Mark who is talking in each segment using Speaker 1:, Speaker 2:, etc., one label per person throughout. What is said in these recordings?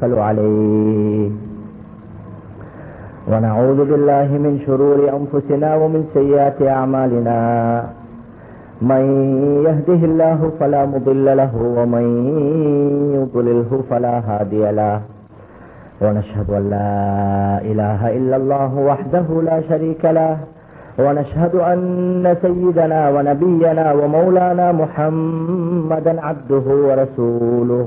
Speaker 1: توكل عليه. ونعوذ بالله من شرور أنفسنا ومن سيئات أعمالنا. من يهده الله فلا مضل له ومن يضلله فلا هادي له. ونشهد أن لا إله إلا الله وحده لا شريك له. ونشهد أن سيدنا ونبينا ومولانا محمدا عبده ورسوله.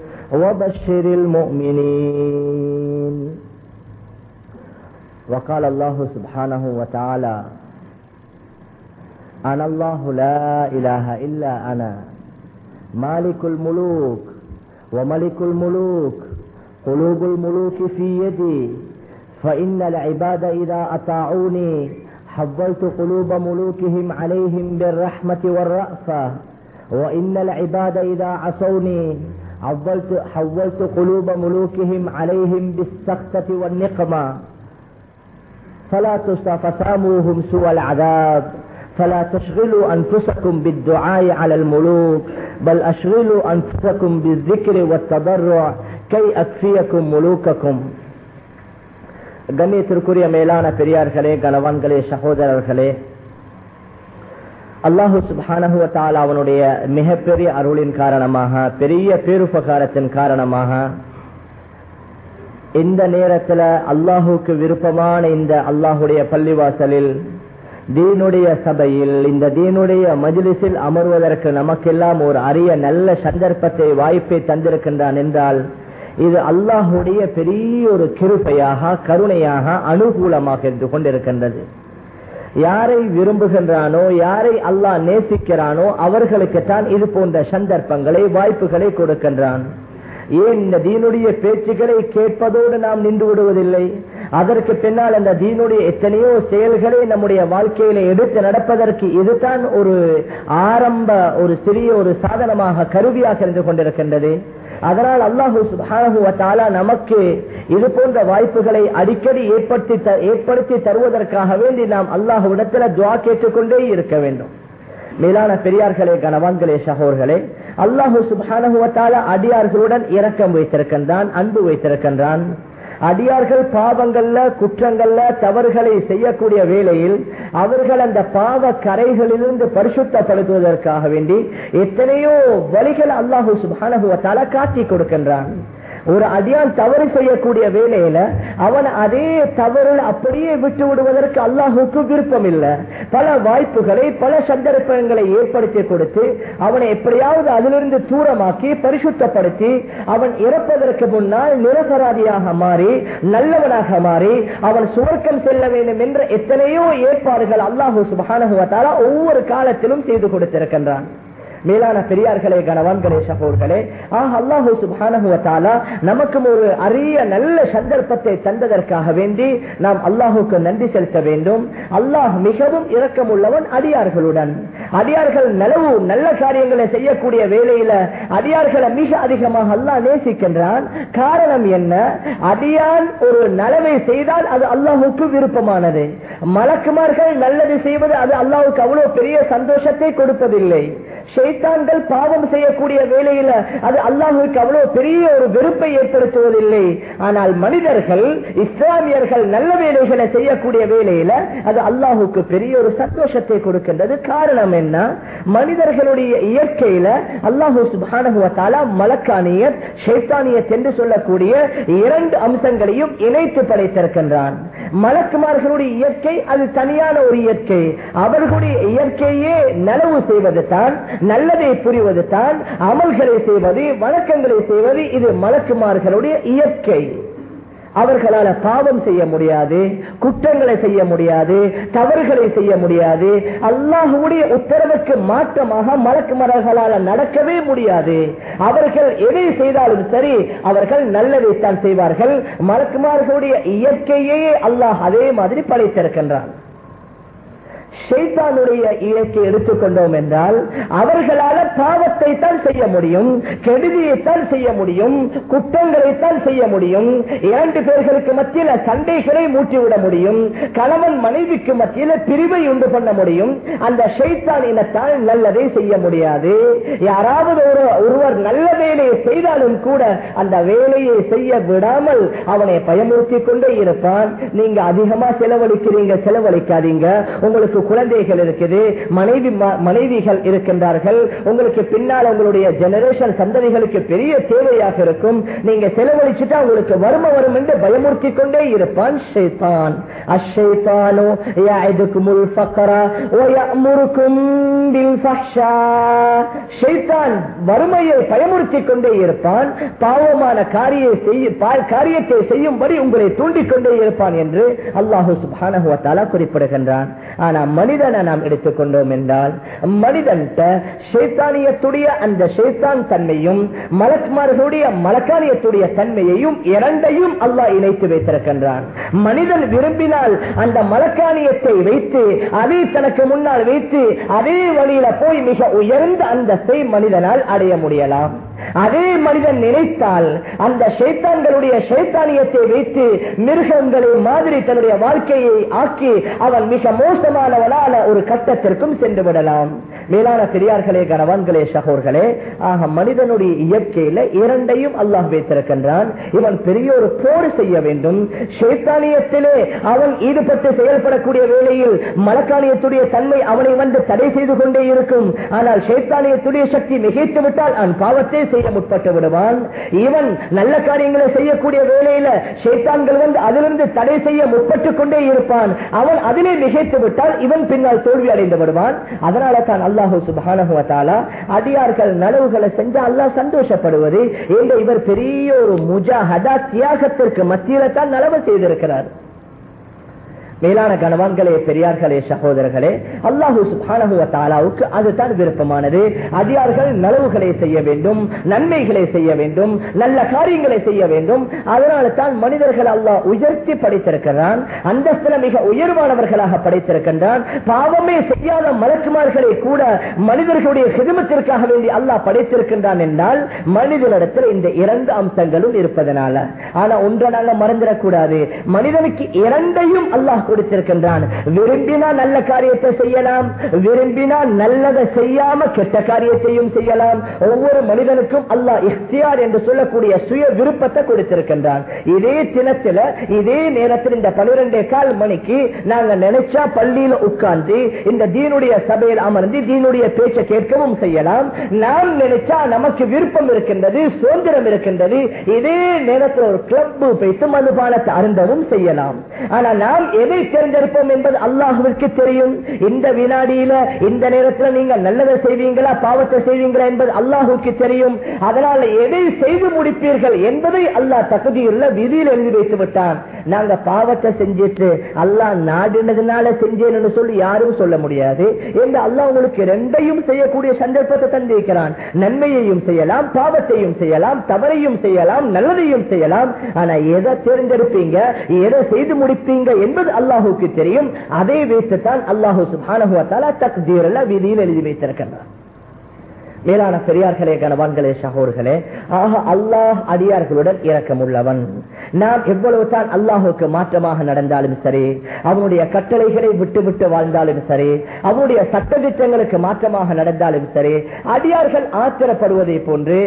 Speaker 1: وبشر المؤمنين. وقال الله سبحانه وتعالى أنا الله لا إله إلا أنا مالك الملوك وملك الملوك قلوب الملوك في يدي فإن العباد إذا أطاعوني حولت قلوب ملوكهم عليهم بالرحمة والرأفة وإن العباد إذا عصوني حولت, حولت قلوب ملوكهم عليهم بالسخطة والنقمة فلا فساموهم سوى العذاب فلا تشغلوا أنفسكم بالدعاء على الملوك بل أشغلوا أنفسكم بالذكر والتضرع كي أكفيكم ملوككم கண்ணியத்திற்குரிய மேலான பெரியார்களே கணவான்களே சகோதரர்களே அல்லாஹு சுபானகுவத்தால் அவனுடைய மிகப்பெரிய அருளின் காரணமாக பெரிய பேருபகாரத்தின் காரணமாக இந்த நேரத்தில் அல்லாஹுக்கு விருப்பமான இந்த அல்லாஹுடைய பள்ளிவாசலில் தீனுடைய சபையில் இந்த தீனுடைய மஜிலிஸில் அமர்வதற்கு நமக்கெல்லாம் ஒரு அரிய நல்ல சந்தர்ப்பத்தை வாய்ப்பை தந்திருக்கின்றான் என்றால் இது அல்லாஹுடைய பெரிய ஒரு கிருப்பையாக கருணையாக அனுகூலமாக இருந்து கொண்டிருக்கின்றது. யாரை விரும்புகின்றானோ யாரை அல்லாஹ் நேசிக்கிறானோ அவர்களுக்குத்தான் இது போன்ற சந்தர்ப்பங்களை வாய்ப்புகளை கொடுக்கின்றான். ஏன் இந்த தீனுடைய பேச்சுகளை கேட்பதோடு நாம் நின்று விடுவதில்லை? அதற்கு பின்னால் அந்த தீனுடைய எத்தனையோ செயல்களை நம்முடைய வாழ்க்கையில எடுத்து நடப்பதற்கு இதுதான் ஒரு ஆரம்ப ஒரு சிறிய ஒரு சாதனமாக கருவியாக இருந்து கொண்டிருக்கின்றது. அதனால் அல்லாஹூ சுபானகுவத்தாலா நமக்கு இது போன்ற வாய்ப்புகளை அடிக்கடி ஏற்படுத்தி ஏற்படுத்தி தருவதற்காக வேண்டி நாம் அல்லாஹுவிடத்துல துவா கேட்டுக்கொண்டே இருக்க வேண்டும். மேலான பெரியார்களே கனவான்களே சகோர்களே அல்லாஹு சுபானகுவத்தால அடியார்களுடன் இரக்கம் வைத்திருக்கின்றான் அன்பு வைத்திருக்கின்றான். அடியார்கள் பாவங்கள்ல குற்றங்கள்ல தவறுகளை செய்யக்கூடிய வேளையில் அவர்கள் அந்த பாவ கரைகளிலிருந்து பரிசுத்தப்படுத்துவதற்காக வேண்டி எத்தனையோ வழிகள் அல்லாஹூ சுபானகுவத்தால காட்டி கொடுக்கின்றான். ஒரு அடியான் தவறு செய்யக்கூடிய வேலையில அவன் அதே தவறு அப்படியே விட்டு விடுவதற்கு அல்லாஹுக்கு விருப்பம் இல்லை பல வாய்ப்புகளை பல சந்தர்ப்பங்களை ஏற்படுத்தி கொடுத்து அவனை எப்படியாவது அதிலிருந்து தூரமாக்கி பரிசுத்தப்படுத்தி அவன் இறப்பதற்கு முன்னால் நிரபராதியாக மாறி நல்லவனாக மாறி அவன் சுவர்க்கம் செல்ல வேண்டும் என்ற எத்தனையோ ஏற்பாடுகள் அல்லாஹூ சுபானுவத்தாலா ஒவ்வொரு காலத்திலும் செய்து கொடுத்திருக்கின்றான். மேலான பெரியார்களே கணவான்களே சகோர்களே ஆஹ் அல்லாஹூ சுபானகுவத்தாலா நமக்கும் ஒரு அரிய நல்ல சந்தர்ப்பத்தை தந்ததற்காக வேண்டி நாம் அல்லாஹுக்கு நன்றி செலுத்த வேண்டும். அல்லாஹ் மிகவும் இரக்கமுள்ளவன் அடியார்களுடன். அடியார்கள் நலவு நல்ல காரியங்களை செய்யக்கூடிய வேலையில அடியார்களை மிக அதிகமாக அல்லாஹ் நேசிக்கின்றான். காரணம் என்ன? அடியான் ஒரு நலவை செய்தால் அது அல்லாஹுக்கு விருப்பமானது. மலக்குமார்கள் நல்லது செய்வது அது அல்லாஹுக்கு அவ்வளவு பெரிய சந்தோஷத்தை கொடுப்பதில்லை. ஷைத்தான்கள் பாவம் செய்யக்கூடிய வேலையில அது அல்லாஹுக்கு அவ்வளவு பெரிய ஒரு வெறுப்பை ஏற்படுத்துவதில்லை. ஆனால் மனிதர்கள் இஸ்லாமியர்கள் நல்ல வேலைகளை செய்யக்கூடிய வேலையில அது அல்லாஹுக்கு பெரிய ஒரு சந்தோஷத்தை கொடுக்கின்றது. காரணம் என்ன? மனிதர்களுடைய இயற்கையில அல்லாஹு சுபானுவத்தால மலக்கானியத் ஷைத்தானியத் என்று சொல்லக்கூடிய இரண்டு அம்சங்களையும் இணைத்து படைத்திருக்கின்றான். மலக்குமார்களுடைய இயற்கை அது தனியான ஒரு இயற்கை. அவர்களுடைய இயற்கையே நனவு செய்வது தான் நல்லதை புரிவது தான் அமல்களை செய்வது வழக்கங்களை செய்வது இது மலக்குமார்களுடைய இயற்கை. அவர்களால பாவம் செய்ய முடியாது குற்றங்களை செய்ய முடியாது தவறுகளை செய்ய முடியாது அல்லாஹுடைய உத்தரவுக்கு மாற்றமாக மலக்குமரர்களால நடக்கவே முடியாது. அவர்கள் எதை செய்தாலும் சரி அவர்கள் நல்லதைத்தான் செய்வார்கள். மலக்குமார்களுடைய இயற்கையே அல்லாஹ் அதே மாதிரி படைத்திருக்கின்றான். ஷைத்தானுடைய இயற்கை எடுத்துக்கொண்டோம் என்றால் அவர்களால பாவத்தை தான் செய்ய முடியும் கெடுதியைத்தான் செய்ய முடியும் குற்றங்களைத்தான் செய்ய முடியும் இரண்டு பேர்களுக்கு மத்தியில் சண்டைகளை மூட்டிவிட முடியும் கணவன் மனைவிக்கு மத்தியில் பிரிவை உண்டு பண்ண முடியும் அந்த ஷைத்தான் இனத்தால் நல்லதை செய்ய முடியாது. யாராவது ஒரு ஒருவர் நல்ல வேலையை செய்தாலும் கூட அந்த வேலையை செய்ய விடாமல் அவனை பயமுறுத்தி கொண்டே இருப்பான். நீங்க அதிகமா செலவழிக்கிறீங்க செலவழிக்காதீங்க. உங்களுக்கு குழந்தைகள் இருக்குது மனைவி மனைவிகள் இருக்கின்றார்கள் உங்களுக்கு பின்னால் உங்களுடைய ஜெனரேஷன் சந்ததிகளுக்கு பெரிய தேவையாக இருக்கும் நீங்க செலவழிச்சுட்டா உங்களுக்கு வறுமை வரும் என்று பயமுறுத்தி கொண்டே இருப்பான் ஷைத்தான். அஷைத்தானோ யாய்துக்குமுல் ஃபக்கரா வயமுருக்கும் பில் ஃபஹ்ஷா. ஷைத்தான் வறுமையை பயமுறுத்தி கொண்டே இருப்பான் பாவமான காரியை செய்ய காரியத்தை செய்யும்படி உங்களை தூண்டிக் கொண்டே இருப்பான் என்று அல்லாஹு சுப்ஹானஹு குறிப்பிடுகின்றான். ஆனா மனிதனை நாம் எடுத்துக்கொண்டோம் என்றால் மனிதன் ஷேத்தானியத்துடைய அந்த ஷேத்தான் தன்மையும் மலக்குமார்களுடைய மலக்கானியத்துடைய தன்மையையும் இரண்டையும் அல்லாஹ் இணைத்து வைத்திருக்கின்றான். மனிதன் விரும்பினால் அந்த மலக்கானியத்தை வைத்து அதை தனக்கு முன்னால் வைத்து அதே வழியில போய் மிக உயர்ந்த அந்தஸ்தை மனிதனால் அடைய முடியலாம். அதே மனிதன் நினைத்தால் அந்த சைத்தான்களுடைய சைத்தானியத்தை வைத்து மிருகங்களை மாதிரி தன்னுடைய வாழ்க்கையை ஆக்கி அவன் மிக மோசமானவனான ஒரு கட்டத்திற்கும் சென்று விடலாம். மேலான பெரியார்களே கணவான்களே சகோர்களே ஆக மனிதனுடைய இயற்கையில இரண்டையும் அல்லாஹ் வைத்திருக்கின்றான். இவன் பெரிய ஒரு போர் செய்ய வேண்டும். ஷேத்தானியத்திலே அவன் ஈடுபட்டு செயல்படக்கூடிய வேளையில் மலக்கானியத்துடைய தன்மை அவனை வந்து தடை செய்து கொண்டே இருக்கும். ஆனால் ஷேத்தானியத்துடைய சக்தி மிகைத்து விட்டால் அவன் பாவத்தை செய்ய முற்பட்டு விடுவான். இவன் நல்ல காரியங்களை செய்யக்கூடிய வேலையில சேத்தான்கள் வந்து அதிலிருந்து தடை செய்ய முற்பட்டு கொண்டே இருப்பான். அவன் அதிலே மிகைத்து விட்டால் இவன் பின்னால் தோல்வி அடைந்து விடுவான். அதனால தான் அல்லாஹு சுபானகுவத்தாலா அடியார்கள் நலவுகளை செஞ்சா அல்லாஹ் சந்தோஷப்படுவது. இவர் பெரிய ஒரு முஜாஹதா தியாகத்திற்கு மத்தியில தான் நலவு செய்திருக்கிறார். மேலான கணவான்களே பெரியார்களே சகோதரர்களே அல்லாஹூ சுபானகுவத்தாலாவுக்கு அதுதான் விருப்பமானது. அதிகார்கள் நலவுகளை செய்ய வேண்டும் நன்மைகளை செய்ய வேண்டும் நல்ல காரியங்களை செய்ய வேண்டும். அதனால தான் மனிதர்கள் அல்லாஹ் உயர்த்தி படித்திருக்கிறான் அந்தஸ்தில மிக உயர்வானவர்களாக படைத்திருக்கின்றான். பாவமே செய்யாத மலக்குமார்களை கூட மனிதர்களுடைய சிறுமத்திற்காக வேண்டி அல்லாஹ் படைத்திருக்கின்றான் என்றால் மனிதனிடத்தில் இந்த இரண்டு அம்சங்களும் இருப்பதனால. ஆனா ஒன்றை நாங்க மறந்துடக்கூடாது. மனிதனுக்கு இரண்டையும் அல்லாஹ் கொடுத்திருக்கின்றான். விரும்பினா நல்ல காரியத்தை செய்யலாம் விரும்பினா நல்லதை செய்யாம கெட்ட காரியத்தையும் செய்யலாம். ஒவ்வொரு மனிதனுக்கும் அல்லா இஃப்தியார் என்று சொல்லக்கூடிய சுய விருப்பத்தை கொடுத்திருக்கின்றான். இதே தினத்துல இதே நேரத்தில் இந்த பனிரெண்டே கால் மணிக்கு நாங்க நினைச்சா பள்ளியில உட்கார்ந்து இந்த தீனுடைய சபையில் அமர்ந்து தீனுடைய பேச்சை கேட்கவும் செய்யலாம். நாம் நினைச்சா நமக்கு விருப்பம் இருக்கின்றது சுதந்திரம் இருக்கின்றது. இதே நேரத்தில் ஒரு கிளப் வைத்து மதுபானத்தை அருந்தவும் செய்யலாம். ஆனா நாம் எதை எப்படி தேர்ந்தெடுப்போம் என்பது அல்லாஹுவிற்கு தெரியும். இந்த வினாடியில இந்த நேரத்தில் நீங்க நல்லதை செய்வீங்களா பாவத்தை செய்வீங்களா என்பது அல்லாஹுக்கு தெரியும். அதனால எதை செய்து முடிப்பீர்கள் என்பதை அல்லாஹ் தகுதியுள்ள விதியில் எழுதி வைத்து விட்டான். நாங்க பாவத்தை செஞ்சிட்டு அல்லாஹ் நாடினதுனால செஞ்சேன்னு சொல்லி யாரும் சொல்ல முடியாது. என்று அல்லாஹ் உங்களுக்கு ரெண்டையும் செய்யக்கூடிய சந்தர்ப்பத்தை தந்திருக்கிறான். நன்மையையும் செய்யலாம் பாவத்தையும் செய்யலாம் தவறையும் செய்யலாம் நல்லதையும் செய்யலாம். ஆனா எதை தேர்ந்தெடுப்பீங்க எதை செய்து முடிப்பீங்க என்பது அல்லாஹுக்கு தெரியும். அதை வைத்துத்தான் அல்லாஹு சுப்ஹானஹு வ விதியில் எழுதி வைத்திருக்கிறார் மேலான பெரியார்களே கணவான்களே சகோர்களே ஆக அல்லாஹ் அடியார்களுடன் இரக்கமுள்ளவன். நாம் எவ்வளவு தான் அல்லாஹுக்கு மாற்றமாக நடந்தாலும் சரி அவனுடைய கட்டளைகளை விட்டு விட்டு வாழ்ந்தாலும் சரி அவனுடைய சட்டத்திட்டங்களுக்கு மாற்றமாக நடந்தாலும் சரி அடியார்கள் ஆத்திரப்படுவதை போன்று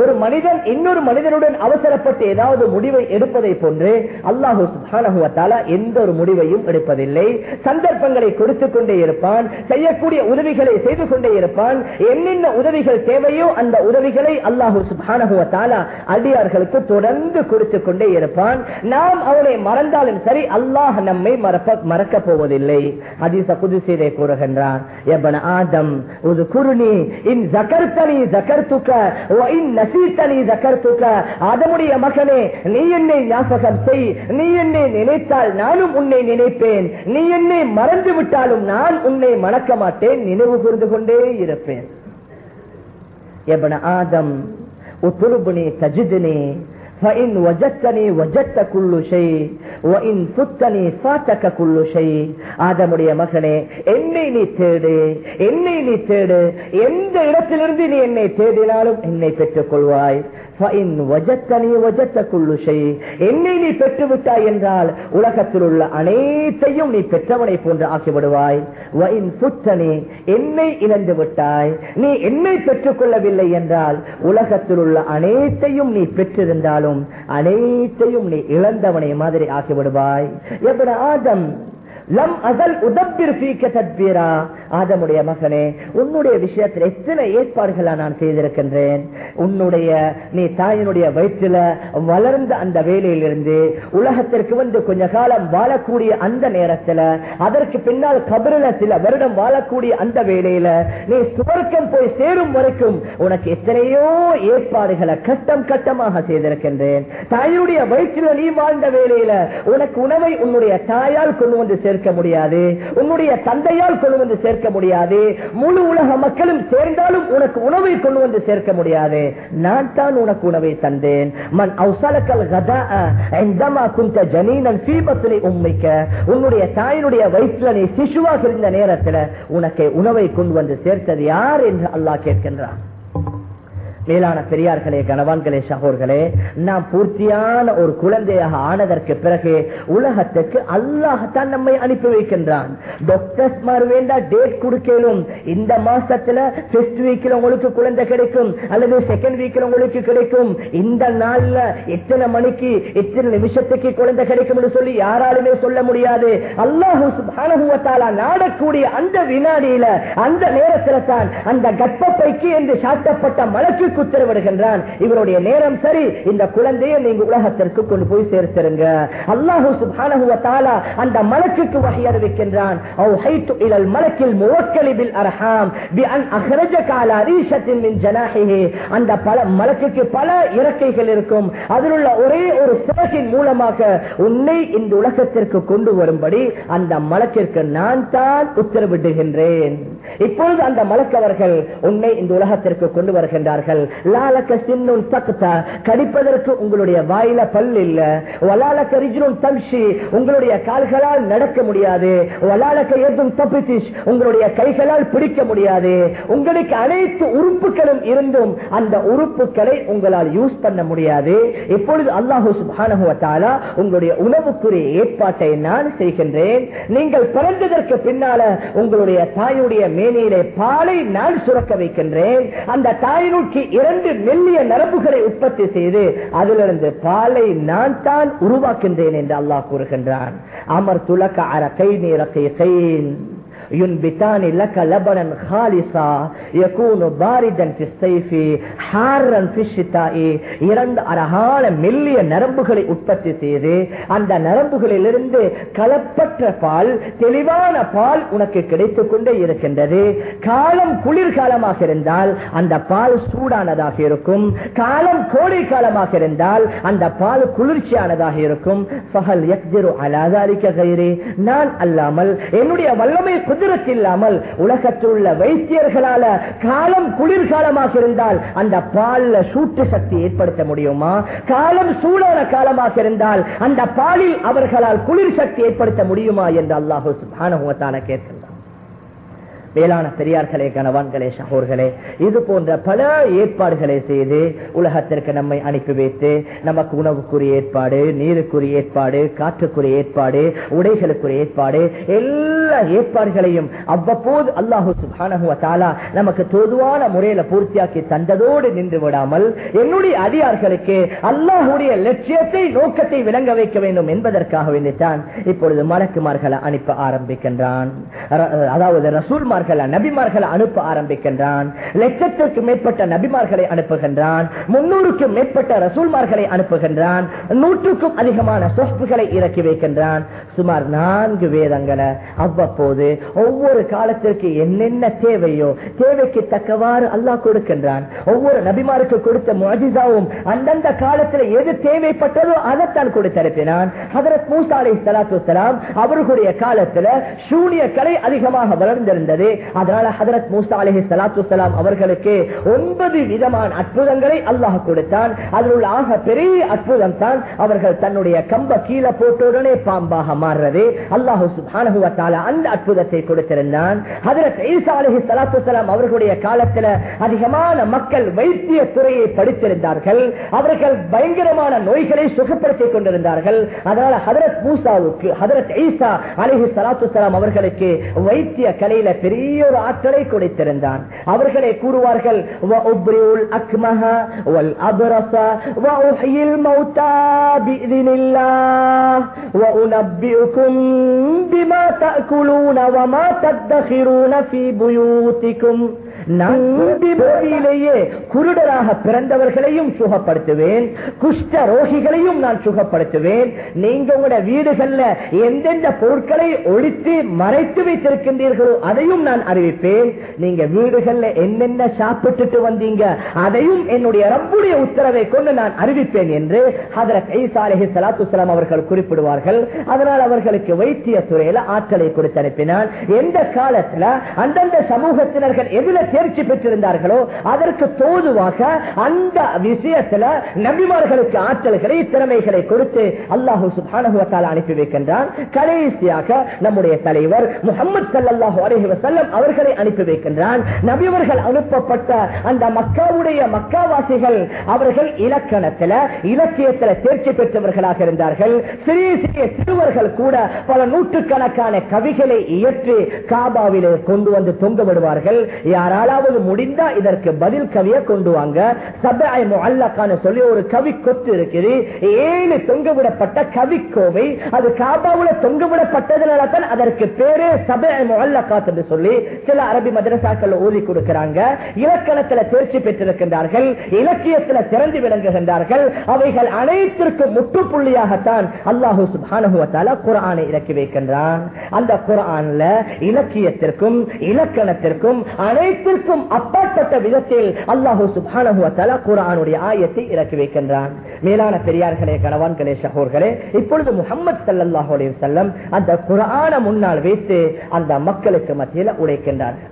Speaker 1: ஒரு மனிதன் இன்னொரு மனிதனுடன் அவசரப்பட்டு ஏதாவது முடிவை எடுப்பதை போன்று அல்லாஹு சுபானகுவத்தால எந்த ஒரு முடிவையும் எடுப்பதில்லை. சந்தர்ப்பங்களை கொடுத்துக் கொண்டே இருப்பான் செய்யக்கூடிய உதவிகளை செய்து கொண்டே இருப்பான் என்னென்ன உதவி உதவிகள் தேவையோ அந்த உதவிகளை அல்லாஹு சுபானகுவத்தால அடியார்களுக்கு தொடர்ந்து கொடுத்துக் கொண்டே இருப்பான். நாம் அவனை மறந்தாலும் சரி அல்லாஹ் நம்மை மறப்ப மறக்க போவதில்லை. அதிச குதுசீரை கூறுகின்றான் எபன ஆதம் உது குருணி இன் ஜகர்த்தனி ஜகர்த்துக்க இன் நசீத்தனி ஜகர்த்துக்க ஆதமுடைய மகனே நீ என்னை ஞாபகம் செய். நீ என்னை நினைத்தால் நானும் உன்னை நினைப்பேன். நீ என்னை மறந்து விட்டாலும் நான் உன்னை மறக்க மாட்டேன். நினைவு கூர்ந்து கொண்டே இருப்பேன். ابن آدم اطلبني تجدني فإن وجدتني وجدت كل شيء وإن فتني فاتك كل شيء ஆதமுடைய மகனே என்னை நீ தேடு என்னை நீ தேடு எந்த இடத்திலிருந்து நீ என்னை தேடினாலும் என்னை பெற்றுக் கொள்வாய் என்னை நீ பெற்று விட்டாய் என்றால் உலகத்தில் உள்ள அனைத்தையும் நீ பெற்றவனை போன்று ஆக்கிவிடுவாய். என்னை இழந்து விட்டாய். நீ என்னை பெற்றுக் கொள்ளவில்லை என்றால் உலகத்தில் உள்ள அனைத்தையும் நீ பெற்றிருந்தாலும் அனைத்தையும் நீ இழந்தவனை மாதிரி ஆக்கிவிடுவாய். எப்படி ஆதம் லம் அசல் உதப்பிர் பீக்க தத்பீரா. ஆதமுடைய மகனே உன்னுடைய விஷயத்தில் எத்தனை ஏற்பாடுகளை நான் செய்திருக்கின்றேன்? உன்னுடைய நீ தாயினுடைய வயிற்றில வளர்ந்த அந்த வேலையிலிருந்து உலகத்திற்கு வந்து கொஞ்ச காலம் வாழக்கூடிய அந்த நேரத்துல அதற்கு பின்னால் கபரில சில வருடம் வாழக்கூடிய அந்த வேலையில நீ சுவர்க்கம் போய் சேரும் வரைக்கும் உனக்கு எத்தனையோ ஏற்பாடுகளை கட்டம் கட்டமாக செய்திருக்கின்றேன். தாயினுடைய வயிற்றில் நீ வாழ்ந்த வேலையில உனக்கு உணவை உன்னுடைய தாயால் கொண்டு வந்து சேர்க்க முடியாது. உன்னுடைய தந்தையால் கொண்டு வந்து சேர்க்க முடியாது. முழு உலக மக்களும் சேர்ந்தாலும் உனக்கு உணவை கொண்டு வந்து சேர்க்க முடியாது. நான் தான் உனக்கு உணவை தந்தேன். மன் அவுசலக்கல் கதா குந்த ஜனீனன் உண்மைக்க உன்னுடைய தாயினுடைய வயிற்றுல நீ சிசுவாக இருந்த நேரத்தில் உனக்கு உணவை கொண்டு வந்து சேர்த்தது யார் என்று அல்லாஹ் கேட்கின்றான். மேலான பெரியார்களே கனவான்களே சகோர்களே நாம் பூர்த்தியான ஒரு குழந்தையாக ஆனதற்கு பிறகு உலகத்துக்கு அல்லாஹத்தான் நம்மை அனுப்பி வைக்கின்றான். டாக்டர்ஸ் மார் வேண்டா டேட் கொடுக்கலும் இந்த மாசத்துல ஃபர்ஸ்ட் வீக்ல உங்களுக்கு குழந்தை கிடைக்கும் அல்லது செகண்ட் வீக்ல உங்களுக்கு கிடைக்கும் இந்த நாள்ல எத்தனை மணிக்கு எத்தனை நிமிஷத்துக்கு குழந்தை கிடைக்கும் சொல்லி யாராலுமே சொல்ல முடியாது. அல்லாஹு சுப்ஹானஹு நாடக்கூடிய அந்த வினாடியில அந்த நேரத்துல தான் அந்த கர்ப்பப்பைக்கு என்று சாட்டப்பட்ட மலக்கு உத்தரவிடுகின்றான். இவருடைய நேரம் சரி. இந்த குழந்தையை நீங்க உலகத்திற்கு கொண்டு போய் சேர்த்திருங்க அல்லாஹு அந்த மலக்குக்கு வகை அறிவிக்கின்றான். மலக்கில் பி அன் மின் ஜனாஹிஹி. அந்த பல மலக்குக்கு பல இறக்கைகள் இருக்கும். அதில் உள்ள ஒரே ஒரு சிறகின் மூலமாக உன்னை இந்த உலகத்திற்கு கொண்டு வரும்படி அந்த மலக்கிற்கு நான் தான் உத்தரவிடுகின்றேன். இப்பொழுது அந்த மலக்கவர்கள் உன்னை இந்த உலகத்திற்கு கொண்டு வருகின்றார்கள். லாலக்க சின்னும் கடிப்பதற்கு உங்களுடைய வாயில பல் இல்ல. வலாலக்க ரிஜ்னும் தம்ஷி உங்களுடைய கால்களால் நடக்க முடியாது. வலாலக்க எதும் தப்பித்திஷ் உங்களுடைய கைகளால் பிடிக்க முடியாது. உங்களுக்கு அனைத்து உறுப்புகளும் இருந்தும் அந்த உறுப்புகளை உங்களால் யூஸ் பண்ண முடியாது. இப்பொழுது அல்லாஹூ சுப்ஹானஹு உங்களுடைய உணவுக்குரிய ஏற்பாட்டை நான் செய்கின்றேன். நீங்கள் பிறந்ததற்கு பின்னால உங்களுடைய தாயுடைய மேனியிலே பாலை நான் சுரக்க வைக்கின்றேன். அந்த தாயினுக்கு இரண்டு மெல்லிய நரம்புகளை உற்பத்தி செய்து அதிலிருந்து பாலை நான் தான் உருவாக்கின்றேன் என்று அல்லாஹ் கூறுகின்றான். அமர் துலக்க அற கை நேரத்தை கை ينبتان لك لبنا خالصا يكون باردا في الصيف حارا في الشتاء இரண்டு அழகான மெல்லிய நரம்புகளை உற்பத்தி செய்து அந்த நரம்புகளிலிருந்து கலப்பற்ற பால் தெளிவான பால் உனக்கு கிடைத்துக் கொண்டே இருக்கின்றது காலம் குளிர்காலமாக இருந்தால் அந்த பால் சூடானதாக இருக்கும் காலம் கோடை காலமாக இருந்தால் அந்த பால் குளிர்ச்சியானதாக இருக்கும் ஃபஹல் யக்திரு அலா ذلك غيري நான் அல்லாமல் என்னுடைய வல்லமை குதிரத் இல்லாமல் உலகத்தில் உள்ள வைத்தியர்களால காலம் குளிர்காலமாக இருந்தால் அந்த பால்ல சூட்டு சக்தி ஏற்படுத்த முடியுமா? காலம் சூடான காலமாக இருந்தால் அந்த பாலில் அவர்களால் குளிர் சக்தி ஏற்படுத்த முடியுமா? என்று அல்லாஹு கேட்டது மேலான பெரியார்களே கணவான்களே சகோர்களே இது போன்ற பல ஏற்பாடுகளை செய்து உலகத்திற்கு நம்மை அனுப்பி வைத்து நமக்கு உணவுக்குரிய ஏற்பாடு நீருக்குரிய ஏற்பாடு காற்றுக்குரிய ஏற்பாடு உடைகளுக்குரிய ஏற்பாடு எல்லா ஏற்பாடுகளையும் அவ்வப்போது அல்லாஹூ சுப்ஹானஹு நமக்கு தோதுவான முறையில பூர்த்தியாக்கி தந்ததோடு நின்று விடாமல் என்னுடைய அதிகார்களுக்கு அல்லாஹுடைய லட்சியத்தை நோக்கத்தை விளங்க வைக்க வேண்டும் என்பதற்காக வேண்டித்தான் இப்பொழுது மலக்குமார்களை அனுப்ப ஆரம்பிக்கின்றான். அதாவது ரசூல்மார் நபிமார்களை அனுப்ப ஆரம்பிக்கின்றான். லட்சத்திற்கு மேற்பட்ட நபிமார்களை அனுப்புகின்றான். முன்னூறுக்கும் மேற்பட்ட ரசூல்மார்களை அனுப்புகின்றான். நூற்றுக்கும் அதிகமான சொப்புகளை இறக்கி வைக்கின்றான். சுமார் நான்கு வேதங்களை அவ்வப்போது ஒவ்வொரு காலத்திற்கு என்னென்ன தேவையோ தேவைக்கு தக்கவாறு அல்லாஹ் கொடுக்கின்றான். ஒவ்வொரு நபிமாருக்கு கொடுத்த முஜிசாவும் அந்தந்த காலத்தில் எது தேவைப்பட்டதோ அதைத்தான் கொடுத்தனுப்பினான் ஹதரத் மூசா அலை சலாத்து அவர்களுடைய காலத்துல சூனிய கலை அதிகமாக வளர்ந்திருந்தது. அதனால ஹதரத் மூசா அலஹி சலாத்து சலாம் அவர்களுக்கு ஒன்பது விதமான அற்புதங்களை அல்லாஹ் கொடுத்தான். அதில் உள்ள ஆக பெரிய அற்புதம் தான் அவர்கள் தன்னுடைய கம்ப கீழே போட்ட உடனே பாம்பாக மாறுறது. அல்லாஹு சுபானுவத்தால அந்த அற்புதத்தை கொடுத்திருந்தான். ஹதரத் ஈசா அலஹி சலாத்து சலாம் அவர்களுடைய காலத்துல அதிகமான மக்கள் வைத்திய துறையை படித்திருந்தார்கள். அவர்கள் பயங்கரமான நோய்களை சுகப்படுத்திக் கொண்டிருந்தார்கள். அதனால ஹதரத் மூசாவுக்கு ஹதரத் ஈசா அலஹி சலாத்து சலாம் அவர்களுக்கு வைத்திய கலையில பெரிய ஒரு ஆற்றலை கொடுத்திருந்தான் அவர்களே கூறுவார்கள் وَأُبْرِئُ الْأَكْمَهَ وَالْأَبْرَصَ وَأُحْيِي الْمَوْتَى بِإِذْنِ الله وَأُنَبِّئُكُم بِمَا تَأْكُلُونَ وَمَا تَدَّخِرُونَ فِي بُيُوتِكُمْ நான் குருடராக பிறந்தவர்களையும் சுகப்படுத்துவேன். குஷ்ட ரோகிகளையும் நான் சுகப்படுத்துவேன். நீங்க உங்களோட வீடுகள்ல எந்தெந்த பொருட்களை ஒழித்து மறைத்து வைத்திருக்கின்றீர்களோ அதையும் நான் அறிவிப்பேன். நீங்க வீடுகள்ல என்னென்ன சாப்பிட்டுட்டு வந்தீங்க அதையும் என்னுடைய ரப்புடைய உத்தரவை கொண்டு நான் அறிவிப்பேன் என்று ஹதரத் ஈசா சலாத்து ஸலாத்து அவர்கள் குறிப்பிடுவார்கள். அதனால் அவர்களுக்கு வைத்திய துறையில ஆற்றலை கொடுத்து அனுப்பினான். எந்த காலத்துல அந்தந்த சமூகத்தினர்கள் எதுல தேர்ச்சி பெற்றிருந்தார்களோ அதற்கு தோதுவாக அந்த விஷயத்துல நபிமார்களுக்கு ஆற்றல்களை திறமைகளை கொடுத்து அல்லாஹு சுப்ஹானஹு அனுப்பி வைக்கின்றான். கடைசியாக நம்முடைய தலைவர் முகமது சல்லாஹு அலஹி வசல்லம் அவர்களை அனுப்பி வைக்கின்றான். நபிவர்கள் அனுப்பப்பட்ட அந்த மக்காவுடைய மக்காவாசிகள் அவர்கள் இலக்கணத்துல இலக்கியத்துல தேர்ச்சி பெற்றவர்களாக இருந்தார்கள். சிறிய சிறிய சிறுவர்கள் கூட பல நூற்றுக்கணக்கான கவிகளை இயற்றி காபாவிலே கொண்டு வந்து தொங்க விடுவார்கள். யாராலாவது முடிந்தா இதற்கு பதில் கவியை கொண்டு வாங்க. சபாய் முல்லக்கான சொல்லி ஒரு கவி கொத்து இருக்குது. ஏழு தொங்க விடப்பட்ட கோவை அது காபாவுல தொங்க விடப்பட்டதுனால தான் அதற்கு பேரு சபாய் முல்லக்காத் என்று சொல்லி சில அரபி மதரசாக்கள் ஓதி கொடுக்கிறாங்க. இலக்கணத்தில் தேர்ச்சி பெற்றிருக்கின்றார்கள். இலக்கியத்தில் திறந்து விளங்குகின்றார்கள். அவைகள் அனைத்திற்கும் முற்றுப்புள்ளியாகத்தான் அல்லாஹூ சுபானுவத்தால குரானை இறக்கி வைக்கின்றான். அந்த குரான்ல இலக்கியத்திற்கும் இலக்கணத்திற்கும் அனைத்து அனைத்திற்கும் அப்பாற்பட்ட விதத்தில் அல்லாஹு சுப்ஹானஹு வ குரானுடைய ஆயத்தை இறக்கி வைக்கின்றான். மேலான பெரியார்களே கணவான்களே சகோர்களே இப்பொழுது முகமது ஸல்லல்லாஹு செல்லம் அந்த குரான முன்னால் வைத்து அந்த மக்களுக்கு மத்தியில உழைக்கின்றார்கள்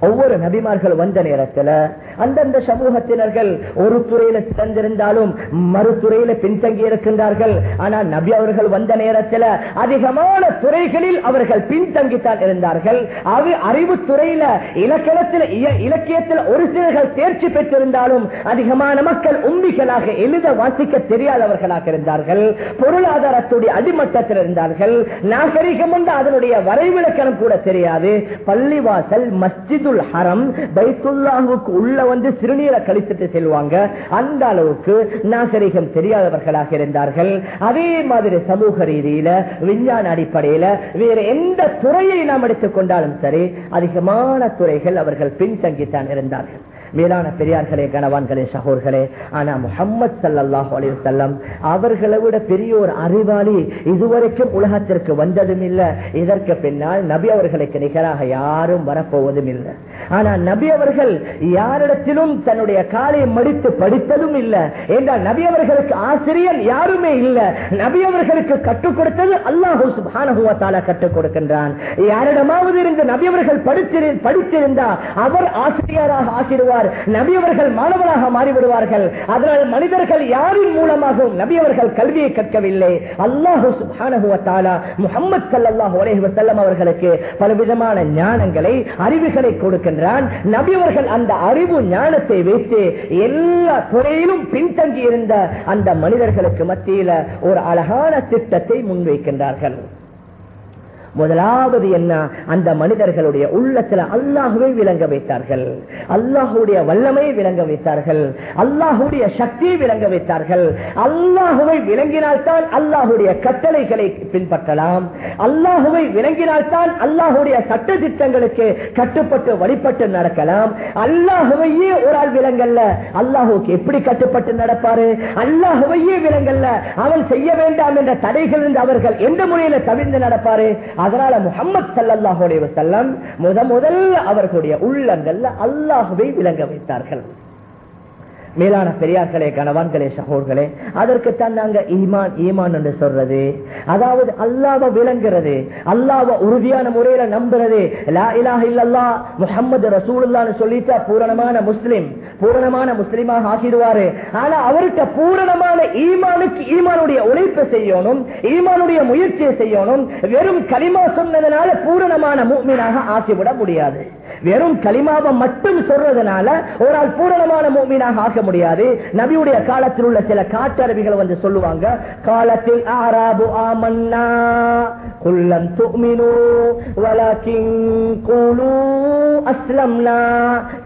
Speaker 1: ஒவ்வொரு நபிமார்கள் வந்த நேரத்தில் அந்தந்த சமூகத்தினர்கள் ஒரு துறையில சிறந்திருந்தாலும் மறுத்துறையில பின்தங்கி இருக்கின்றார்கள். ஆனால் நபி அவர்கள் வந்த நேரத்தில் அதிகமான துறைகளில் அவர்கள் பின்தங்கித்தான் இருந்தார்கள். அது அறிவு துறையில இலக்கணத்தில் இலக்கியத்தில் ஒரு சிலர்கள் தேர்ச்சி பெற்றிருந்தாலும் அதிகமான மக்கள் உண்மைகளாக எழுத வாசிக்க தெரியாதவர்களாக இருந்தார்கள். பொருளாதாரத்துடைய அடிமட்டத்தில் இருந்தார்கள். நாகரிகம் அதனுடைய வரைவிலக்கணம் கூட தெரியாது. பள்ளிவாசல் மஸ்ஜித் பைத்துல் ஹரம் பைத்துல்லாஹுக்கு உள்ள வந்து சிறுநீரை கழித்துட்டு செல்வாங்க. அந்த அளவுக்கு நாகரிகம் தெரியாதவர்களாக இருந்தார்கள். அதே மாதிரி சமூக ரீதியில விஞ்ஞான அடிப்படையில வேற எந்த துறையை நாம் எடுத்துக்கொண்டாலும் சரி அதிகமான துறைகள் அவர்கள் பின்தங்கித்தான் இருந்தார்கள். மேலான பெரியார்களே கணவான்களே சகோர்களே ஆனா முகம்மது சல்லாஹ் அலிசல்லம் அவர்களை விட பெரிய ஒரு அறிவாளி இதுவரைக்கும் உலகத்திற்கு வந்ததும் இல்லை. இதற்கு பின்னால் நபி அவர்களுக்கு நிகராக யாரும் வரப்போவதும் இல்லை. ஆனா நபி அவர்கள் யாரிடத்திலும் தன்னுடைய காலை மடித்து படித்ததும் இல்லை. என்றால் நபி அவர்களுக்கு ஆசிரியர் யாருமே இல்லை. நபி அவர்களுக்கு கற்றுக் கொடுத்தது அல்லாஹூ சுபானகுவத்தால கற்றுக் கொடுக்கின்றான். யாரிடமாவது இருந்து நபி அவர்கள் படித்திரு படித்திருந்தா அவர் ஆசிரியராக ஆசிடுவார் நபி நபியவர்கள் மாணவராக மாறிவிடுவார்கள். அதனால் மனிதர்கள் யாரின் மூலமாகவும் நபியவர்கள் கல்வியை கற்கவில்லை? அல்லாஹு சுபானகுவத்தாலா முகமது சல்லாஹூ அலைஹி வஸல்லம் அவர்களுக்கு பலவிதமான ஞானங்களை அறிவுகளை கொடுக்கின்றான். நபியவர்கள் அந்த அறிவு ஞானத்தை வைத்து எல்லா துறையிலும் பின்தங்கி இருந்த அந்த மனிதர்களுக்கு மத்தியில ஒரு அழகான திட்டத்தை முன்வைக்கின்றார்கள். முதலாவது என்ன? அந்த மனிதர்களுடைய உள்ளத்துல அல்லாஹுவை விளங்க வைத்தார்கள். அல்லாஹுடைய வல்லமை விளங்க வைத்தார்கள். அல்லாஹுடைய சக்தி விளங்க வைத்தார்கள். அல்லாஹுவை விளங்கினால்தான் அல்லாஹுடைய கட்டளைகளை பின்பற்றலாம். அல்லாஹுவை விளங்கினால்தான் அல்லாஹுடைய சட்ட திட்டங்களுக்கு கட்டுப்பட்டு வழிபட்டு நடக்கலாம். அல்லாஹுவையே ஒரு ஆள் விலங்கல்ல. அல்லாஹுக்கு எப்படி கட்டுப்பட்டு நடப்பாரு? அல்லாஹுவையே விலங்கல்ல. அவன் செய்ய வேண்டாம் என்ற தடைகள் அவர்கள் எந்த முறையில தவிர்ந்து நடப்பாரு? அதனால முகமது சல்லாஹ் செல்லம் முத முதல்ல அவர்களுடைய உள்ளங்கள்ல அல்லாஹுவை விளங்க வைத்தார்கள். மேலான பெரியார்களே கணவான்களே சகோர்களே அதற்குத்தான் நாங்க ஈமான் ஈமான் என்று சொல்றது. அதாவது அல்லாவ விளங்குறது அல்லாவ உறுதியான முறையில நம்புறது. லா இலாஹ இல்லல்லா முஹம்மது ரசூலுல்லான்னு சொல்லிட்டா பூரணமான முஸ்லிம் பூரணமான முஸ்லிமாக ஆகிடுவாரு. ஆனா அவர்கிட்ட பூரணமான ஈமானுக்கு ஈமானுடைய உழைப்பு செய்யணும் ஈமானுடைய முயற்சியை செய்யணும் வெறும் களிமா சொன்னதுனால பூரணமான மூமினாக ஆக்கிவிட முடியாது. வெறும் களிமாவை மட்டும் சொல்றதுனால ஒரு ஆள் பூரணமான மூமீனாக ஆக்க முடியாது. நபியுடைய காலத்தில் உள்ள சில காட்டரபிகள் வந்து சொல்லுவாங்க காலத்தில் ஆராபு ஆமன்னா குல்லம் துமினு குலு அஸ்லம்னா.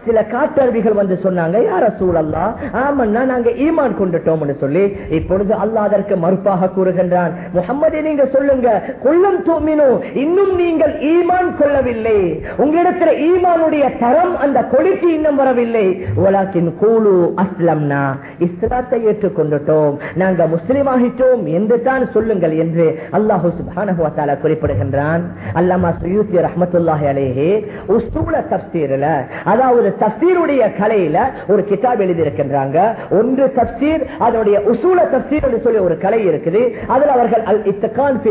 Speaker 1: சில காட்டரபிகள் வந்து சொன்னாங்க யார சூழல்லா ஆமன்னா நாங்க ஈமான் கொண்டுட்டோம்னு சொல்லி. இப்பொழுது அல்லாஹ் அதற்கு மறுப்பாக கூறுகின்றான் முகமது நீங்க சொல்லுங்க குல்லம் துமினு இன்னும் நீங்கள் ஈமான் கொள்ளவில்லை. உங்களிடத்தில் ஈமானுடைய தரம் அந்த கொடிக்கு இன்னும் வரவில்லை. உலகின் கூலு அஸ்லம்னா இஸ்லாத்தை ஏற்றுக்கொண்டுட்டோம். நாங்க முஸ்லிம் ஆகிட்டோம் என்று தான் சொல்லுங்கள் என்று அல்லாஹு சுப்ஹானஹு குறிப்பிடுகின்றான். அல்லாமா சுயூத்தி ரஹமத்துல்லாஹி அலேஹே உஸ்தூல தப்சீர்ல அதாவது தப்சீருடைய கலையில ஒரு கிதாப் எழுதியிருக்கின்றாங்க. ஒன்று தப்சீர் அதனுடைய உசூல தப்சீர் என்று சொல்லி ஒரு கலை இருக்குது. அதில் அவர்கள் அல் இத்தகான்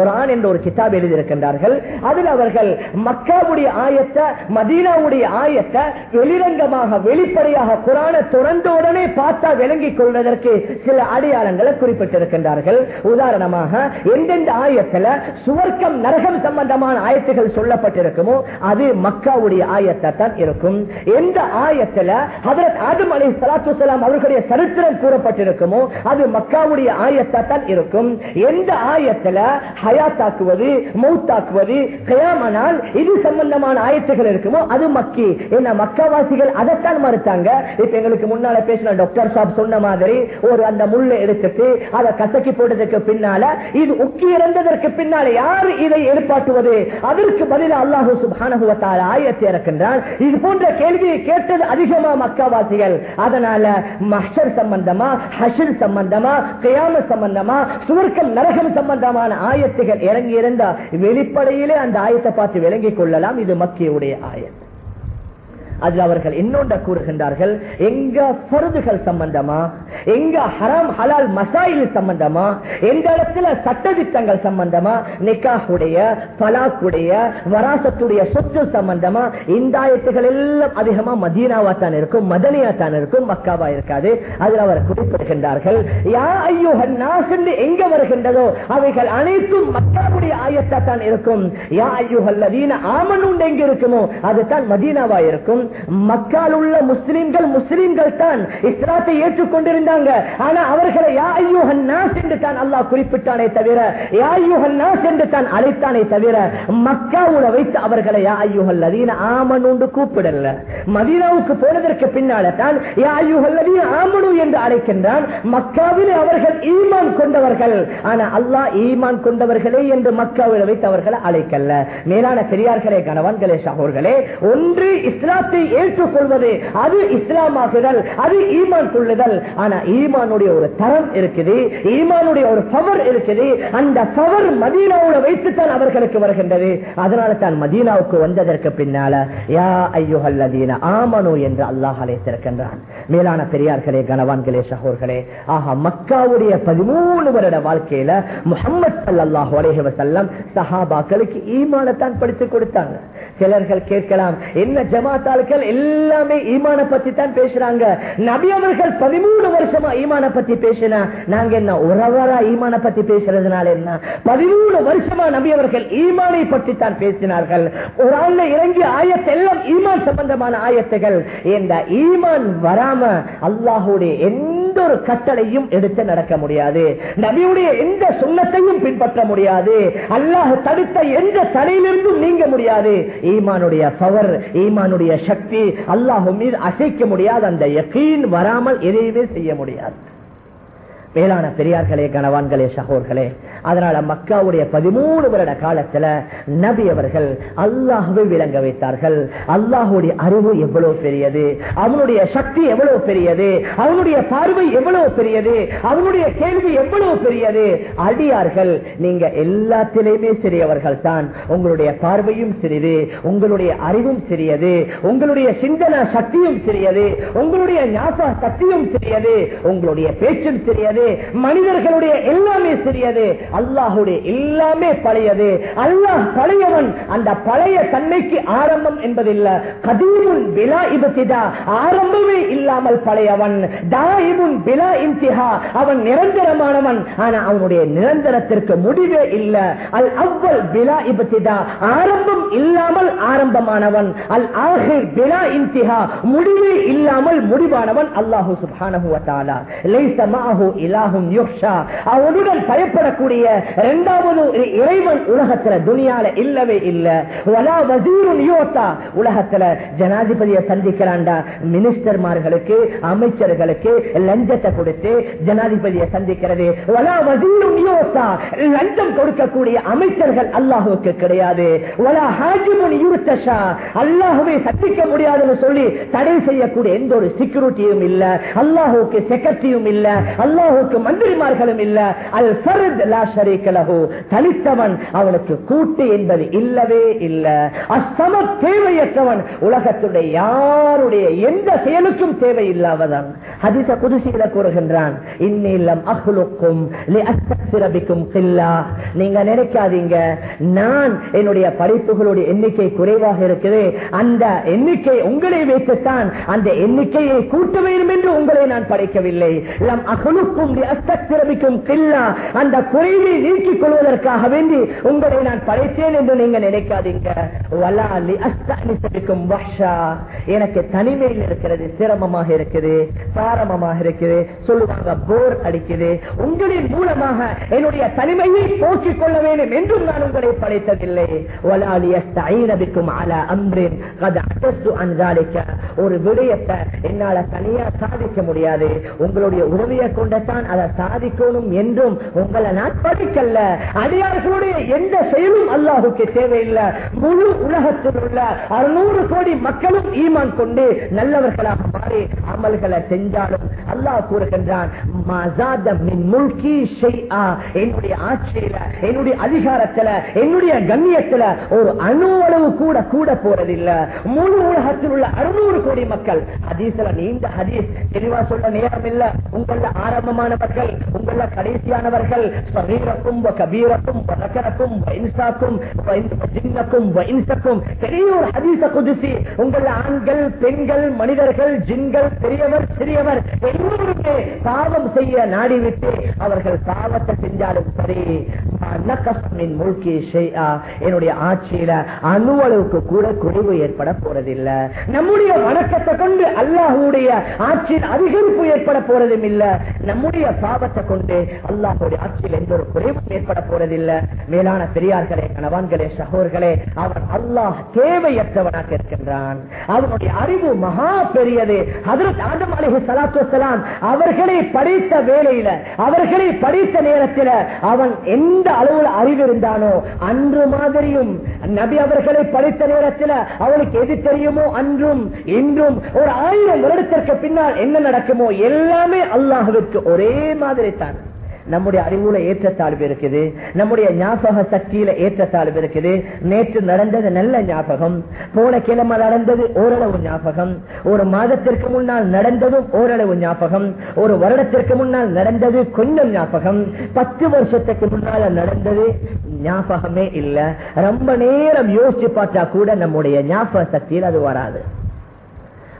Speaker 1: குரான் என்ற ஒரு கிதாப் எழுதியிருக்கின்றார்கள். அதில் அவர்கள் மக்காவுடைய ஆயத்தை மதீனாவுடைய ஆயத்தை வெளிரங்கமாக வெளிப்படையாக குரான துறந்த உடனே பார்த்தா விளங்கிக் கொள்வதற்கு சில அடையாளங்களை குறிப்பிட்டிருக்கின்றார்கள். உதாரணமாக எந்தெந்த ஆயத்துல சுவர்க்கம் நரகம் சம்பந்தமான ஆயத்துகள் சொல்லப்பட்டிருக்குமோ அது மக்காவுடைய ஆயத்தை தான் இருக்கும். எந்த ஆயத்துல ஹதரத் ஆதம் அலி சலாத்து சலாம் அவர்களுடைய சரித்திரம் கூறப்பட்டிருக்குமோ அது மக்காவுடைய ஆயத்தை தான் இருக்கும். எந்த ஆயத்துல ஹயாத்தாக்குவது மௌத்தாக்குவது கயாமனால் இது சம்பந்தமான ஆயத்துகள் இருக்குமோ? அது மக்கி. என்ன மக்காவாசிகள் அதைத்தான் மறுத்தாங்க. இப்ப எங்களுக்கு முன்னால பேசின டாக்டர் சாப் சொன்ன மாதிரி ஒரு அந்த முள்ளை எடுத்துட்டு அதை கசக்கி போட்டதுக்கு பின்னால இது உக்கி இறந்ததற்கு பின்னால யார் இதை ஏற்பாட்டுவது அதற்கு பதில் அல்லாஹு சுபானகுவத்தால் ஆயத்தை இறக்கின்றான். இது போன்ற கேள்வியை கேட்டது அதிகமா மக்காவாசிகள். அதனால மஷர் சம்பந்தமா ஹஷர் சம்பந்தமா கியாம சம்பந்தமா சுவர்க்கம் நரகம் சம்பந்தமான ஆயத்துகள் இறங்கி இருந்தா வெளிப்படையிலே அந்த ஆயத்தை பார்த்து விளங்கிக் கொள்ளலாம். இது மக்கியுடைய ஆயத் அதில் அவர்கள் இன்னொன்ற கூறுகின்றார்கள் எங்க பொருதுகள் சம்பந்தமா எங்க ஹராம் ஹலால் மசாயில் சம்பந்தமா எந்த இடத்துல சட்டதிட்டங்கள் சம்பந்தமா நிக்காஹுடைய பலாக்குடைய வராசத்துடைய சொத்து சம்பந்தமா இந்த ஆயத்துகள் எல்லாம் அதிகமா மதீனாவா தான் இருக்கும் மதனியா தான் இருக்கும் மக்காவா இருக்காது. அதில் அவர் குறிப்பிடுகின்றார்கள் யா ஐயோ நாசந்து எங்க வருகின்றதோ அவைகள் அனைத்தும் மக்காவுடைய ஆயத்தா தான் இருக்கும். யா ஐயோ அல்லதீன ஆமன் எங்க இருக்குமோ அதுதான் மதீனாவா இருக்கும். மக்கால் உள்ள முஸ்லிம்கள் முஸ்லிம்கள் தான் இஸ்லாத்தை ஏற்றுக்கொண்டிருந்தாங்க. ஆனா அவர்களை யா ஐயோஹன் நாஸ் என்று தான் அல்லாஹ் குறிப்பிட்டானே தவிர யா ஐயோஹன் நாஸ் என்று தான் அழைத்தானே தவிர மக்காவுல வைத்து அவர்களை யா ஐயோஹல் லதீன ஆமன் உண்டு கூப்பிடல. மதீனாவுக்கு போனதற்கு பின்னால தான் யா ஐயோஹல் லதீன ஆமனு என்று அழைக்கின்றான். மக்காவிலே அவர்கள் ஈமான் கொண்டவர்கள். ஆனா அல்லாஹ் ஈமான் கொண்டவர்களே என்று மக்காவில் வைத்து அவர்களை அழைக்கல்ல மேலான பெரியார்களே கணவன்களே சகோர்களே ஒன்று இஸ்லாத்தை அதை ஏற்றுக்கொள்வது அது இஸ்லாமாகுதல் அது ஈமான் கொள்ளுதல் ஆனா ஈமானுடைய ஒரு தரம் இருக்குது ஈமானுடைய ஒரு பவர் இருக்குது. அந்த பவர் மதீனாவோட வைத்துத்தான் அவர்களுக்கு வருகின்றது. அதனால தான் மதீனாவுக்கு வந்ததற்கு பின்னால யா ஐயோஹல்லதீன ஆமனு என்று அல்லாஹ் அழைத்திருக்கின்றான். மேலான பெரியார்களே கனவான்களே சகோர்களே ஆஹா மக்காவுடைய பதிமூணு வருட வாழ்க்கையில முகமது சல்லாஹூ அலைஹி வஸல்லம் சஹாபாக்களுக்கு ஈமானத்தான் படித்து கொடுத்தாங்க. சிலர்கள் கேட்கலாம் என்ன ஜமாத்தாளுக்கு அவர்கள் எல்லாமே ஈமான பத்தி தான் பேசுறாங்க. நபி அவர்கள் பதிமூணு வருஷமா ஈமான பத்தி பேசினா நாங்க என்ன உறவரா ஈமான பத்தி பேசுறதுனால என்ன? பதிமூணு வருஷமா நபி அவர்கள் ஈமானை பற்றி தான் பேசினார்கள். ஒரு ஆள்ல இறங்கிய ஆயத்தெல்லாம் ஈமான் சம்பந்தமான ஆயத்துகள். இந்த ஈமான் வராம அல்லாஹுடைய எந்த ஒரு கட்டளையும் எடுத்து நடக்க முடியாது. நபியுடைய எந்த சுண்ணத்தையும் பின்பற்ற முடியாது. அல்லாஹ் தடுத்த எந்த தடையிலிருந்தும் நீங்க முடியாது. ஈமானுடைய பவர் ஈமானுடைய சக்தி அல்லாஹு மீது அசைக்க முடியாது அந்த யக்கீன் வராமல் எதையுமே செய்ய முடியாது. மேலான பெரியார்களே கணவான்களே சகோர்களே அதனால மக்காவுடைய பதிமூணு வருட காலத்துல நபி அவர்கள் அல்லாஹுவை விளங்க வைத்தார்கள். அல்லாஹுடைய அறிவு எவ்வளவு பெரியது? அவனுடைய சக்தி எவ்வளவு பெரியது? அவனுடைய பார்வை எவ்வளவு பெரியது? அவனுடைய கேள்வி எவ்வளவு பெரியது? அடியார்கள் நீங்க எல்லாத்திலையுமே சிறியவர்கள் தான் உங்களுடைய பார்வையும் சிறிது உங்களுடைய அறிவும் சிறியது உங்களுடைய சிந்தன சக்தியும் சிறியது உங்களுடைய ஞாபக சக்தியும் சிறியது உங்களுடைய பேச்சும் சிறியது சிறியது மனிதர்களுடைய எல்லாமே சிறியது அல்லாஹுடைய எல்லாமே பழையது. அல்லாஹ் பழையவன் அந்த பழைய தன்மைக்கு ஆரம்பம் என்பதில்லை. கதீமுன் பிலா இபத்திதா ஆரம்பமே இல்லாமல் பழையவன். தாயிமுன் பிலா இம்திஹா அவன் நிரந்தரமானவன். ஆனா அவனுடைய நிரந்தரத்திற்கு முடிவே இல்லை. அல் அவ்வல் பிலா இபத்திதா ஆரம்பம் இல்லாமல் ஆரம்பமானவன். அல் ஆஹிர் பிலா இம்திஹா முடிவே இல்லாமல் முடிவானவன் அல்லாஹு சுப்ஹானஹு வ தஆலா. லைஸ இலாகும் இலாஹும் அவனுடன் பயப்படக்கூடிய இரண்டாவது இறைவன் உலகத்துல துணியால இல்லவே இல்லை. வலா வசீருன் யோத்தா. உலகத்துல ஜனாதிபதியை சந்திக்கிறான்டா. மினிஸ்டர்மார்களுக்கு அமைச்சர்களுக்கு லஞ்சத்தை கொடுத்து ஜனாதிபதியை சந்திக்கிறது. வலா வசீருன் யோத்தா. லஞ்சம் கொடுக்கக்கூடிய அமைச்சர்கள் அல்லாஹுக்கு கிடையாது. வலா ஹாஜிமுன் யுர்தஷா. அல்லாஹுவை சந்திக்க முடியாதுன்னு சொல்லி தடை செய்யக்கூடிய எந்த ஒரு செக்யூரிட்டியும் இல்ல. அல்லாஹுக்கு செக்ரட்டரியும் இல்ல. அல்லாஹு அல்லாஹுக்கு மந்திரிமார்களும் இல்ல. அல் ஃபர்த் லா ஷரீக தனித்தவன் அவனுக்கு கூட்டு என்பது இல்லவே இல்ல. அஸ்தம தேவையற்றவன் உலகத்துடைய யாருடைய எந்த செயலுக்கும் தேவை இல்லாதவன் ஹதீச குதிசியில கூறுகின்றான் இன்னிலம் அஹ்லுக்கும் லிஅஸ்தக்சிரபிக்கும் கில்லா. நீங்க நினைக்காதீங்க. நான் என்னுடைய படைப்புகளுடைய எண்ணிக்கை குறைவாக இருக்குது அந்த எண்ணிக்கை உங்களை வைத்துத்தான் அந்த எண்ணிக்கையை கூட்ட வேண்டும் என்று உங்களை நான் படைக்கவில்லை. லம் அகலுக்கும் அஸ்தத்திரபிக்கும் கில்லா. அந்த குறைவை நீக்கிக் கொள்வதற்காக வேண்டி உங்களை நான் படைத்தேன் என்று நீங்க நினைக்காதீங்க. வலாலி அஸ்தானிசபிக்கும் வஷா எனக்கு தனிமையில் இருக்கிறது சிரமமாக இருக்குது சாரமமாக இருக்குது. சொல்லுவாங்க போர் அடிக்குது. உங்களின் மூலமாக என்னுடைய தனிமையை போக்கிக் கொள்ள வேண்டும் என்றும் நான் உங்களை படைத்ததில்லை. வலாலி அஸ்தாயினபிக்கும் அலா அம்ரின் ஒரு விடயத்தை என்னால தனியா சாதிக்க முடியாது. உங்களுடைய உதவியை கொண்டத்தான் நான் அதை சாதிக்கணும் என்றும் உங்களை நான் படிக்கல்ல அடியார்களுடைய எந்த செயலும் அல்லாஹுக்கு தேவையில்லை. முழு உலகத்தில் உள்ள அறுநூறு கோடி மக்களும் ஈமான் கொண்டு நல்லவர்களாக மாறி அமல்களை செஞ்சாலும் அல்லாஹ் கூறுகின்றான் என்னுடைய ஆட்சியில என்னுடைய அதிகாரத்துல என்னுடைய கண்ணியத்துல ஒரு அணு அளவு கூட கூட போறதில்லை. முழு உலகத்தில் உள்ள அறுநூறு கோடி மக்கள். ஹதீஸ்ல நீண்ட ஹதீஸ் தெளிவா சொல்ல நேரம் இல்ல. உங்கள ஆரம்பமானவர்கள் உங்கள கடைசியானவர்கள் சரீரக்கும் கபீரக்கும் வ நகரக்கும் ஜின்னக்கும் வ பெரிய ஒரு ஹதீஸ குதிசி. உங்கள் ஆண்கள் பெண்கள் மனிதர்கள் ஜின்கள் பெரியவர் சிறியவர் எல்லோருமே பாவம் செய்ய நாடிவிட்டு அவர்கள் பாவத்தை செஞ்சாலும் சரி. நக்கஸ்மின் மூழ்கி ஷைஆ, என்னுடைய ஆட்சியில அணுவளவுக்கு கூட குறைவு ஏற்பட போறதில்லை. நம்முடைய வணக்கத்தை கொண்டு அல்லாஹுடைய ஆட்சியில் அதிகரிப்பு ஏற்பட போறதும் இல்லை. நம்முடைய பாவத்தை கொண்டு அல்லாஹுடைய ஆட்சியில் எந்த ஒரு குறைவும் ஏற்பட போறதில்லை. மேலான பெரியார்களே கணவான்களே சகோர்களே அவன் அல்லாஹ் தேவையற்றவனாக இருக்கின்றான். அவனுடைய அறிவு மகா பெரியது. ஹதரத் ஆதம் அவர்களை படித்த வேலையில அவர்களை படித்த நேரத்தில் அவன் எந்த அளவுல அறிவு இருந்தானோ அன்று மாதிரியும் நபி அவர்களை படித்த நேரத்தில் அவனுக்கு எது தெரியுமோ அன்றும் இன்றும் ஒரு ஆயிரம் வருடத்திற்கு பின்னால் என்ன நடக்குமோ எல்லாமே அல்லாஹுவிற்கு ஒரே மாதிரி தான். நம்முடைய அறிவுல ஏற்றத்தாழ்வு இருக்குது. நம்முடைய ஞாபக சக்தியில ஏற்றத்தாழ்வு இருக்குது. நேற்று நடந்தது நல்ல ஞாபகம். போன கிழமை நடந்தது ஓரளவு ஞாபகம். ஒரு மாதத்திற்கு முன்னால் நடந்ததும் ஓரளவு ஞாபகம். ஒரு வருடத்திற்கு முன்னால் நடந்தது கொஞ்சம் ஞாபகம். பத்து வருஷத்துக்கு முன்னால நடந்தது ஞாபகமே இல்ல. ரொம்ப நேரம் யோசிச்சு பார்த்தா கூட நம்முடைய ஞாபக சக்தியில் அது வராது.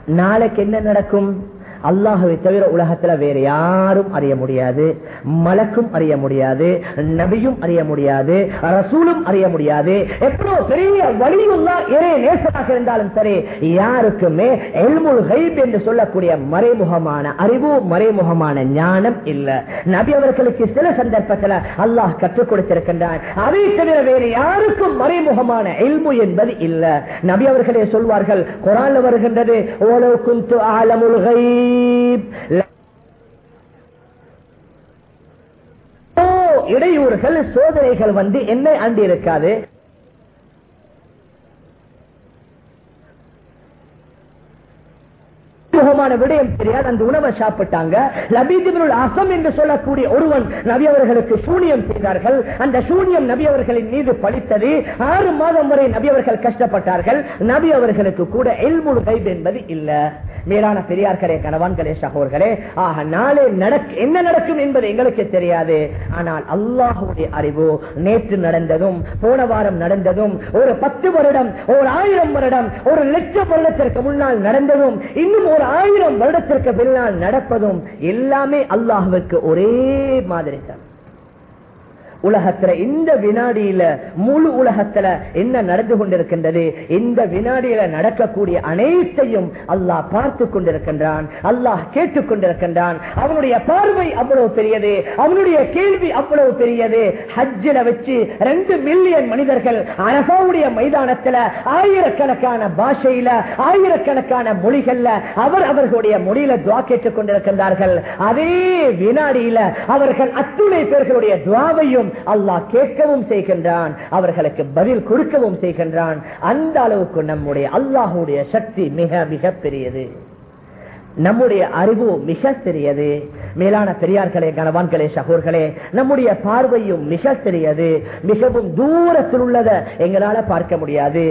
Speaker 1: நாளைக்கு என்ன நடக்கும்? அல்லாஹவை தவிர உலகத்துல வேற யாரும் அறிய முடியாது. மலக்கும் அறிய முடியாது. நபியும் அறிய முடியாது. ரசூலும் அறிய முடியாது. எவ்வளவு பெரிய வழியுள்ள இறை நேசராக இருந்தாலும் சரி யாருக்குமே எல்முல் ஹைப் என்று சொல்லக்கூடிய மறைமுகமான அறிவு மறைமுகமான ஞானம் இல்ல. நபி அவர்களுக்கு சில சந்தர்ப்பத்தில் அல்லாஹ் கற்றுக் கொடுத்திருக்கின்றான். அதை தவிர வேறு யாருக்கும் மறைமுகமான எல்மு என்பது இல்ல. நபி அவர்களே சொல்வார்கள் குரான் வருகின்றது ஓலோ குந்து ஆலமுல் ஹைப் ஓ, இடையூறுகள் சோதனைகள் வந்து என்னை அண்டி இருக்காது விடயம் தெரியாது அந்த உணவை சாப்பிட்டாங்க. லபீதிபினுல் அசம் என்று சொல்லக்கூடிய ஒருவன் நபி அவர்களுக்கு சூனியம் செய்தார்கள். அந்த சூனியம் நபி அவர்களின் மீது பழித்தது. ஆறு மாதம் வரை நபி அவர்கள் கஷ்டப்பட்டார்கள். நபி அவர்களுக்கு கூட எல்முல் கைப் என்பது இல்ல. மேலான பெரியார்களே கணவான்களே சகோர்களே ஆக நாளே என்ன நடக்கும் என்பது எங்களுக்கு தெரியாது. ஆனால் அல்லாஹுடைய அறிவு நேற்று நடந்ததும் போன வாரம் நடந்ததும் ஒரு பத்து வருடம் ஒரு ஆயிரம் வருடம் ஒரு லட்சம் வருடத்திற்கு முன்னால் நடந்ததும் இன்னும் ஒரு ஆயிரம் வருடத்திற்கு பின்னால் நடப்பதும் எல்லாமே அல்லாஹுவிற்கு ஒரே மாதிரி தான். உலகத்துல இந்த வினாடியில முழு உலகத்துல என்ன நடந்து கொண்டிருக்கின்றது? இந்த வினாடியில நடக்கக்கூடிய அனைத்தையும் அல்லாஹ் பார்த்து கொண்டிருக்கின்றான் அல்லாஹ் கேட்டுக் கொண்டிருக்கின்றான். அவனுடைய பார்வை அவ்வளவு பெரியது அவனுடைய கேள்வி அவ்வளவு பெரியது. ஹஜ்ஜில வச்சு ரெண்டு மில்லியன் மனிதர்கள் அரபாவுடைய மைதானத்துல ஆயிரக்கணக்கான பாஷையில ஆயிரக்கணக்கான மொழிகள்ல அவர் அவர்களுடைய மொழியில துவா கேட்டுக் கொண்டிருக்கின்றார்கள். அதே வினாடியில அவர்கள் அத்துணை பேர்களுடைய துவாவையும் அல்லாஹ் கேட்கவும் செய்கின்றான் அவர்களுக்கு பதில் கொடுக்கவும் செய்கின்றான். அந்த அளவுக்கு நம்முடைய அல்லாஹுடைய சக்தி மிக மிக பெரியது. நம்முடைய அறிவு மிக சிறியது மேலான பெரியார்களே கனவான்களே சகோர்களே நம்முடைய பார்வையும் மிக சிறியது மிகவும் தூரத்தில் உள்ளதை எங்களால பார்க்க முடியாது.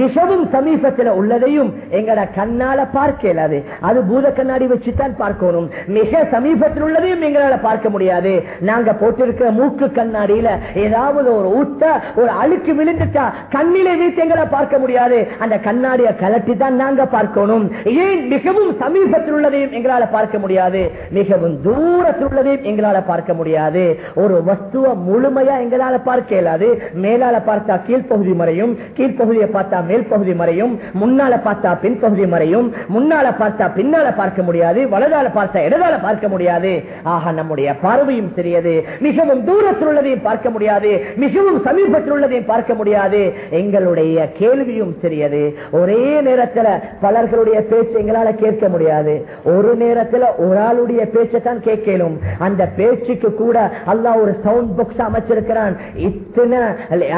Speaker 1: மிகவும் சமீபத்தில் உள்ளதையும் எங்கட கண்ணால பார்க்க இயலாது. அது பூத கண்ணாடி வச்சுதான் பார்க்கணும். மிக சமீபத்தில் உள்ளதையும் எங்களால பார்க்க முடியாது. நாங்க போட்டிருக்கிற மூக்கு கண்ணாடியில ஏதாவது ஒரு ஊட்ட ஒரு அழுக்கு விழுந்துட்டா கண்ணிலே வீட்டு எங்களை பார்க்க முடியாது. அந்த கண்ணாடியை கலட்டி தான் நாங்க பார்க்கணும். ஏன் மிகவும் சமீபத்தில் உள்ளதையும் எங்களால பார்க்க முடியாது? மிகவும் தூரத்தில் உள்ளதையும் எங்களால பார்க்க முடியாது. ஒரு வஸ்துவ முழுமையா எங்களால பார்க்க இயலாது. மேலால பார்த்தா கீழ்ப்பகுதி மறையும் கீழ்ப்பகுதியை பார்த்தா மேல் பகுதி மறையும் முன்னால பார்த்தா பின்பகுதி மறையும் முன்னால பார்த்தா பின்னால பார்க்க முடியாது வலதால பார்த்தா இடதால பார்க்க முடியாது. ஆக நம்முடைய பார்வையும் சிறியது. மிகவும் தூரத்தில் உள்ளதையும் பார்க்க முடியாது. மிகவும் சமீபத்தில் உள்ளதையும் பார்க்க முடியாது. எங்களுடைய கேள்வியும் சிறியது. ஒரே நேரத்தில் பலர்களுடைய பேச்சு எங்களால கேட்க முடியாது. ஒரு நேரத்தில் ஒரு ஆளுடைய பேச்சை தான் கேட்கலும். அந்த பேச்சுக்கு கூட அல்லா ஒரு சவுண்ட் பாக்ஸ் அமைச்சிருக்கிறான். இத்தனை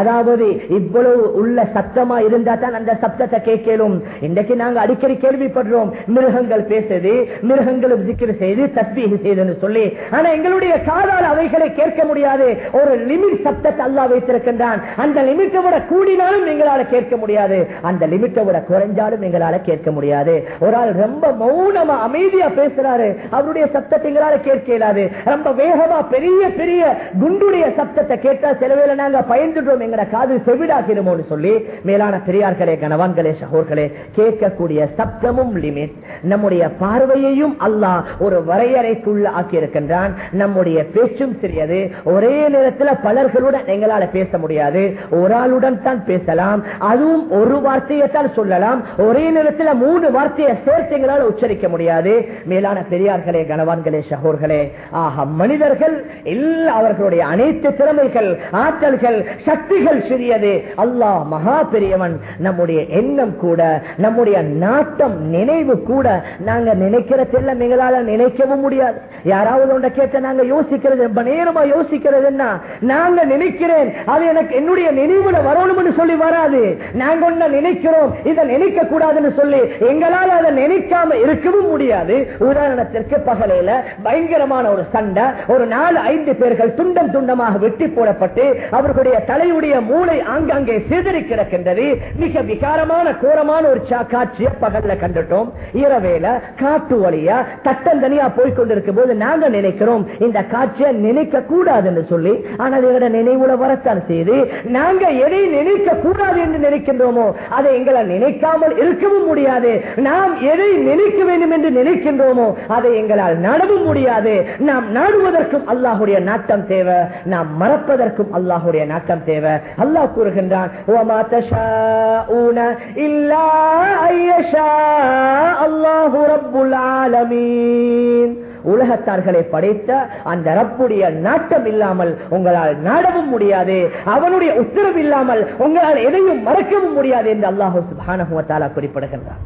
Speaker 1: அதாவது இவ்வளவு உள்ள சத்தமா இருந்தா தான் அந்த சப்தத்தை கேட்கலும். இன்றைக்கு நாங்க அடிக்கடி கேள்விப்படுறோம். மிருகங்கள் பேசுது மிருகங்களும் ஜிக்கிர செய்து தஸ்பீக செய்துன்னு சொல்லி. ஆனா எங்களுடைய காதால் அவைகளை கேட்க முடியாது. ஒரு லிமிட் சப்தத்தை அல்லா வைத்திருக்கின்றான். அந்த லிமிட்டை விட கூடினாலும் எங்களால கேட்க முடியாது. அந்த லிமிட்டை விட குறைஞ்சாலும் எங்களால கேட்க முடியாது. ஒரு ஆள் ரொம்ப மௌனமா அமைதியா பேசுறாரு. அவருடைய சத்தத்தை எங்களால கேட்க இயலாது. ரொம்ப வேகமா பெரிய பெரிய குண்டுடைய சப்தத்தை கேட்டா சில நாங்க பயந்துட்டோம் எங்கட காது செவிடாக்கிடுமோன்னு சொல்லி மேலான பெரியார்களே கணவான்களே சகோர்களே கேட்கக்கூடிய சப்தமும் லிமிட் நம்முடைய பார்வையையும் அல்லாஹ் ஒரு வரையறைக்குள்ள ஆக்கி இருக்கின்றான் நம்முடைய பேச்சும் சிறியது. ஒரே நேரத்தில் பலர்களுடன் எங்களால பேச முடியாது. ஒரு ஆளுடன் தான் பேசலாம். அதுவும் ஒரு வார்த்தையை தான் சொல்லலாம். ஒரே நேரத்தில் மூணு வார்த்தையை சேர்த்து எங்களால் உச்சரிக்க முடியாது. மேலான பெரியார்களே கணவான்களே சகோர்களே ஆக மனிதர்கள் எல்லா அவர்களுடைய அனைத்து திறமைகள் ஆற்றல்கள் சக்திகள் சிறியது. அல்லாஹ் மகா பெரியவன் நம்முடைய எண்ணம் கூட நம்முடைய நாட்டம் நினைவு கூட நாங்க நினைக்கிறதெல்லாம் எங்களால நினைக்கவும் முடியாது. யாராவது ஒன்றை கேட்ட நாங்க யோசிக்கிறது ரொம்ப நேரமா யோசிக்கிறது என்ன? நாங்க நினைக்கிறேன் அது எனக்கு என்னுடைய நினைவுல வரணும்னு சொல்லி வராது. நாங்க ஒன்ன நினைக்கிறோம் இதை நினைக்க கூடாதுன்னு சொல்லி எங்களால் அதை நினைக்காம இருக்கவும் முடியாது. உதாரணத்திற்கு பகலையில பயங்கரமான ஒரு சண்டை. ஒரு நாலு ஐந்து பேர்கள் துண்டம் துண்டமாக வெட்டி போடப்பட்டு அவர்களுடைய தலையுடைய மூளை ஆங்காங்கே சிதறி கிடக்கின்றது. மிக விகாரமான கோரமான ஒரு காட்சியை பகல்ல கண்டுட்டோம். இரவேல காட்டு வழியா தட்டந்தனியா போய் கொண்டிருக்கும் போது நாங்க நினைக்கிறோம் இந்த காட்சியை நினைக்க கூடாதுன்னு சொல்லி ஆனால் எங்களோட நினைவுல வரத்தான் செய்து நாங்க எதை நினைக்க கூடாது என்று நினைக்கின்றோமோ அதை எங்களை நினைக்காமல் இருக்கவும் முடியாது. நாம் எதை நினைக்க வேண்டும் என்று நினைக்கின்றோமோ அதை எங்களால் நடவும் முடியாது. முடியாது. நாம் நாடுவதற்கும் அல்லாஹுடைய நாட்டம் தேவை. நாம் மறப்பதற்கும் அல்லாஹுடைய நாட்டம் தேவை. அல்லாஹ் கூறுகின்றான் அல்லாஹு ரப்புல் ஆலமீன். உலகத்தார்களை படைத்த அந்த ரப்புடைய நாட்டம் இல்லாமல் உங்களால் நாடவும் முடியாது. அவனுடைய உத்தரவு இல்லாமல் உங்களால் எதையும் மறக்கவும் முடியாது என்று அல்லாஹு சுபானகுவத்தாலா வ குறிப்பிடுகின்றார்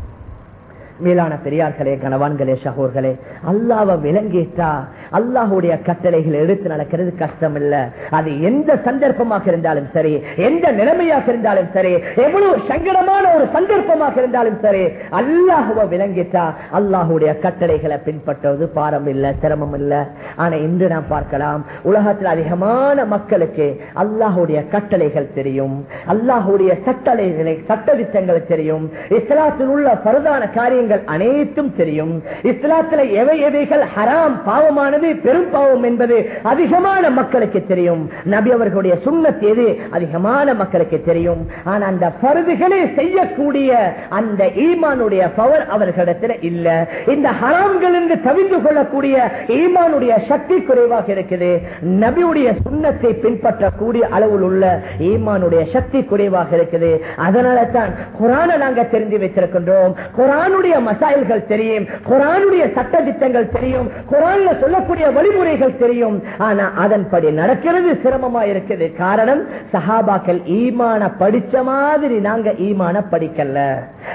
Speaker 1: மேலான பெரியார்களே கணவான்களே சகோர்களே அல்லாவை விளங்கிட்டா அல்லாஹுடைய கட்டளைகள் எடுத்து நடக்கிறது கஷ்டம் இல்ல அது எந்த சந்தர்ப்பமாக இருந்தாலும் சரி எந்த நிலைமையாக இருந்தாலும் சரி எவ்வளவு சங்கடமான ஒரு சந்தர்ப்பமாக இருந்தாலும் சரி அல்லாஹுவ விளங்கிட்டா அல்லாஹுடைய கட்டளைகளை பின்பற்றுவது பாரம் இல்ல சிரமம் இல்ல ஆனா இன்று நாம் பார்க்கலாம் உலகத்தில் அதிகமான மக்களுக்கு அல்லாஹுடைய கட்டளைகள் தெரியும். அல்லாஹுடைய சட்டளைகளை சட்டதிட்டங்கள் தெரியும். இஸ்லாத்தில் உள்ள பரதான காரியங்கள் அனைத்தும் தெரியும். இஸ்லாத்தில் எவை எவைகள் ஹராம் பாவமானது பெரும் பாவம் என்பது அதிகமான மக்களுக்கு தெரியும். நபி அவர்களுடைய சுண்ணத் எது? அதிகமான மக்களுக்கு தெரியும். ஆனா அந்த பருதுகளை செய்யக்கூடிய அந்த ஈமானுடைய பவர் அவர்களிடத்தில் இல்ல. இந்த ஹராம்கள் என்று தவிர்த்து கொள்ளக்கூடிய ஈமானுடைய சக்தி குறைவாக இருக்குது. நபியுடைய சுண்ணத்தை பின்பற்றக்கூடிய அளவில் உள்ள ஈமானுடைய சக்தி குறைவாக இருக்குது. அதனால தான் குரானை நாங்க தெரிஞ்சு வைத்திருக்கின்றோம். குரானுடைய மசாயல்கள் தெரியும் குரானுடைய சட்ட திட்டங்கள் தெரியும் குரான்ல சொல்லக்கூடிய வழிமுறைகள் தெரியும். ஆனா அதன்படி நடக்கிறது சிரமமா இருக்குது. காரணம் சஹாபாக்கள் ஈமான படிச்ச மாதிரி நாங்க ஈமான படிக்கல.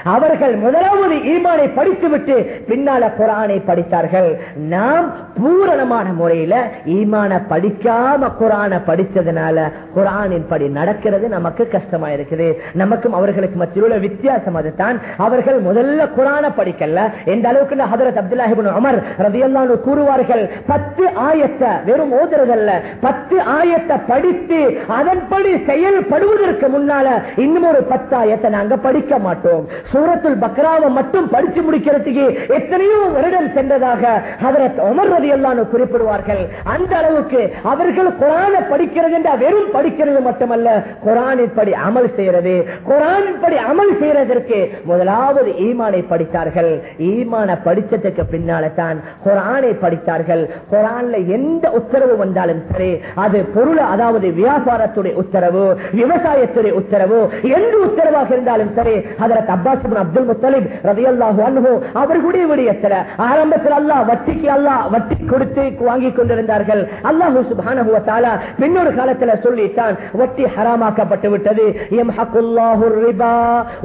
Speaker 1: அவர்கள் முதலாவது ஈமானை படித்துவிட்டு பின்னால குரானை படித்தார்கள். நாம் பூரணமான முறையில ஈமான படிக்காம குரான படிச்சதுனால குரானின் படி நடக்கிறது நமக்கு கஷ்டமா இருக்குது. நமக்கும் அவர்களுக்கு மத்தியுள்ள வித்தியாசம் அதுதான். அவர்கள் முதல்ல குரான படிக்கல. எந்த அளவுக்கு ஹதரத் அப்துல்லாஹிபின் உமர் ரதியல்லானு கூறுவார்கள் பத்து ஆயத்தை வெறும் ஓதுறதல்ல பத்து ஆயத்தை படித்து அதன்படி செயல்படுவதற்கு முன்னால இன்னும் ஒரு பத்து ஆயத்தை நாங்க படிக்க மாட்டோம். சூரத்துல் பக்ராவை மட்டும் படிச்சு முடிக்கிறதுக்கு எத்தனையோ வருடம் சென்றதாக ஹதரத் உமர் ரதியல்லானு குறிப்பிடுவார்கள். அந்த அளவுக்கு அவர்கள் குரான படிக்கிறது என்றால் வெறும் படிக்கிறது மட்டுமல்ல குரானின் படி அமல் செய்யறது குரானின் படி அமல் செய்யறதற்கு முதலாவது ஈமானை படித்தார் படித்தார்கள். ஈமான படித்ததுக்கு பின்னால தான் குரானை படித்தார்கள். குரான்ல எந்த உத்தரவு வந்தாலும் சரி அது பொருள் அதாவது வியாபாரத்துடைய உத்தரவு விவசாயத்துடைய உத்தரவு எந்த உத்தரவாக இருந்தாலும் சரி அதற்கு அப்பாஸ் அப்துல் முத்தலிப் ரலியல்லாஹு அன்ஹு அவர்களுடைய விடயத்தில் ஆரம்பத்தில் அல்லா வட்டிக்கு அல்லா வட்டி கொடுத்து வாங்கி கொண்டிருந்தார்கள். அல்லாஹு சுபானுவத்தால பின்னொரு காலத்துல சொல்லித்தான் வட்டி ஹராமாக்கப்பட்டு விட்டது யம்ஹகுல்லாஹு ரிபா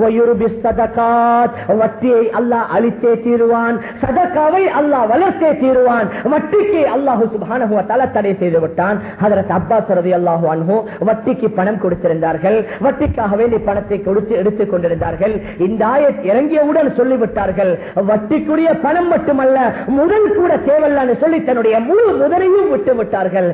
Speaker 1: வ யுர்பிஸ் வட்டியை அல்லாஹ் அழித்தே தீருவான். சதக்காவை அல்லாஹ் வளர்த்தே தீருவான். வட்டிக்கு அல்லாஹு சுப்ஹானஹு தல தடை செய்து விட்டான். ஹஜரத் அப்பாஸ் ரலியல்லாஹு அன்ஹு வட்டிக்கு பணம் கொடுத்திருந்தார்கள். வட்டிக்காக வேண்டி பணத்தை கொடுத்து எடுத்துக் கொண்டிருந்தார்கள். இந்த இந்த ஆயத் இறங்கியவுடன் சொல்லிவிட்டார்கள். வட்டிக்குரிய பணம் மட்டுமல்ல முதல் கூட தேவையில்லான்னு சொல்லி தன்னுடைய முழு முதலையும் விட்டு விட்டார்கள்.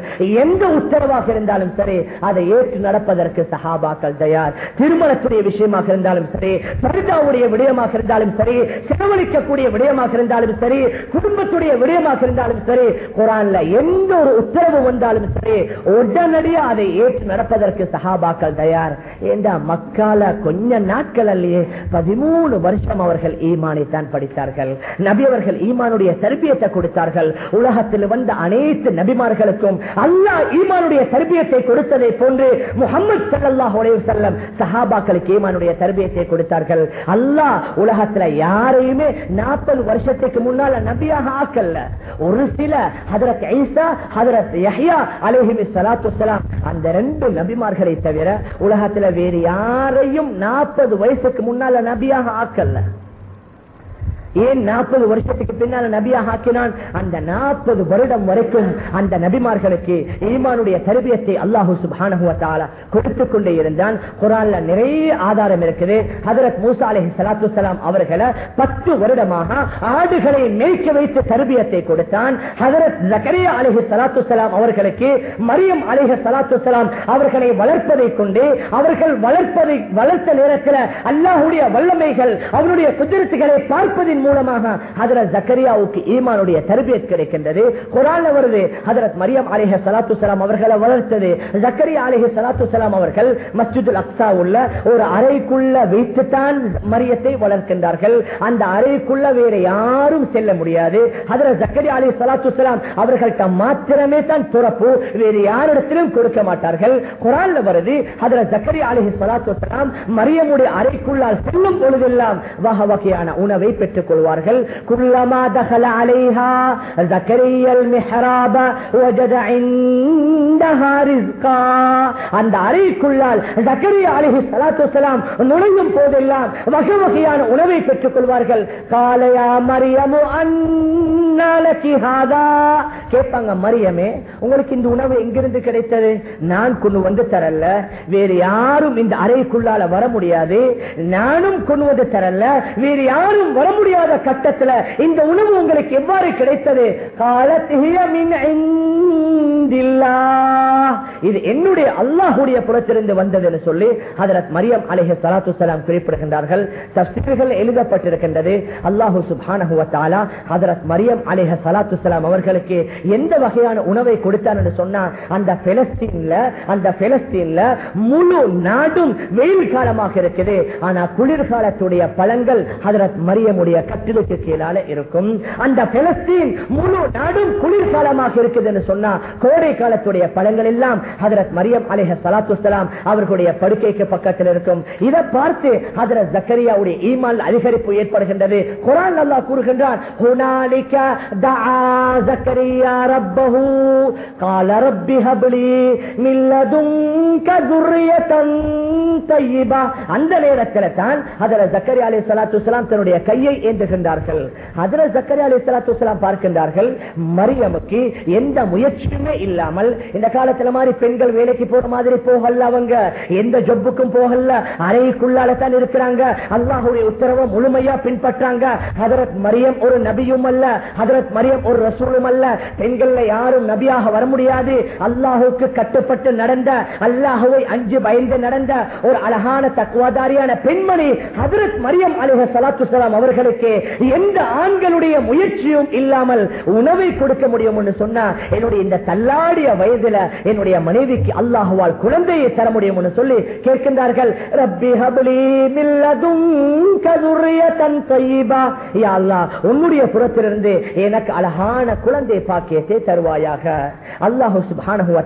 Speaker 1: எந்த உத்தரவாக இருந்தாலும் சரி அதை ஏற்று நடப்பதற்கு சஹாபாக்கள் தயார். திருமணத்துடைய விஷயமாக இருந்தாலும் சரி பரிதாவுடைய விடயமாக இருந்தாலும் சரி செலவழிக்கக்கூடிய விடயமாக இருந்தாலும் சரி குடும்பத்துடைய விடயமாக இருந்தாலும் சரி குரான்ல எந்த ஒரு உத்தரவு வந்தாலும் சரி உடனடியாக அதை ஏற்று நடப்பதற்கு சஹாபாக்கள் தயார். என்ற மக்கால கொஞ்ச நாட்கள் அல்லையே பதிமூணு வருஷம் அவர்கள் ஈமானை தான் படித்தார்கள். நபி அவர்கள் ஈமானுடைய தர்பியத்தை கொடுத்தார்கள். உலகத்தில் வந்த அனைத்து நபிமார்களுக்கும் அல்லாஹ் ஈமானுடைய தர்பியத்தை கொடுத்ததை போன்று முகமது ஸல்லல்லாஹு அலைஹி சஹாபாக்களுக்கு ஈமானுடைய தர்பியத்தை கொடுத்தார்கள். அல்லாஹ் உலகத்துல யாரையுமே நாற்பது வருஷத்துக்கு முன்னால நபியாக ஆக்கல்ல ஒரு சில ஹதரத் ஐசா ஹதரத் யஹ்யா அலைஹிமி சலாத்து வஸலாம் அந்த ரெண்டு நபிமார்களை தவிர உலகத்துல வேறு யாரையும் நாற்பது வயசுக்கு முன்னால நபியாக ஆக்கல்ல ஏன் நாற்பது வருஷத்துக்கு பின்னால நபியாக ஆக்கினான்? அந்த நாற்பது வருடம் வரைக்கும் அந்த நபிமார்களுக்கு ஈமானுடைய தருபியத்தை அல்லாஹு சுபானுவத்தால வ கொடுத்துக் கொண்டே இருந்தான். குரான்ல நிறைய ஆதாரம் இருக்குது. ஹதரத் மூசா அலஹி சலாத்து சலாம் அவர்களை பத்து வருடமாக ஆடுகளை மேய்க்க வைத்து தருபியத்தை கொடுத்தான். ஹதரத் ஜக்கரியா அலஹி சலாத்து சலாம் அவர்களுக்கு மரியம் அலைஹி சலாத்து சலாம் அவர்களை வளர்ப்பதை கொண்டு அவர்கள் வளர்ப்பதை வளர்த்த நேரத்தில் அல்லாஹுடைய வல்லமைகள் அவருடைய குதிரத்துகளை பார்ப்பதின் மூலமாக ஹதரத் ஜக்கரியாவுக்கு ஈமானுடைய தர்பியத் கிடைக்கின்றது. குரான் வருது ஹதரத் மரியம் அலிஹ சலாத்து சலாம் அவர்களை வளர்த்தது. ஜக்கரியா அலிஹ சலாத்து சலாம் அவர்கள் மஸ்ஜிதுல் அக்ஸா உள்ள ஒரு அறைக்குள்ள வைத்துத்தான் மரியத்தை வளர்க்கின்றார்கள். அந்த அறைக்குள்ள வேற யாரும் செல்ல முடியாது. ஹதரத் ஜக்கரியா அலி சலாத்து சலாம் அவர்கள்ட்ட மாத்திரமே தான் துறப்பு வேறு யாரிடத்திலும் கொடுக்க மாட்டார்கள். குரான்ல வருது ஹதரத் ஜக்கரியா அலிஹி சலாத்து சலாம் மரியமுடைய அறைக்குள்ளால் செல்லும் பொழுதெல்லாம் வகை வகையான உணவை பெற்றுக் கொள்வார்கள் குல்லமா தகல அலைஹா ஜக்கரியல் மிஹராப அந்த அறைக்குள்ளால் ஜக்கரியா அலைஹி ஸலாத்து வஸலாம் நுழையும் போதெல்லாம் வகை வகையான உணவை பெற்றுக் கொள்வார்கள். காலையா மரியமு கேட்பாங்க மரியமே உங்களுக்கு இந்த உணவு எங்கிருந்து கிடைத்தது? நான் கொண்டு வந்து தரல வேறு யாரும் இந்த அறைக்குள்ளால வர முடியாது. நானும் கொண்டு வந்து தரல வேறு யாரும் வர முடியாது கட்டத்துல இந்த உணவு உங்களுக்கு எவ்வாறு கிடைத்தது? இது என்னுடைய அல்லாஹுடைய புறத்திலிருந்து வந்ததுன்னு சொல்லி ஹதரத் மரியம் அலைஹி சலாத்து சலாம் குறிப்பிடுகின்றார்கள். தஃசீர்கள் எழுதப்பட்டிருக்கின்றது. அல்லாஹு சுப்ஹானஹு வ ஹதரத் மரியம் அலேஹ சலாத்து சலாம் அவர்களுக்கு எந்த வகையான உணவை கொடுத்தார் என்று சொன்னா அந்த பெலஸ்தீன்ல அந்த பெலஸ்தீன்ல முழு நாடும் வெயில் காலமாக இருக்குது. ஆனா குளிர்காலத்துடைய பழங்கள் ஹதரத் மரியமுடைய கட்டிலுக்கு கீழால இருக்கும் அந்த பெலஸ்தீன் முழு நாடும் குளிர்காலமாக இருக்குதுன்னு சொன்னா கோடை காலத்துடைய பழங்கள் எல்லாம் ஹதரத் மரியம் அலைஹ சலாத்து வஸலாம் அவர்களுடைய படுக்கைக்கு பக்கத்தில் இருக்கும் இதை பார்த்து ஹதரத் ஜக்கரியாவுடைய ஈமான் அதிகரிப்பு ஏற்படுகின்றது குரான் அல்லாஹ் கூறுகின்றான் ஹுனாலிக தஆ ஜக்கரியா ரப்பஹு قال رب هب لي من لدنك ذرية طيبة அந்த நேரத்தில் தான் ஹதரத் ஜக்கரியா அலைஹி ஸலாத்து வஸலாம் தன்னுடைய கையை ஏந்துகின்றார்கள் ஹதரத் சக்கரி அலி ஸலாத்து பார்க்கின்றார்கள் மரியமுக்கு எந்த முயற்சியுமே இல்லாமல் இந்த காலத்துல மாதிரி பெண்கள் வேலைக்கு போற மாதிரி போகல அவங்க. எந்த ஜொப்புக்கும் போகல அறைக்குள்ளால தான் இருக்கிறாங்க. அல்லாஹுடைய உத்தரவை முழுமையா பின்பற்றாங்க. ஹதரத் மரியம் ஒரு நபியும் அல்ல. ஹதரத் மரியம் ஒரு ரசூலும் அல்ல. பெண்கள்ல யாரும் நபியாக வர முடியாது. அல்லாஹுக்கு கட்டுப்பட்டு நடந்த அல்லாஹுவை அஞ்சு பயந்து நடந்த ஒரு அழகான தக்குவாதாரியான பெண்மணி ஹதரத் மரியம் அலுக சலாத்து சலாம் அவர்களுக்கு எந்த ஆண்களுடைய முயற்சியும் இல்லாமல் உணவை கொடுக்க முடியும் சொன்னா என்னுடைய இந்த தள்ளாடிய வயதுல என்னுடைய மனைவிக்கு அல்லாஹுவால் குழந்தையை தர முடியும் சொல்லி கேட்கின்றார்கள். ரப்பி ஹப்லி மில்லதுன்க துர்ரியத்தன் தய்யிபா யா அல்லாஹ் உன்னுடைய புறத்திலிருந்து எனக்கு அழகான குழந்தை பாக்கியத்தை தருவாயாக. அல்லாஹு சுப்ஹானஹு வ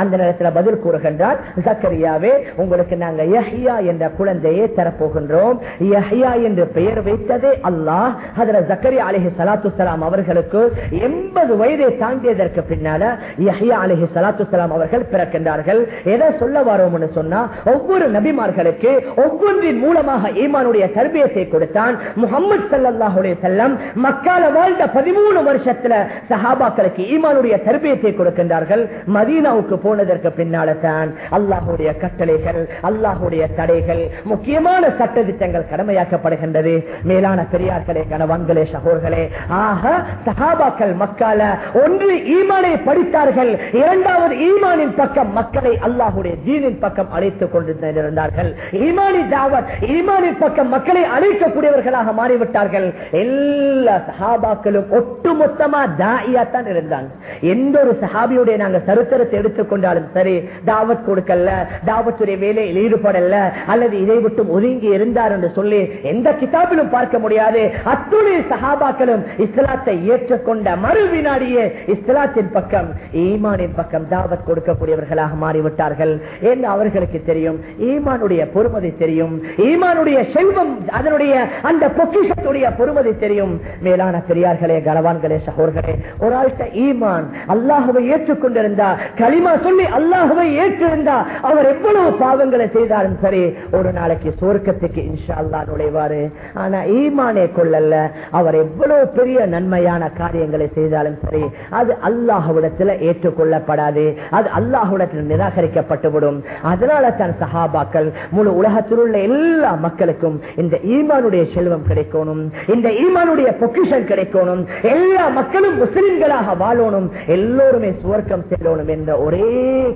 Speaker 1: அந்த நேரத்தில் பதில் கூறுகின்றார். சக்கரியாவே உங்களுக்கு நாங்கள் யஹ்யா என்ற குழந்தையை தரப்போகின்றோம். யஹ்யா என்று பெயர் வைத்ததே அல்ல அல்லாஹ் அதுல ஜக்கரி அலஹி சலாத்து சலாம் அவர்களுக்கு 80 வயதை தாண்டியதற்கு பின்னால யஹ்யா அலைஹி ஸலாத்து ஸலாம் அவர்கள் பிறக்கின்றார்கள். எதை சொல்ல வரோம்னு சொன்னா ஒவ்வொரு நபிமார்களுக்கு ஒவ்வொன்றின் மூலமாக ஈமானுடைய தர்பியத்தை கொடுத்தான் முகமது சல்லாஹுடைய செல்லம் மக்கால வாழ்ந்த 13 வருஷத்துல சஹாபாக்களுக்கு ஈமானுடைய தர்பியத்தை கொடுக்கின்றார்கள். மதீனாவுக்கு போனதற்கு பின்னால தான் அல்லாஹுடைய கட்டளைகள் அல்லாஹுடைய தடைகள் முக்கியமான சட்ட திட்டங்கள் கடமையாக்கப்படுகின்றது. மேலான பெரியார்களே கணவன்களே சகோர்களே. ஆக சகாபாக்கள் மக்கால ஒன்று ஈமானை படித்தார்கள் இரண்டாவது ஈமானின் பக்கம் மக்களை அல்லாஹுடைய ஜீனின் பக்கம் அழைத்துக் கொண்டிருந்தார்கள். ஈமானி தாவத் ஈமானின் பக்கம் மக்களை அழைக்கக்கூடியவர்களாக மாறிவிட்டார்கள். எல்லா சகாபாக்களும் ஒட்டுமொத்தமா தாயா தான் இருந்தாங்க. எந்த ஒரு சஹாபியுடைய நாங்க சரித்திரத்தை எடுத்துக்கொண்டாலும் சரி தாவத் கொடுக்கல தாவத்துடைய வேலையில் ஈடுபடல அல்லது இதை விட்டு ஒதுங்கி இருந்தார் என்று சொல்லி எந்த கிதாபிலும் பார்க்க முடியாது. கிடையாது அத்துணை சகாபாக்களும் இஸ்லாத்தை ஏற்றுக்கொண்ட மறு வினாடியே இஸ்லாத்தின் பக்கம் ஈமானின் பக்கம் தாவத் கொடுக்கக்கூடியவர்களாக மாறிவிட்டார்கள் என்று அவர்களுக்கு தெரியும் ஈமானுடைய பொறுமதி தெரியும் ஈமானுடைய செல்வம் அதனுடைய அந்த பொக்கிஷத்துடைய பொறுமதி தெரியும். மேலான பெரியார்களே கலவான்களே சகோர்களே ஒரு ஆழ்த்த ஈமான் அல்லாஹுவை ஏற்றுக்கொண்டிருந்தா களிமா சொல்லி அல்லாஹுவை ஏற்றிருந்தா அவர் எவ்வளவு பாவங்களை செய்தாலும் சரி ஒரு நாளைக்கு சொர்க்கத்துக்கு இன்ஷா அல்லா நுழைவாரு. ஆனா ஈமான் கொள்ளல அவர் எவ்வளவு பெரிய நன்மையான காரியங்களை செய்தாலும் சரி அது அல்லாஹுடத்தில் ஏற்றுக்கொள்ளப்படாது. அது அல்லாஹுடத்தில் நிராகரிக்கப்பட்டுவிடும். அதனால தான் சஹாபாக்கள் முழு உலகத்தில் உள்ள எல்லா மக்களுக்கும் இந்த ஈமானுடைய செல்வம் கிடைக்கணும். இந்த ஈமானுடைய பொக்கிஷன் கிடைக்கணும். எல்லா மக்களும் முஸ்லிம்களாக வாழணும். எல்லோருமே சுவர்க்கம் செல்லணும் என்ற ஒரே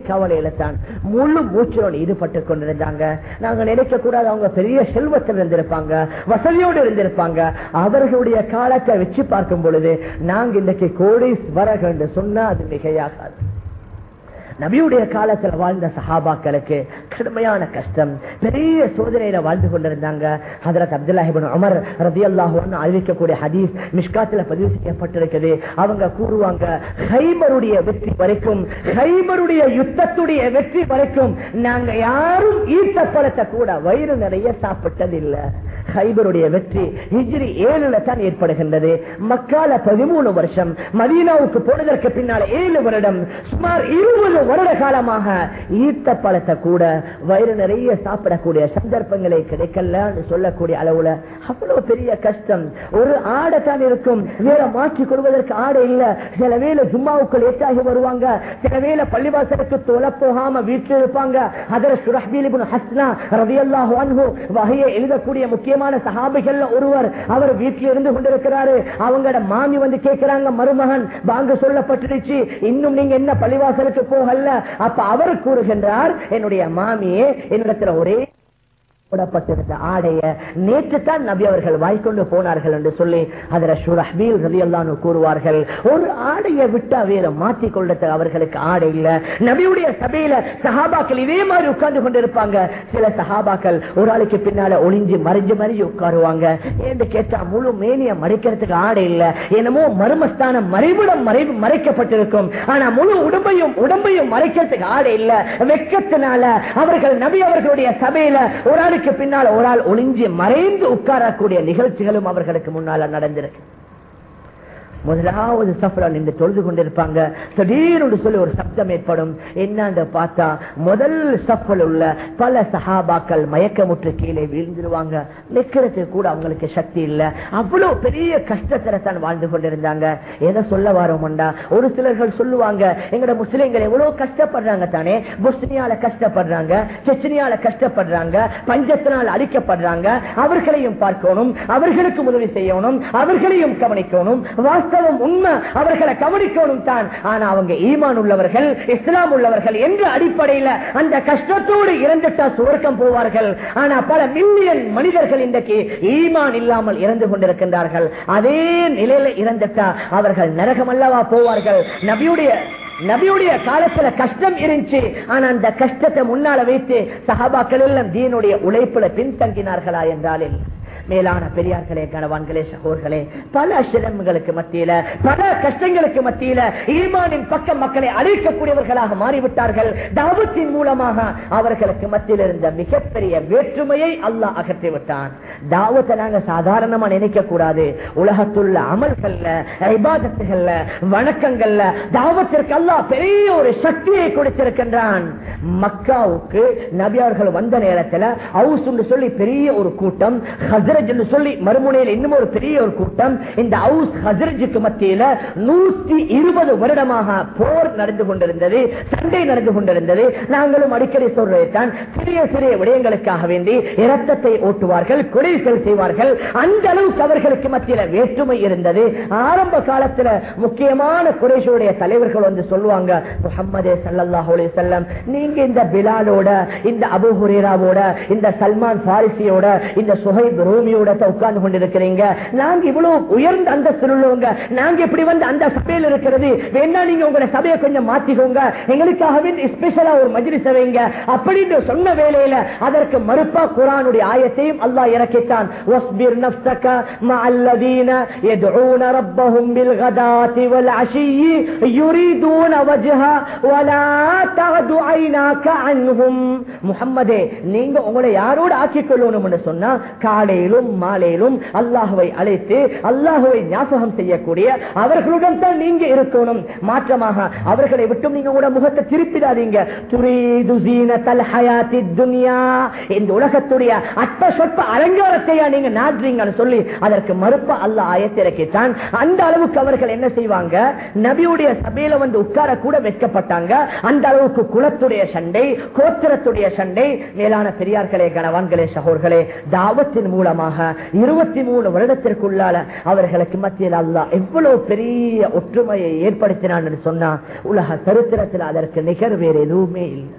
Speaker 1: கவலையில தான் முழு மூச்சலோடு ஈடுபட்டுக் கொண்டிருந்தாங்க. நாங்கள் நினைக்க கூடாது அவங்க பெரிய செல்வத்தில் இருந்திருப்பாங்க வசதியோடு இருந்திருப்பாங்க. அவர்களுடைய காலத்தை வச்சு பார்க்கும் பொழுது நாங்க இன்னைக்கு கோடீஸ்வரர்கள் என்று சொன்னா அது மிகையாகாது. நபியுடைய காலத்துல வாழ்ந்த சஹாபாக்களுக்கு கடுமையான கஷ்டம். பெரிய சோதனையில வாழ்ந்து கொண்டிருந்தாங்க. ஹதரத் அப்துல்லாஹிபின் அமர் ரதி அல்லாஹுன்னு அறிவிக்கக்கூடிய ஹதீஸ் மிஷ்காத்துல பதிவு செய்யப்பட்டிருக்குது. அவங்க கூறுவாங்க ஹைபருடைய வெற்றி வரைக்கும் ஹைபருடைய யுத்தத்துடைய வெற்றி வரைக்கும் நாங்க யாரும் ஈர்த்த பழத்தை கூட வயிறு நிறைய சாப்பிட்டதில்லை. ஹைபருடைய வெற்றி ஹிஜ்ரி ஏழுல தான் ஏற்படுகின்றது. மக்கால பதிமூணு வருஷம் மதீனாவுக்கு போனதற்கு பின்னால் ஏழு வருடம் சுமார் இருபது வருட காலமாக ஈர்த்த பழத்தை கூட வயிறு நிறைய சாப்பிடக்கூடிய சந்தர்ப்பங்களை கிடைக்கலன்னு சொல்லக்கூடிய அளவுல அவ்வளவு பெரிய கஷ்டம். ஒரு ஆடை தான் இருக்கும். வேற மாற்றிக் கொள்வதற்கு ஆடை இல்ல. சில வேலை ஜும்மாவுக்குள் ஏற்றாகி வருவாங்க. சில வேலை பள்ளிவாசலுக்கு தொலை போகாம வீட்டில் இருப்பாங்க. அதர் சுரஹ்பீலிபுன் ஹஸ்னா ரவியல்லாஹு அன்ஹு வகையை எழுதக்கூடிய முக்கியமான சஹாபிகள் ஒருவர் அவர் வீட்டில் இருந்து கொண்டிருக்கிறாரு. அவங்களோட மாமி வந்து கேட்கிறாங்க மருமகன் பாங்கு சொல்லப்பட்டுருச்சு இன்னும் நீங்க என்ன பள்ளிவாசலுக்கு போகல? அப்ப அவர் கூறுகின்றார் என்னுடைய மாமியே என்னிடத்துல ஒரே போடப்பட்டிருந்த ஆடைய நேற்று தான் நபி அவர்கள் வாய்க்கொண்டு போனார்கள் என்று சொல்லி அதில் ஷுரஹ்பீல் ரலியல்லாஹு கூறுவார்கள். ஒரு ஆடையை விட்டா வேற மாற்றிக் கொள்றது அவர்களுக்கு ஆடை இல்ல. நபியுடைய சபையில சஹாபாக்கள் இதே மாதிரி உட்கார்ந்து கொண்டிருப்பாங்க. சில சஹாபாக்கள் ஒரு ஆளுக்கு பின்னால ஒளிஞ்சு மறைஞ்சு மறைஞ்சு உட்காருவாங்க. என்று கேட்டா முழு மேனிய மறைக்கிறதுக்கு ஆடை இல்ல. என்னமோ மர்மஸ்தானம் மறைவிடம் மறை மறைக்கப்பட்டிருக்கும். ஆனா முழு உடம்பையும் உடம்பையும் மறைக்கிறதுக்கு ஆடை இல்ல. வெக்கத்தினால அவர்கள் நபி அவர்களுடைய சபையில ஒரு ஆளுக்கு பின்னால் ஒரு ஆள் ஒளிஞ்சு மறைந்து உட்காரக்கூடிய நிகழ்ச்சிகளும் அவர்களுக்கு முன்னால் நடந்திருக்கு. முதலாவது சஃப்ரா நின்று தொழுது கொண்டிருப்பாங்க. திடீர்னு சொல்லி ஒரு சப்தம் ஏற்படும். என்னன்னு பார்த்தா முதல் சஃபல் உள்ள பல சஹாபாக்கள் மயக்கமுற்று கீழே வீழ்ந்துருவாங்க. நிற்கிறதுக்கு கூட அவங்களுக்கு சக்தி இல்ல. அவ்வளவு பெரிய கஷ்டத்துல தான் வாழ்ந்து கொண்டிருந்தாங்க. எதை சொல்ல வரோம்டா ஒரு சிலர்கள் சொல்லுவாங்க எங்கட முஸ்லீம்கள் எவ்வளவு கஷ்டப்படுறாங்க தானே? பொஸ்னியால கஷ்டப்படுறாங்க செச்சனியால கஷ்டப்படுறாங்க பஞ்சத்தினால் அழிக்கப்படுறாங்க அவர்களையும் பார்க்கணும் அவர்களுக்கு உதவி செய்யணும் அவர்களையும் கவனிக்கணும். வாஸ்தவம் உண்மை அவர்களை கவனிக்கணும் தான். ஆனா அவங்க ஈமான் உள்ளவர்கள் இஸ்லாம் உள்ளவர்கள் என்ற அடிப்படையில் அந்த கஷ்டத்தோடு இறந்துட்டா சுவர்க்கம் போவார்கள். ஆனா பல மில்லியன் மனிதர்கள் இன்றைக்கு ஈமான் இல்லாமல் இறந்து கொண்டிருக்கின்றார்கள். அதே நிலையில இறந்துட்டா அவர்கள் நரகம் அல்லவா போவார்கள். நபியுடைய நபியுடைய காலத்துல கஷ்டம் இருந்துச்சு. ஆனா அந்த கஷ்டத்தை முன்னால வைத்து சஹாபாக்கள் எல்லாம் தீனுடைய உழைப்புல பின்தங்கினார்களா என்றால் இல்லை மேலான பெரியார்களே கனவான்களே சகோர்களே பல சிரமங்களுக்கு மத்தியில பல கஷ்டங்களுக்கு மத்தியில ஈமானின் பக்கம் மக்களை அழைக்கக்கூடியவர்களாக மாறிவிட்டார்கள். தாவத்தின் மூலமாக அவர்களுக்கு மத்தியில் இருந்த மிகப்பெரிய வேற்றுமையை அல்லாஹ் அகற்றி விட்டான். தாவத்தை நாங்க சாதாரணமா நினைக்க கூடாது. உலகத்துள்ள அமல்கள்ல இபாதத்துகள்ல வணக்கங்கள்ல தாவத்திற்கு அல்லாஹ் பெரிய ஒரு சக்தியை கொடுத்திருக்கின்றான். மக்காவுக்கு நபியார்கள் வந்த நேரத்தில் ஹவுஸ் சொல்லி பெரிய ஒரு கூட்டம் ஹசரஜ் என்று சொல்லி மறுமுனையில் இன்னும் ஒரு பெரிய ஒரு கூட்டம் இந்த ஹவுஸ் ஹசரஜுக்கு மத்தியில நூத்தி இருபது வருடமாக போர் நடந்து கொண்டிருந்தது சண்டை நடந்து கொண்டிருந்தது. நாங்களும் அடிக்கடி சொல்றதுதான் சிறிய சிறிய விடயங்களுக்காக வேண்டி இரத்தத்தை ஓட்டுவார்கள் கொலைகள் செய்வார்கள். அந்த அளவுக்கு அவர்களுக்கு மத்தியில வேற்றுமை இருந்தது. ஆரம்ப காலத்துல முக்கியமான குறைஷுடைய தலைவர்கள் வந்து சொல்லுவாங்க முகமதே சல்லாஹ் செல்லம் நீங்க இந்த பிலாலோட இந்த அபு ஹுரேராவோட இந்த சல்மான் பாரிசியோட இந்த சுகை சுஹைப் ரோமியோட உட்கார்ந்து கொண்டிருக்கிறீங்க நாங்க இவ்வளவு உயர்ந்த அந்தஸ்தில் உள்ளவங்க நாங்க இப்படி வந்து அந்த சபையில் இருக்கிறது வேணா நீங்க உங்களோட சபையை கொஞ்சம் மாத்திக்கோங்க எங்களுக்காகவே ஸ்பெஷலா ஒரு மஜ்லிஸ் வைங்க அப்படின்னு சொன்ன வேளையில அதற்கு மறுப்பா குரானுடைய ஆயத்தையும் அல்லாஹ் இறக்கித்தான் واصبر نفسك مع الذين يدعون ربهم بالغداة والعشي يريدون وجهه ولا تعد عيناك عنهم முஹம்மதே நீங்க உங்களை யாரோடு ஆக்கிக் கொள்ளணும்னு சொன்னா காலையிலும் மாலையிலும் அல்லாஹுவை அழைத்து அல்லாஹுவை ஞாபகம் செய்யக்கூடிய அவர்களுடன் தான் நீங்க இருக்கணும். மாற்றமாக அவர்களை விட்டும் நீங்க கூட முகத்தை திருப்பிடாதீங்க. இந்த உலகத்துடைய அற்ப சொற்ப அலங்காரத்தையா நீங்க நாடுறீங்கன்னு சொல்லி அதற்கு மறுப்ப அல்ல ஆயத்திறக்கிட்டான் அந்த அளவுக்கு அவர்கள் என்ன செய்வாங்க? நபியுடைய சபையில வந்து உட்கார கூட வெட்கப்பட்டாங்க. அந்த அளவுக்கு குலத்துடைய சண்டை கோத்திரத்துடைய சண்டை. மேலான பெரியார்களே கணவான்களே சகோர்களே தாவத்தின் மூலம் காரணமாக இருபத்தி மூணு வருடத்திற்குள்ளால அவர்களுக்கு மத்தியில் அல்லா எவ்வளவு பெரிய ஒற்றுமையை ஏற்படுத்தினான் சொன்னா உலக சரித்திரத்தில் அதற்கு நிகர் வேறு எதுவுமே இல்லை.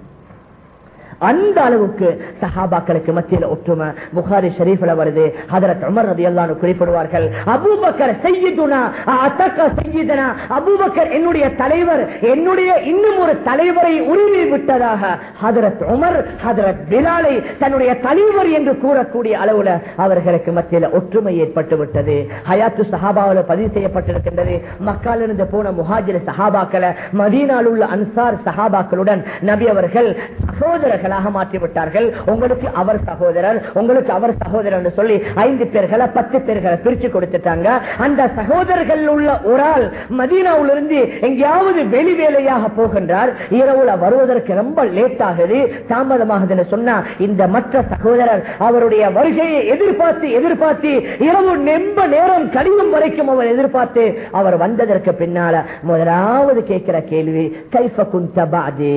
Speaker 1: அந்த அளவுக்கு சஹாபாக்களுக்கு மத்தியில் ஒற்றுமை. புகாரி ஷரீஃபில் வருது. ஹதரத் உமர் ரதி அல்லான்னு குறிப்பிடுவார்கள் அபூபக்கர் செய்யுதுனா அத்தக்க அபூபக்கர் என்னுடைய தலைவர் என்னுடைய இன்னும் ஒரு தலைவரை உரிமை விட்டதாக ஹதரத் உமர் ஹதரத் பிலாலை தன்னுடைய தலைவர் என்று கூறக்கூடிய அளவுல அவர்களுக்கு மத்தியில் ஒற்றுமை ஏற்பட்டு விட்டது. ஹயாத்து சஹாபாவில் பதிவு செய்யப்பட்டிருக்கின்றது. மக்காலிருந்து போன முஹாஜிர் சஹாபாக்களை மதீனால் உள்ள அன்சார் சஹாபாக்களுடன் நபி அவர்கள் சகோதரர்களாக மாற்றிவிட்டார்கள். உங்களுக்கு அவர் சகோதரர் உங்களுக்கு அவர் சகோதரர் என்று சொல்லி ஐந்து பேர்களை பத்து பேர்களை பிரிச்சு கொடுத்துட்டாங்க. அந்த சகோதரர்கள் உள்ள ஒரு ஆள் மதீனாவிலிருந்து எங்கேயாவது வெளி வேலையாக போகின்றார். இரவுல வருவதற்கு ரொம்ப லேட் ஆகுது. தாமதமாகுதுன்னு சொன்னா இந்த மற்ற சகோதரர் அவருடைய வருகையை எதிர்பார்த்து எதிர்பார்த்து இரவு நெம்ப நேரம் கடியும் வரைக்கும் அவர் எதிர்பார்த்து அவர் வந்ததற்கு பின்னால முதலாவது கேட்கிற கேள்வி கைஃப குந்த பாதி?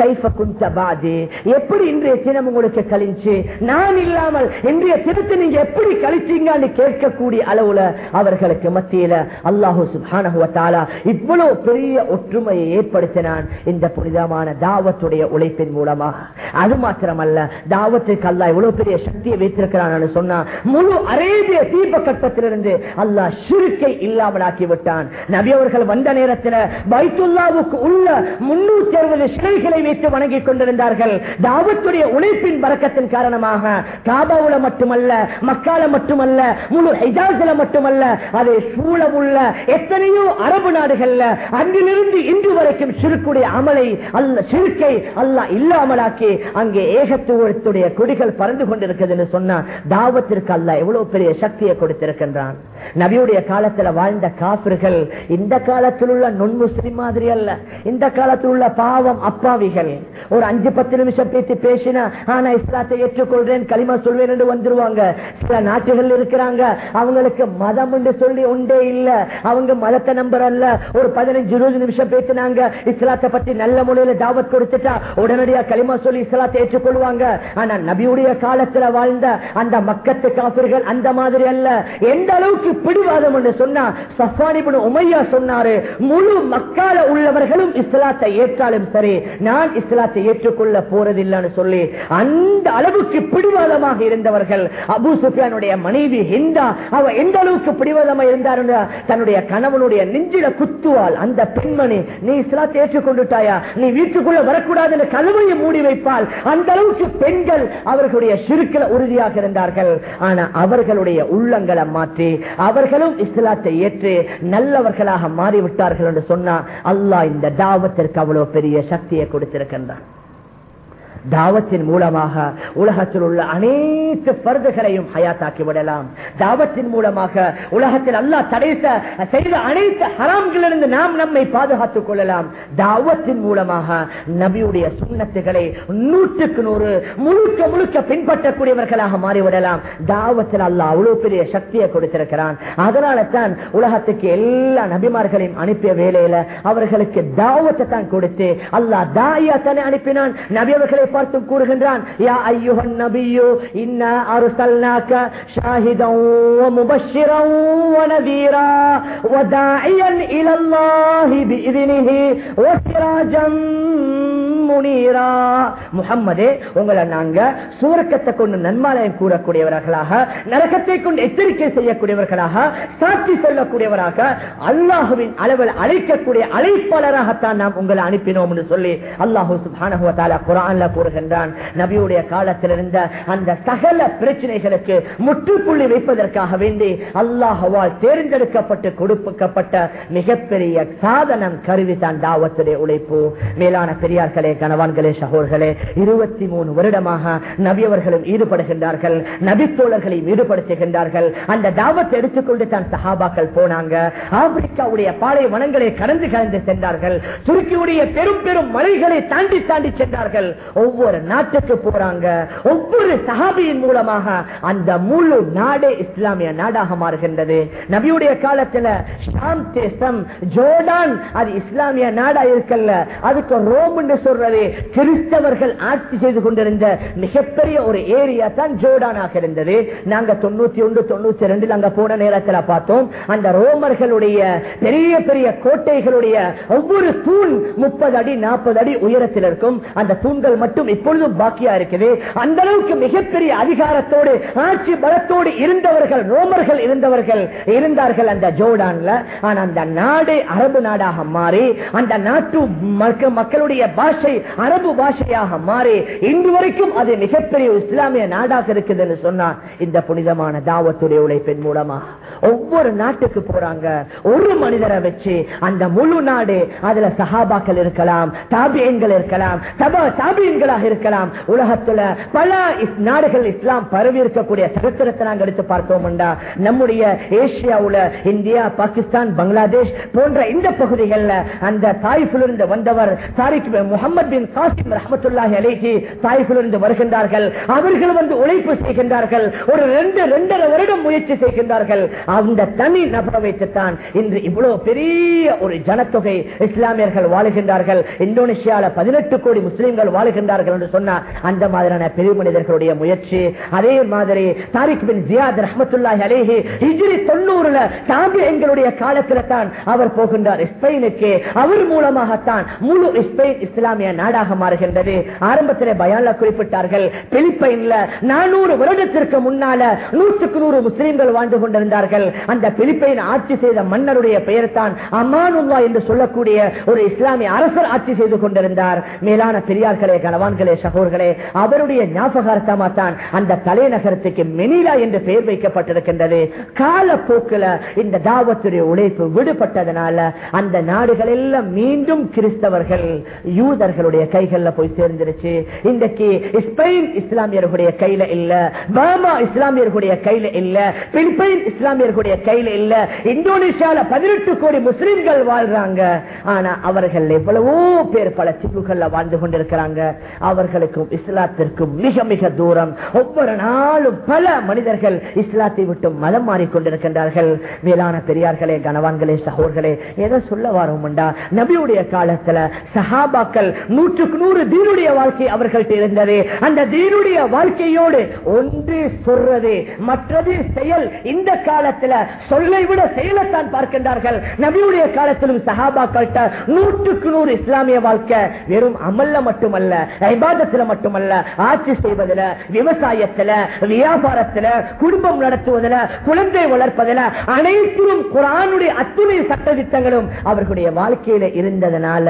Speaker 1: கைஃப குந்த பாதி? எப்படி இன்றைய தினம் உங்களுக்கு கழிச்சு நான் இல்லாமல் இன்றைய தினத்தை நீங்க எப்படி கழிச்சீங்கன்னு கேட்கக்கூடிய அளவுல அவர்களுக்கு மத்தியில அல்லாஹூ இவ்வளவு பெரிய ஒற்றுமையை ஏற்படுத்தினான் இந்த புனிதமான தாவத்துடைய உழைப்பின் மூலமாக. அது மாத்திரமல்ல தாவத்துக்கு அல்லா இவ்வளவு பெரிய சக்தியை வைத்திருக்கிறான் சொன்னா முழு அரேபிய தீப கட்டத்திலிருந்து அல்லாஹ் சுருக்கை இல்லாமலாக்கி விட்டான். நபி அவர்கள் வந்த நேரத்தில் பைத்துல்லாவுக்கு உள்ள முன்னூத்தி அறுபது சிலைகளை வைத்து வணங்கிக் கொண்டிருந்தார்கள். தாவத்துடைய உழைப்பின் பறக்கத்தின் காரணமாக காபாவுல மட்டுமல்ல மக்கால மட்டுமல்ல முழு ஹைஜாஸ்ல மட்டுமல்ல அதை சூழமுள்ள எத்தனையோ அரபு நாடுகள்ல அங்கிலிருந்து இன்று வரைக்கும் சிறுக்குடைய அமலை அல்ல சிறுக்கை அல்ல இல்லாமலாக்கி அங்கே ஏகத்துவத்துடைய கொடிகள் பறந்து கொண்டிருக்கிறது சொன்னா தாவத்திற்கு அல்ல எவ்வளவு பெரிய சக்தியை கொடுத்திருக்கின்றான்? நபியுடைய காலத்துல வாழ்ந்த காப்பிர்கள் இந்த காலத்தில் உள்ள நுண் முஸ்லிம் மாதிரி அல்ல. இந்த காலத்தில் உள்ள பாவம் அப்பாவிகள். ஒரு அஞ்சு பத்து நிமிஷம் பேசி பேசினா ஆனா இஸ்லாத்தை ஏற்றுக்கொள்றேன் களிமா சொல்வேன் என்று வந்துருவாங்க. சில நாட்டுகள் இருக்கிறாங்க. அவங்களுக்கு மதம் என்று சொல்லி உண்டே இல்ல. அவங்க மதத்தை நம்பர் அல்ல. ஒரு பதினஞ்சு இருபது நிமிஷம் பேசினாங்க. இஸ்லாத்தை பத்தி நல்ல முறையில தாவத் கொடுத்துட்டா உடனடியா களிமா சொல்லி இஸ்லாத்தை ஏற்றுக்கொள்வாங்க. ஆனா நபியுடைய காலத்துல வாழ்ந்த அந்த மக்கத்து காப்பிர்கள் அந்த மாதிரி அல்ல. எந்த அளவுக்கு பிடிவாதம் என்று சொன்னா சஃபானிபின் உமையா சொன்னாரு முழு மக்கால உள்ளவர்களும் இஸ்லாத்தை ஏற்றாலும் சரி நான் இஸ்லாத்தை ஏற்றுக்கொள்ள போறதில்லைன்னு சொல்லி அந்த அளவுக்கு பிடிவாதமாக இருந்தவர்கள் அபு சுஃபியானுடைய மனைவி ஹிந்தா அவ எந்த அளவுக்கு பிடிவாதமா இருந்தார் தன்னுடைய கணவனுடைய நெஞ்சில குத்துவாள் அந்த பெண்மணி நீ இஸ்லாத்தை ஏற்றுக்கொண்டுட்டாயா? நீ வீட்டுக்குள்ள வரக்கூடாது கதவையை மூடி வைப்பால் அந்த அளவுக்கு பெண்கள் அவர்களுடைய சிறுக்கில உறுதியாக இருந்தார்கள். ஆனா அவர்களுடைய உள்ளங்களை மாற்றி அவர்களும் இஸ்லாத்தை ஏற்று நல்லவர்களாக மாறிவிட்டார்கள் என்று சொன்னா அல்லாஹ் இந்த தாவத்திற்கு அவ்வளவு பெரிய சக்தியை கொடுத்திருக்கின்றான். தாவத்தின் மூலமாக உலகத்தில் உள்ள அனைத்து பருதுகளையும் ஹயாத்தாக்கி விடலாம் தாவத்தின் மூலமாக உலகத்தில் அல்லா தடை செய்த அனைத்து ஹராம்களிலிருந்து நாம் நம்மை பாதுகாத்துக் கொள்ளலாம். தாவத்தின் மூலமாக நபியுடைய சுண்ணத்துகளை நூற்றுக்கு நூறு முழுக்க முழுக்க பின்பற்றக்கூடியவர்களாக மாறிவிடலாம். தாவத்தில் அல்லாஹ் அவ்வளவு பெரிய சக்தியை கொடுத்திருக்கிறான். அதனால தான் உலகத்துக்கு எல்லா நபிமார்களையும் அனுப்பிய வேலையில அவர்களுக்கு தாவத்தை தான் கொடுத்து அல்லாஹ் தாயா தானே அனுப்பினான். நபி அவர்களை பார்த்து கூறுகின்றான் யா ஐயுகன் நபியு இன்னா அருசல்னாக்க ஷாஹிதம் முபஷிரம் வனதீரா வதாயன் இலல்லாஹி பிஇதினிஹி வசிராஜம் முனீரா. முகம்மதே உங்களை நாங்க சுவர்க்கத்தை கொண்டு நன்மாலயம் கூறக்கூடியவர்களாக நரகத்தை கொண்டு எச்சரிக்கை செய்யக்கூடியவர்களாக சாட்சி சொல்லக்கூடியவராக அல்லாஹுவின் அளவில் அழைக்கக்கூடிய அழைப்பாளராகத்தான் நாம் உங்களை அனுப்பினோம் என்று சொல்லி அல்லாஹூ சுப்ஹானஹு வ கூறுகின்றான். நபியுடைய காலத்தில் இருந்த அந்த சகல பிரச்சனைகளுக்கு முற்றுப்புள்ளி வைப்பதற்காக வேண்டி அல்லாஹுவால் தேர்ந்தெடுக்கப்பட்டு கொடுக்கப்பட்ட மிகப்பெரிய சாதனம் கருவி தான் தாவத்துடைய உழைப்பு. மேலான பெரியார்களே கணவான்களே சகோர்களே இருபத்தி மூணு வருடமாக நபியவர்களும் ஈடுபடுகின்றார்கள். நபித்தோழர்களையும் ஈடுபடுத்துகின்றார்கள். அந்த தாவத்தை எடுத்துக்கொண்டு தான் சஹாபாக்கள் போனாங்க. ஆப்பிரிக்காவுடைய பாலை வனங்களை கடந்து கடந்து சென்றார்கள். துருக்கியுடைய பெரும் பெரும் மலைகளை தாண்டி தாண்டி சென்றார்கள். ஒவ்வொரு நாட்டுக்கு போறாங்க. ஒவ்வொரு சஹாபியின் மூலமாக அந்த முழு நாடே இஸ்லாமிய நாடாக மாறுகின்றது. நபியுடைய காலத்துல ஷாம் தேசம் ஜோர்டான் அது இஸ்லாமிய நாடா இருக்கல்ல. அதுக்கு ரோம் என்று போலவே கிறிஸ்தவர்கள் ஆட்சி செய்து கொண்டிருந்த மிகப்பெரிய ஒரு ஏரியா தான் ஜோர்டானாக இருந்தது. நாங்க தொண்ணூத்தி ஒன்று தொண்ணூத்தி ரெண்டு அங்க போன நேரத்தில் பார்த்தோம். அந்த ரோமர்களுடைய பெரிய பெரிய கோட்டைகளுடைய ஒவ்வொரு தூண் முப்பது அடி நாற்பது அடி உயரத்தில் இருக்கும். அந்த தூண்கள் மட்டும் இப்பொழுதும் பாக்கியா இருக்குது. அந்த அளவுக்கு மிகப்பெரிய அதிகாரத்தோடு ஆட்சி பலத்தோடு இருந்தவர்கள் ரோமர்கள் இருந்தவர்கள் இருந்தார்கள் அந்த ஜோர்டான்ல. ஆனா அந்த நாடு அரபு நாடாக மாறி அந்த நாட்டு மக்களுடைய பாஷை அரபு பாஷையாக மாறி இன்று வரைக்கும் அது மிகப்பெரிய இஸ்லாமிய நாடாக இருக்குதுன்னு சொன்னா இந்த புனிதமான தாவத்துடைய உழைப்பின் மூலமா ஒவ்வொரு நாட்டுக்கு போறாங்க. ஒரு மனிதரை வச்சு அந்த முழு நாடு அதுல சஹாபாக்கள் இருக்கலாம் தாபியன்கள் இருக்கலாம் தாபியன்களாக இருக்கலாம். உலகத்துல பல இஸ்- நாடுகள் இஸ்லாம் பரவி இருக்கக்கூடிய சரித்திரத்தை நாங்கள் எடுத்து பார்த்தோம் நம்முடைய ஏசியாவுல இந்தியா பாகிஸ்தான் பங்களாதேஷ் போன்ற இந்த பகுதிகளில் அந்த தாய்ப்பிலிருந்து வந்தவர் தாரிக் முகமது பின் காசிம் ரஹமத்துல்லாஹி அலைஹி தாய்ஃபிலிருந்து வருகின்றார்கள். அவர்கள் வந்து உழைப்பு செய்கின்றார்கள். ஒரு ரெண்டு ரெண்டரை வருடம் முயற்சி செய்கின்றார்கள். அந்த தனி நபரை வைத்துத்தான் இன்று இவ்வளவு பெரிய ஒரு ஜனத்தொகை இஸ்லாமியர்கள் வாழுகின்றார்கள். இந்தோனேஷியால பதினெட்டு கோடி முஸ்லீம்கள் வாழுகின்றார்கள் என்று சொன்ன அந்த மாதிரியான பெரிய மனிதர்களுடைய முயற்சி அதே மாதிரி தாரிக் பின் ஜியாத் ரஹமத்துல்லாஹி அலைஹி ஹிஜ்ரி தொண்ணூறுல தாபி எங்களுடைய காலத்தில் தான் அவர் போகின்றார். ஸ்பெயினுக்கு. அவர் மூலமாகத்தான் முழு ஸ்பெயின் இஸ்லாமிய நாடாக மாறுகின்றது. ஆரம்பத்தில் பயான்ல குறிப்பிட்டார்கள் பிலிப்பைன்ல நானூறு வருடத்திற்கு முன்னால நூற்றுக்கு நூறு முஸ்லிம்கள் வாழ்ந்து கொண்டிருந்தார்கள். அந்த பிலிப்பைன் ஆட்சி செய்த மன்னருடைய பெயர் தான் அமானுல்லா என்று சொல்லக்கூடிய ஒரு இஸ்லாமிய அரசர் ஆட்சி செய்து கொண்டிருந்தார். மேலான பெரியார்களே கனவான்களே சகோர்களே அவருடைய ஞாபகார்த்தமா தான் அந்த தலைநகரத்துக்கு மெனிலா என்று பெயர் வைக்கப்பட்டிருக்கின்றது. காலப்போக்கில் இந்த தாவத்துடைய உழைப்பு விடுபட்டதனால அந்த நாடுகள் எல்லாம் மீண்டும் கிறிஸ்தவர்கள் யூதர்கள் யூதர்களுடைய கைகள்ல போய் சேர்ந்துருச்சு. இன்றைக்கு ஸ்பெயின் இஸ்லாமியர்களுடைய கையில இல்ல பர்மா இஸ்லாமியர்களுடைய கையில இல்ல பிலிப்பைன் இஸ்லாமியர்களுடைய கையில இல்ல இந்தோனேஷியால பதினெட்டு கோடி முஸ்லிம்கள் வாழ்றாங்க. ஆனா அவர்கள் எவ்வளவோ பேர் பல சிப்புகள்ல வாழ்ந்து கொண்டிருக்கிறாங்க. அவர்களுக்கும் இஸ்லாத்திற்கும் மிக மிக தூரம். ஒவ்வொரு நாளும் பல மனிதர்கள் இஸ்லாத்தை விட்டு மதம் மாறிக்கொண்டிருக்கின்றார்கள் மேலான பெரியார்களே கனவான்களே சகோர்களே எதை சொல்ல வரோம்டா? நபியுடைய காலத்துல சஹாபாக்கள் நூற்றுக்கு நூறு தீனுடைய வாழ்க்கை அவர்கள்ட்ட இருந்தது. அந்த தீனுடைய வாழ்க்கையோடு ஒன்று சொல்றது மற்றது செயல். இந்த காலத்துல சொல்லை விட செயலைத்தான் பார்க்கின்றார்கள். நபியுடைய காலத்திலும் சஹாபாக்கள்கிட்ட நூற்றுக்கு நூறு இஸ்லாமிய வாழ்க்கை வெறும் அமல்ல மட்டுமல்ல ஐபாதத்தில் மட்டுமல்ல ஆட்சி செய்வதில் விவசாயத்துல வியாபாரத்துல குடும்பம் நடத்துவதில் குழந்தை வளர்ப்பதில் அனைத்திலும் குரானுடைய அத்துணை சட்டத்திட்டங்களும் அவர்களுடைய வாழ்க்கையில இருந்ததனால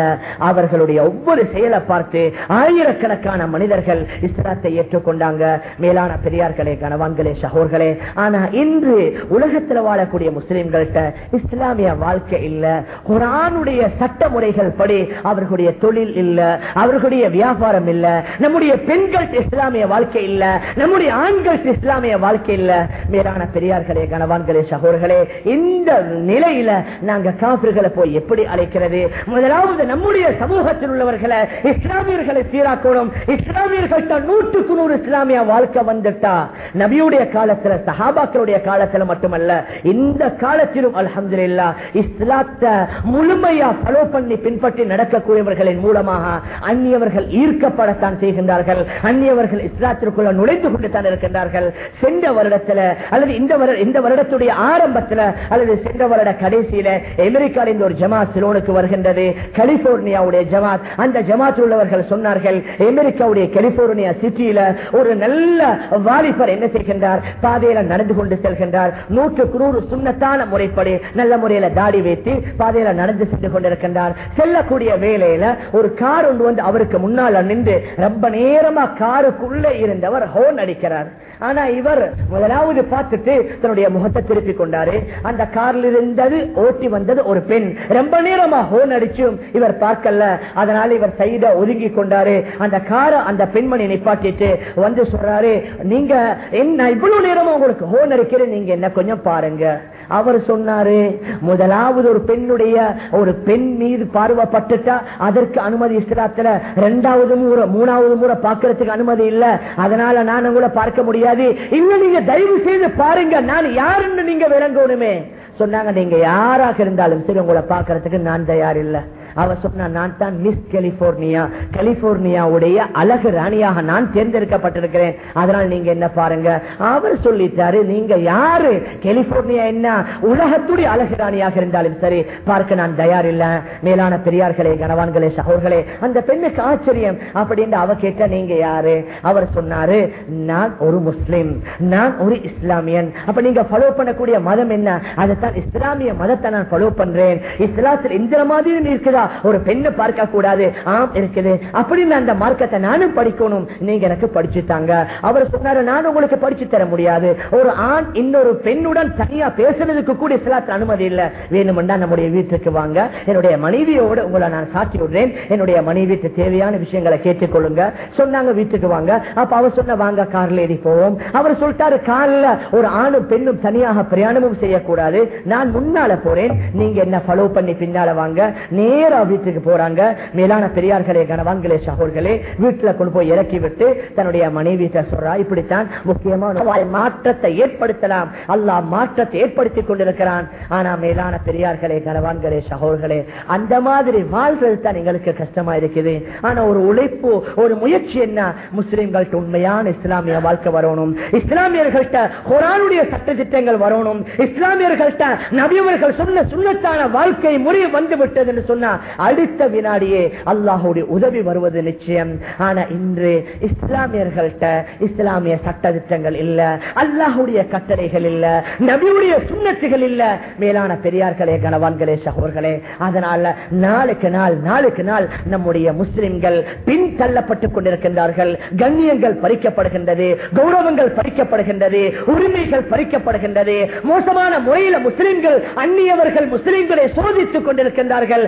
Speaker 1: அவர்களுடைய ஒவ்வொரு செயலை பார்த்து ஆயிரக்கணக்கான மனிதர்கள் இஸ்லாத்தை ஏற்றுக்கொண்டாங்க. மேலான பெரியார்களே கணவான்களே சகோர்களே ஆனா இன்று உலகத்தில் வாழக்கூடிய முஸ்லிம்கள்ட்ட இஸ்லாமிய வாழ்க்கை இல்ல. குரானுடைய சட்ட முறைகள் படி அவர்களுடைய தொழில் இல்ல அவர்களுடைய வியாபாரம் இல்ல நம்முடைய பெண்கள் இஸ்லாமிய வாழ்க்கை இல்ல நம்முடைய ஆண்கள் இஸ்லாமிய வாழ்க்கை இல்ல. மேலான பெரியார்களே கணவான்களே சகோர்களே இந்த நிலையில நாங்க காப்பிர்களை போய் எப்படி அழைக்கிறது? முதலாவது நம்முடைய சமூகத்தில் உள்ளவர்களை இஸ்லாமியர்களை சீராக்கணும். இஸ்லாமியர்கள்ட்ட நூற்றுக்கு நூறு இஸ்லாமிய வாழ்க்கை வந்துட்டா. நபியுடைய காலத்துல சஹாபாக்களுடைய காலத்துல மட்டுமல்ல இந்த காலத்திலும் அலமது இல்லா இஸ்லாத்தை முழுமையா ஃபாலோ பண்ணி பின்பற்றி நடக்கக்கூடியவர்களின் மூலமாக அந்நியவர்கள் ஈர்க்கப்படத்தான் செய்கின்றார்கள். அந்நியவர்கள் இஸ்லாத்திற்குள்ள நுழைந்து கொண்டுதான் இருக்கின்றார்கள். சென்ற வருடத்துல அல்லது இந்த இந்த வருடத்துடைய ஆரம்பத்துல அல்லது சென்ற வருட கடைசியில அமெரிக்காவில் இந்த ஒரு ஜமாத் சிலோனுக்கு வருகின்றது. கலிபோர்னியாவுடைய ஜமாத். அந்த ஜமாத் உள்ளவர்கள் சொன்னார்கள் அமெரிக்காவுடைய கலிபோர்னியா சிட்டியில ஒரு நல்ல வாலிபர் என்ன செய்கின்றார்? பாதையில நடந்து கொண்டு செல்கின்றார். நூற்றுக்கு நூறு சுண்ணத்தான முறைப்படி நல்ல முறையில தாடி வைத்து பாதையில நடந்து சென்று கொண்டிருக்கின்றார். செல்லக்கூடிய வேலையில ஒரு கார் ஒன்று வந்து அவருக்கு முன்னால் நின்று ரொம்ப நேரமா காருக்குள்ள இருந்தவர் ஹோன் அடிக்கிறார். ஆனா இவர் முதலாவது பார்த்துட்டு தன்னுடைய முகத்தை திருப்பி கொண்டாரு. அந்த காரில் இருந்தது ஓட்டி வந்தது ஒரு பெண். ரொம்ப நேரமா ஹோன் அடிச்சும் இவர் பார்க்கல. அதனால இவர் சைட ஒதுங்கி கொண்டாரு. அந்த காரை அந்த பெண்மணி நிப்பாட்டிட்டு வந்து சொல்றாரு நீங்க என்ன இவ்வளவு நேரமா உங்களுக்கு ஹோன் அடிக்கிறேன் நீங்க என்ன கொஞ்சம் பாருங்க. அவர் சொன்னாரு முதலாவது ஒரு பெண்ணுடைய ஒரு பெண் மீது பார்வைப்பட்டுட்டா அதற்கு அனுமதி இஸ்லாத்துல ரெண்டாவது முறை மூணாவது முறை பார்க்கறதுக்கு அனுமதி இல்ல. அதனால நான் உங்களை பார்க்க முடியாது. இல்ல நீங்க தயவு செய்து பாருங்க நான் யாருன்னு நீங்க விளங்கணுமே. சொன்னாங்க நீங்க யாராக இருந்தாலும் சரி உங்களை பார்க்கறதுக்கு நான் தயார் இல்லை. அவ சொன்னா நான் தான் மிஸ் கலிபோர்னியா கலிபோர்னியாவுடைய அழகு ராணியாக நான் தேர்ந்தெடுக்கப்பட்டிருக்கிறேன். அதனால் நீங்க என்ன பாருங்க? அவர் சொல்லிட்டாரு நீங்க யாரு? கலிபோர்னியா என்ன? உலகத்துடைய அழகு ராணியாக இருந்தாலும் சரி பார்க்க நான் தயார் இல்ல. மேலான பெரியார்களே கனவான்களே சகோர்களே அந்த பெண்ணுக்கு ஆச்சரியம். அப்படின்னு அவ கேட்ட நீங்க யாரு? அவர் சொன்னாரு நான் ஒரு முஸ்லிம். நான் ஒரு இஸ்லாமியன். அப்ப நீங்க ஃபாலோ பண்ணக்கூடிய மதம் என்ன? அதைத்தான் இஸ்லாமிய மதத்தை நான் ஃபாலோ பண்றேன். இஸ்லாத்தில் இந்த மாதிரி இருக்குதா ஒரு பெண்ணை பார்க்க கூடாது. ஆம் இருக்குது. அப்படின்னு அந்த மார்க்கத்தை நானும் படிக்கணும். நீங்க எனக்கு படிச்சு தாங்க. அவர் சொன்னாரு நான் உங்களுக்கு படிச்சு தர முடியாது. ஒரு ஆண் இன்னொரு பெண்ணுடன் தனியா பேசுறதுக்கு கூட இஸ்லாத்தில் அனுமதி இல்லை. வேணுமெண்டா நம்முடைய வீட்டுக்கு வாங்க. என்னுடைய மனைவியோட உங்களை நான் சாட்சி விடுறேன். என்னுடைய மனைவிக்கு தேவையான விஷயங்களை கேட்டுக்கொள்ளுங்க. சொன்னாங்க வீட்டுக்கு வாங்க. அப்ப அவர் சொன்ன வாங்க கார்ல ஏறி போவோம். அவர் சொல்லிட்டாரு கார்ல ஒரு ஆணும் பெண்ணும் தனியாக பிரயாணமும் செய்யக்கூடாது. நான் முன்னால போறேன். நீங்க என்ன ஃபாலோ பண்ணி பின்னால வாங்க. நேர வீட்டுக்கு போறாங்க. மேலான பெரியார்களே கனவான்களே சகோர்களே வீட்டுல கொண்டு போய் இறக்கி விட்டு தன்னுடைய மனைவி சொல்றா இப்படித்தான் முக்கியமான மாற்றத்தை ஏற்படுத்தலாம். அல்லா மாற்றத்தை ஏற்படுத்தி கொண்டிருக்கிறான். ஆனா மேலான பெரியார்களே கனவான்களே சகோர்களே அந்த மாதிரி வாழ்றது தான் எங்களுக்கு கஷ்டமா இருக்குது. ஆனா ஒரு உழைப்பு ஒரு முயற்சி என்ன? முஸ்லிம்கள்ட்ட உண்மையான இஸ்லாமிய வாழ்க்கை வரணும். இஸ்லாமியர்கள்ட்ட குரானுடைய சட்ட திட்டங்கள் வரணும். இஸ்லாமியர்கள்ட்ட நபியவர்கள் சொன்ன சுண்ணத்தான வாழ்க்கை முறை வந்து விட்டது என்று சொன்னா அடுத்த வினாடியே அல்லாஹுடைய உதவி வருவது நிச்சயம். ஆனா இன்று இஸ்லாமியர்கள்ட்ட இஸ்லாமிய சட்ட திட்டங்கள் இல்ல அல்லாஹுடைய கட்டளைகள் இல்ல நபியுடைய சுண்ணத்துகள் இல்ல. மேலான பெரியார்களே கணவான்களே சகோர்களே அதனால நாளுக்கு நாள் நாளுக்கு நாள் நம்முடைய முஸ்லிம்கள் பின் தள்ளப்பட்டுக் கொண்டிருக்கின்றார்கள். கண்ணியங்கள் பறிக்கப்படுகின்றது கௌரவங்கள் பறிக்கப்படுகின்றது உரிமைகள் பறிக்கப்படுகின்றது. மோசமான முறையில முஸ்லிம்கள் அந்நியவர்கள் முஸ்லிம்களை சோதித்துக் கொண்டிருக்கின்றார்கள்.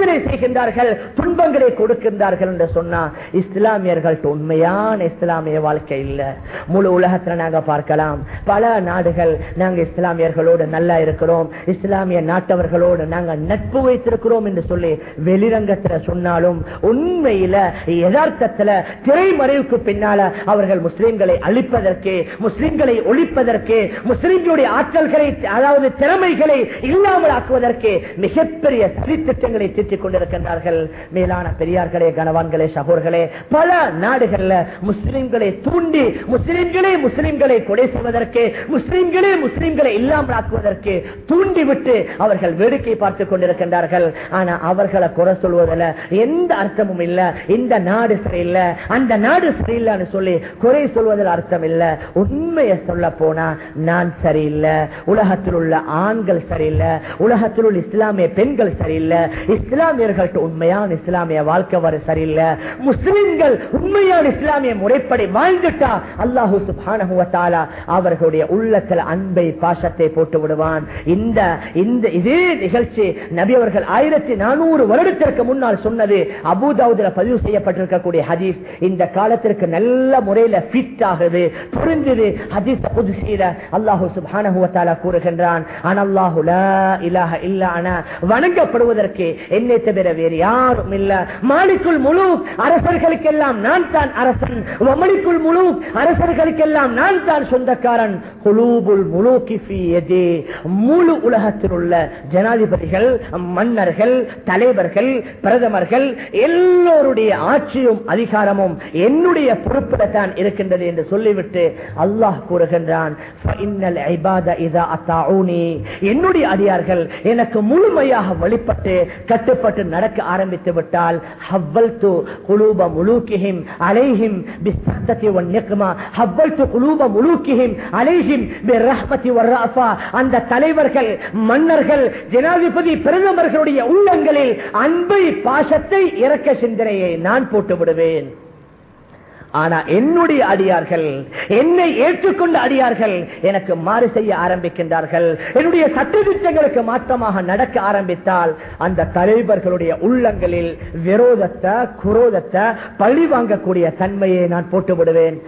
Speaker 1: சோதனை செய்கின்றார்கள் துன்பங்களை கொடுக்கின்றார்கள் என்று சொன்னா இஸ்லாமியர்கள் உண்மையான இஸ்லாமிய வாழ்க்கை இல்ல. முழு உலகத்துல நாங்க பார்க்கலாம். பல நாடுகள் நாங்க இஸ்லாமியர்களோடு நல்லா இருக்கிறோம். இஸ்லாமிய நாட்டவர்களோடு நாங்க நட்பு வைத்திருக்கிறோம் என்று சொல்லி வெளிரங்கத்துல சொன்னாலும் உண்மையில யதார்த்தத்துல திரைமறைவுக்கு பின்னால அவர்கள் முஸ்லிம்களை அழிப்பதற்கு முஸ்லிம்களை ஒழிப்பதற்கு முஸ்லிம்களுடைய ஆற்றல்களை அதாவது திறமைகளை இல்லாமல் ஆக்குவதற்கு மிகப்பெரிய சதி சதித்திட்டங்களை தீர்த்திக் கொண்டிருக்கின்றார்கள். மேலான பெரியார்களே கனவான்களே சகோர்களே பல நாடுகள்ல முஸ்லிம்களை தூண்டி முஸ்லிம்களே முஸ்லிம்களை கொலை செய்வதற்கு முஸ்லிம்களே முஸ்லிம்களை இல்லாமல் ஆக்குவதற்கு தூண்டிவிட்டு அவர்கள் வேடிக்கை பார்த்துக் கொண்டிருக்கின்றார்கள். ஆனா அவர்களை குறை சொல்வதில் எந்த அர்த்தமும் இல்ல. இந்த நாடு சரியில்லை. அந்த நாடு சரியில்லைன்னு சொல்லி குறை சொல்வதில் அர்த்தம் இல்ல. உண்மையை சொல்ல போனா நான் சரியில்லை. உலகத்தில் உள்ள ஆண்கள் சரியில்லை. உலகத்தில் உள்ள இஸ்லாமிய பெண்கள் சரியில்லை. இஸ்லாமியர்கள்ட்ட உண்மையான இஸ்லாமிய வாழ்க்கை வர சரியில்லை. முஸ்லிம்கள் உண்மையான இஸ்லாமிய முறைப்படி வாழ்ந்துட்டா அல்லாஹு சுப்ஹானஹு அவர்களுடைய உள்ளத்தில் அன்பை பாசத்தை போட்டு விடுவான். இந்த இந்த இதே நிகழ்ச்சி நபி அவர்கள் ஆயிரத்தி நானூறு வருடத்திற்கு முன்னால் சொன்னது அபுதாவுதுல பதிவு செய்யப்பட்டிருக்கக்கூடிய ஹதீஸ். இந்த காலத்திற்கு நல்ல முறையில ஃபிட் ஆகுது புரிஞ்சது. ஹதீஸ் புதுசீல அல்லாஹு சுபானா கூறுகின்றான். அனல்லாஹுல லா இலாஹ அன. வணங்கப்படுவதற்கு என்னை தவிர வேறு யாரும் இல்ல. மாலிக்குள் முழு அரசர்களுக்கெல்லாம் நான் தான் அரசன். வமலிக்குல் முழு அரசர்களுக்கெல்லாம் நான் தான் சொந்தக்காரன். குலூபுல் முழு ஃபீ யதி. முழு உலகத்தில் உள்ள ஜனாதிபதிகள் மன்னர்கள் தலைவர்கள் பிரதமர்கள் எல்லோருடைய ஆட்சியும் அதிகாரமும் என்னுடைய பொறுப்பில் தான் இருக்கின்றது என்று சொல்லிவிட்டு அல்லாஹ் கூறுகின்றான் என்னுடைய அடியார்கள் எனக்கு முழுமையாக வழிபட்டு கட்டுப்பட்டு நடக்க ஆரம்பித்து விட்டால் ஹவ்வல் து குலூப முழுக்கிஹிம் அலைஹிம் பிஸ்தத்தி பிஸ்ஸத்ததி ஹவ்வல் து குலூப முழுக்கிஹிம் அலைஹிம் பிர்ரஹ்மதி வர்ராஃபா அந்த தலைவர்கள் மன்னர்கள் ஜனாதிபதி பிரதமர்களுடைய உள்ளங்களில் அன்பை பாசத்தை இறக்க சிந்தனையை நான் போட்டு விடுவேன். ஆனா என்னுடைய அடியார்கள் என்னை ஏற்றுக்கொண்ட அடியார்கள் எனக்கு மாறு செய்ய ஆரம்பிக்கின்றார்கள். என்னுடைய சட்டத்திட்டங்களுக்கு மாற்றமாக நடக்க ஆரம்பித்தால் அந்த தலைவர்களுடைய உள்ளங்களில் விரோதத்தை குரோதத்தை பழி வாங்கக்கூடிய தன்மையை நான் போட்டு விடுவேன்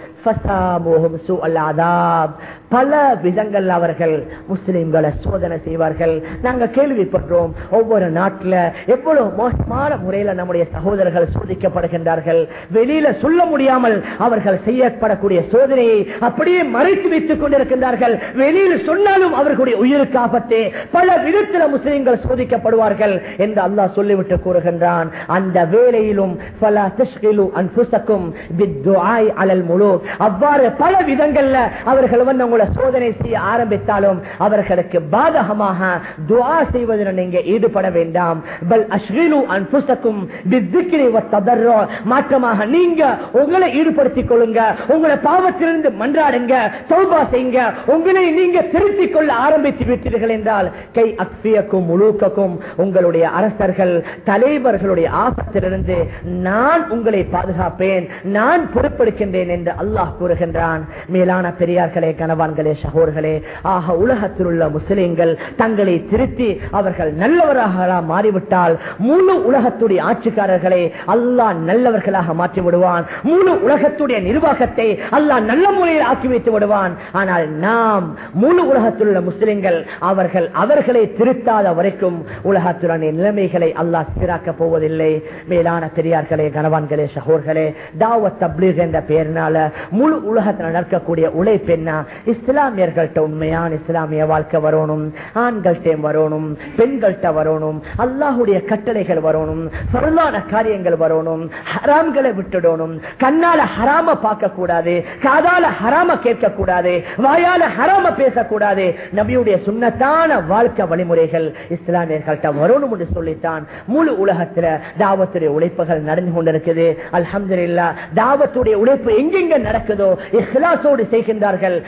Speaker 1: பல விதங்கள் அவர்கள் முஸ்லிம்களை சோதனை செய்வார்கள். நாங்க கேள்விப்படுறோம் ஒவ்வொரு நாட்டில் எவ்வளவு மோசமான முறையில நம்முடைய சகோதரர்கள் சோதிக்கப்படுகின்றார்கள். வெளியில சொல்ல முடியாமல் அவர்கள் செய்யப்படக்கூடிய சோதனையை அப்படியே மறைத்து வைத்துக் கொண்டிருக்கின்றார்கள். வெளியில் சொன்னாலும் அவர்களுடைய உயிருக்கு ஆபத்து. பல விதத்தில் முஸ்லிம்கள் சோதிக்கப்படுவார்கள் என்று அல்லாஹ் சொல்லிவிட்டு கூறுகின்றான். அந்த வேலையிலும் பல தஷ்கிலு அன்புசக்கும் அலல் முழு அவ்வாறு பல விதங்கள்ல அவர்கள் வந்து உங்களை சோதனை செய்ய ஆரம்பித்தாலும் அவர்களுக்கு பாதகமாக துவா செய்வதில் நீங்க ஈடுபட வேண்டாம். பல் அஸ்ரீலு அன்புசக்கும் பித்திக்ரி மாற்றமாக நீங்க உங்களை ஈடுபடுத்திக் கொள்ளுங்க. உங்களை பாவத்திலிருந்து மன்றாடுங்க. தௌபா செய்யுங்க. உங்களை நீங்க திருத்திக் கொள்ள ஆரம்பித்து விட்டீர்கள் என்றால் கை அக்பியக்கும் முழுக்கக்கும் உங்களுடைய அரசர்கள் தலைவர்களுடைய ஆபத்திலிருந்து நான் உங்களை பாதுகாப்பேன். நான் பொறுப்பெடுக்கின்றேன் என்று அல்லாஹ் கூறுகின்றான். மேலான பெரியார்களே கணவான்களே சகோதர்களே ஆக உலகத்தில் உள்ள முஸ்லிம்கள் தங்களை திருத்தி அவர்கள் நல்லவராக மாறிவிட்டால் முழு உலகத்துடைய ஆட்சிக்காரர்களை அல்லா நல்லவர்களாக மாற்றி விடுவான் முழு உலகத்துடைய நிர்வாகத்தை அல்லா நல்ல முறையில் ஆக்கி வைத்து விடுவான். ஆனால் நாம் முழு உலகத்தில் உள்ள முஸ்லிம்கள் அவர்கள் அவர்களை திருத்தாத வரைக்கும் உலகத்துடைய நிலைமைகளை அல்லாஹ் சீராக்கப் போவதில்லை. மேலான பெரியார்களே கனவான்களே சகோர்களே தாவத் தப்லீக் என்ற பெயரினால முழு உலகத்தில் நடக்கக்கூடிய உழைப்பு என்ன? இஸ்லாமியர்கள்ட்ட உண்மையான இஸ்லாமிய வாழ்க்கை வரணும் ஆண்கள்கிட்ட வரணும் பெண்கள்கிட்ட வரணும் அல்லாஹுடைய கட்டளைகள் வரணும் பொருளான காரியங்கள் வரணும் ஹராம்களை விட்டுடணும் கண்ணால ஹராம பார்க்க கூடாது காதால ஹராம கேட்க கூடாது வாயால ஹராம பேசக்கூடாது. நபியுடைய சுண்ணத்தான வாழ்க்கை வழிமுறைகள் இஸ்லாமியர்கள்ட்ட வரணும் என்று சொல்லித்தான் முழு உலகத்துல தாவத்துடைய உழைப்புகள் நடந்து கொண்டிருக்குது. அல்ஹம்துலில்லா தாவத்துடைய உழைப்பு எங்கெங்க நடக்குதோ இஸ்லாசோடு செய்கின்றார்கள்.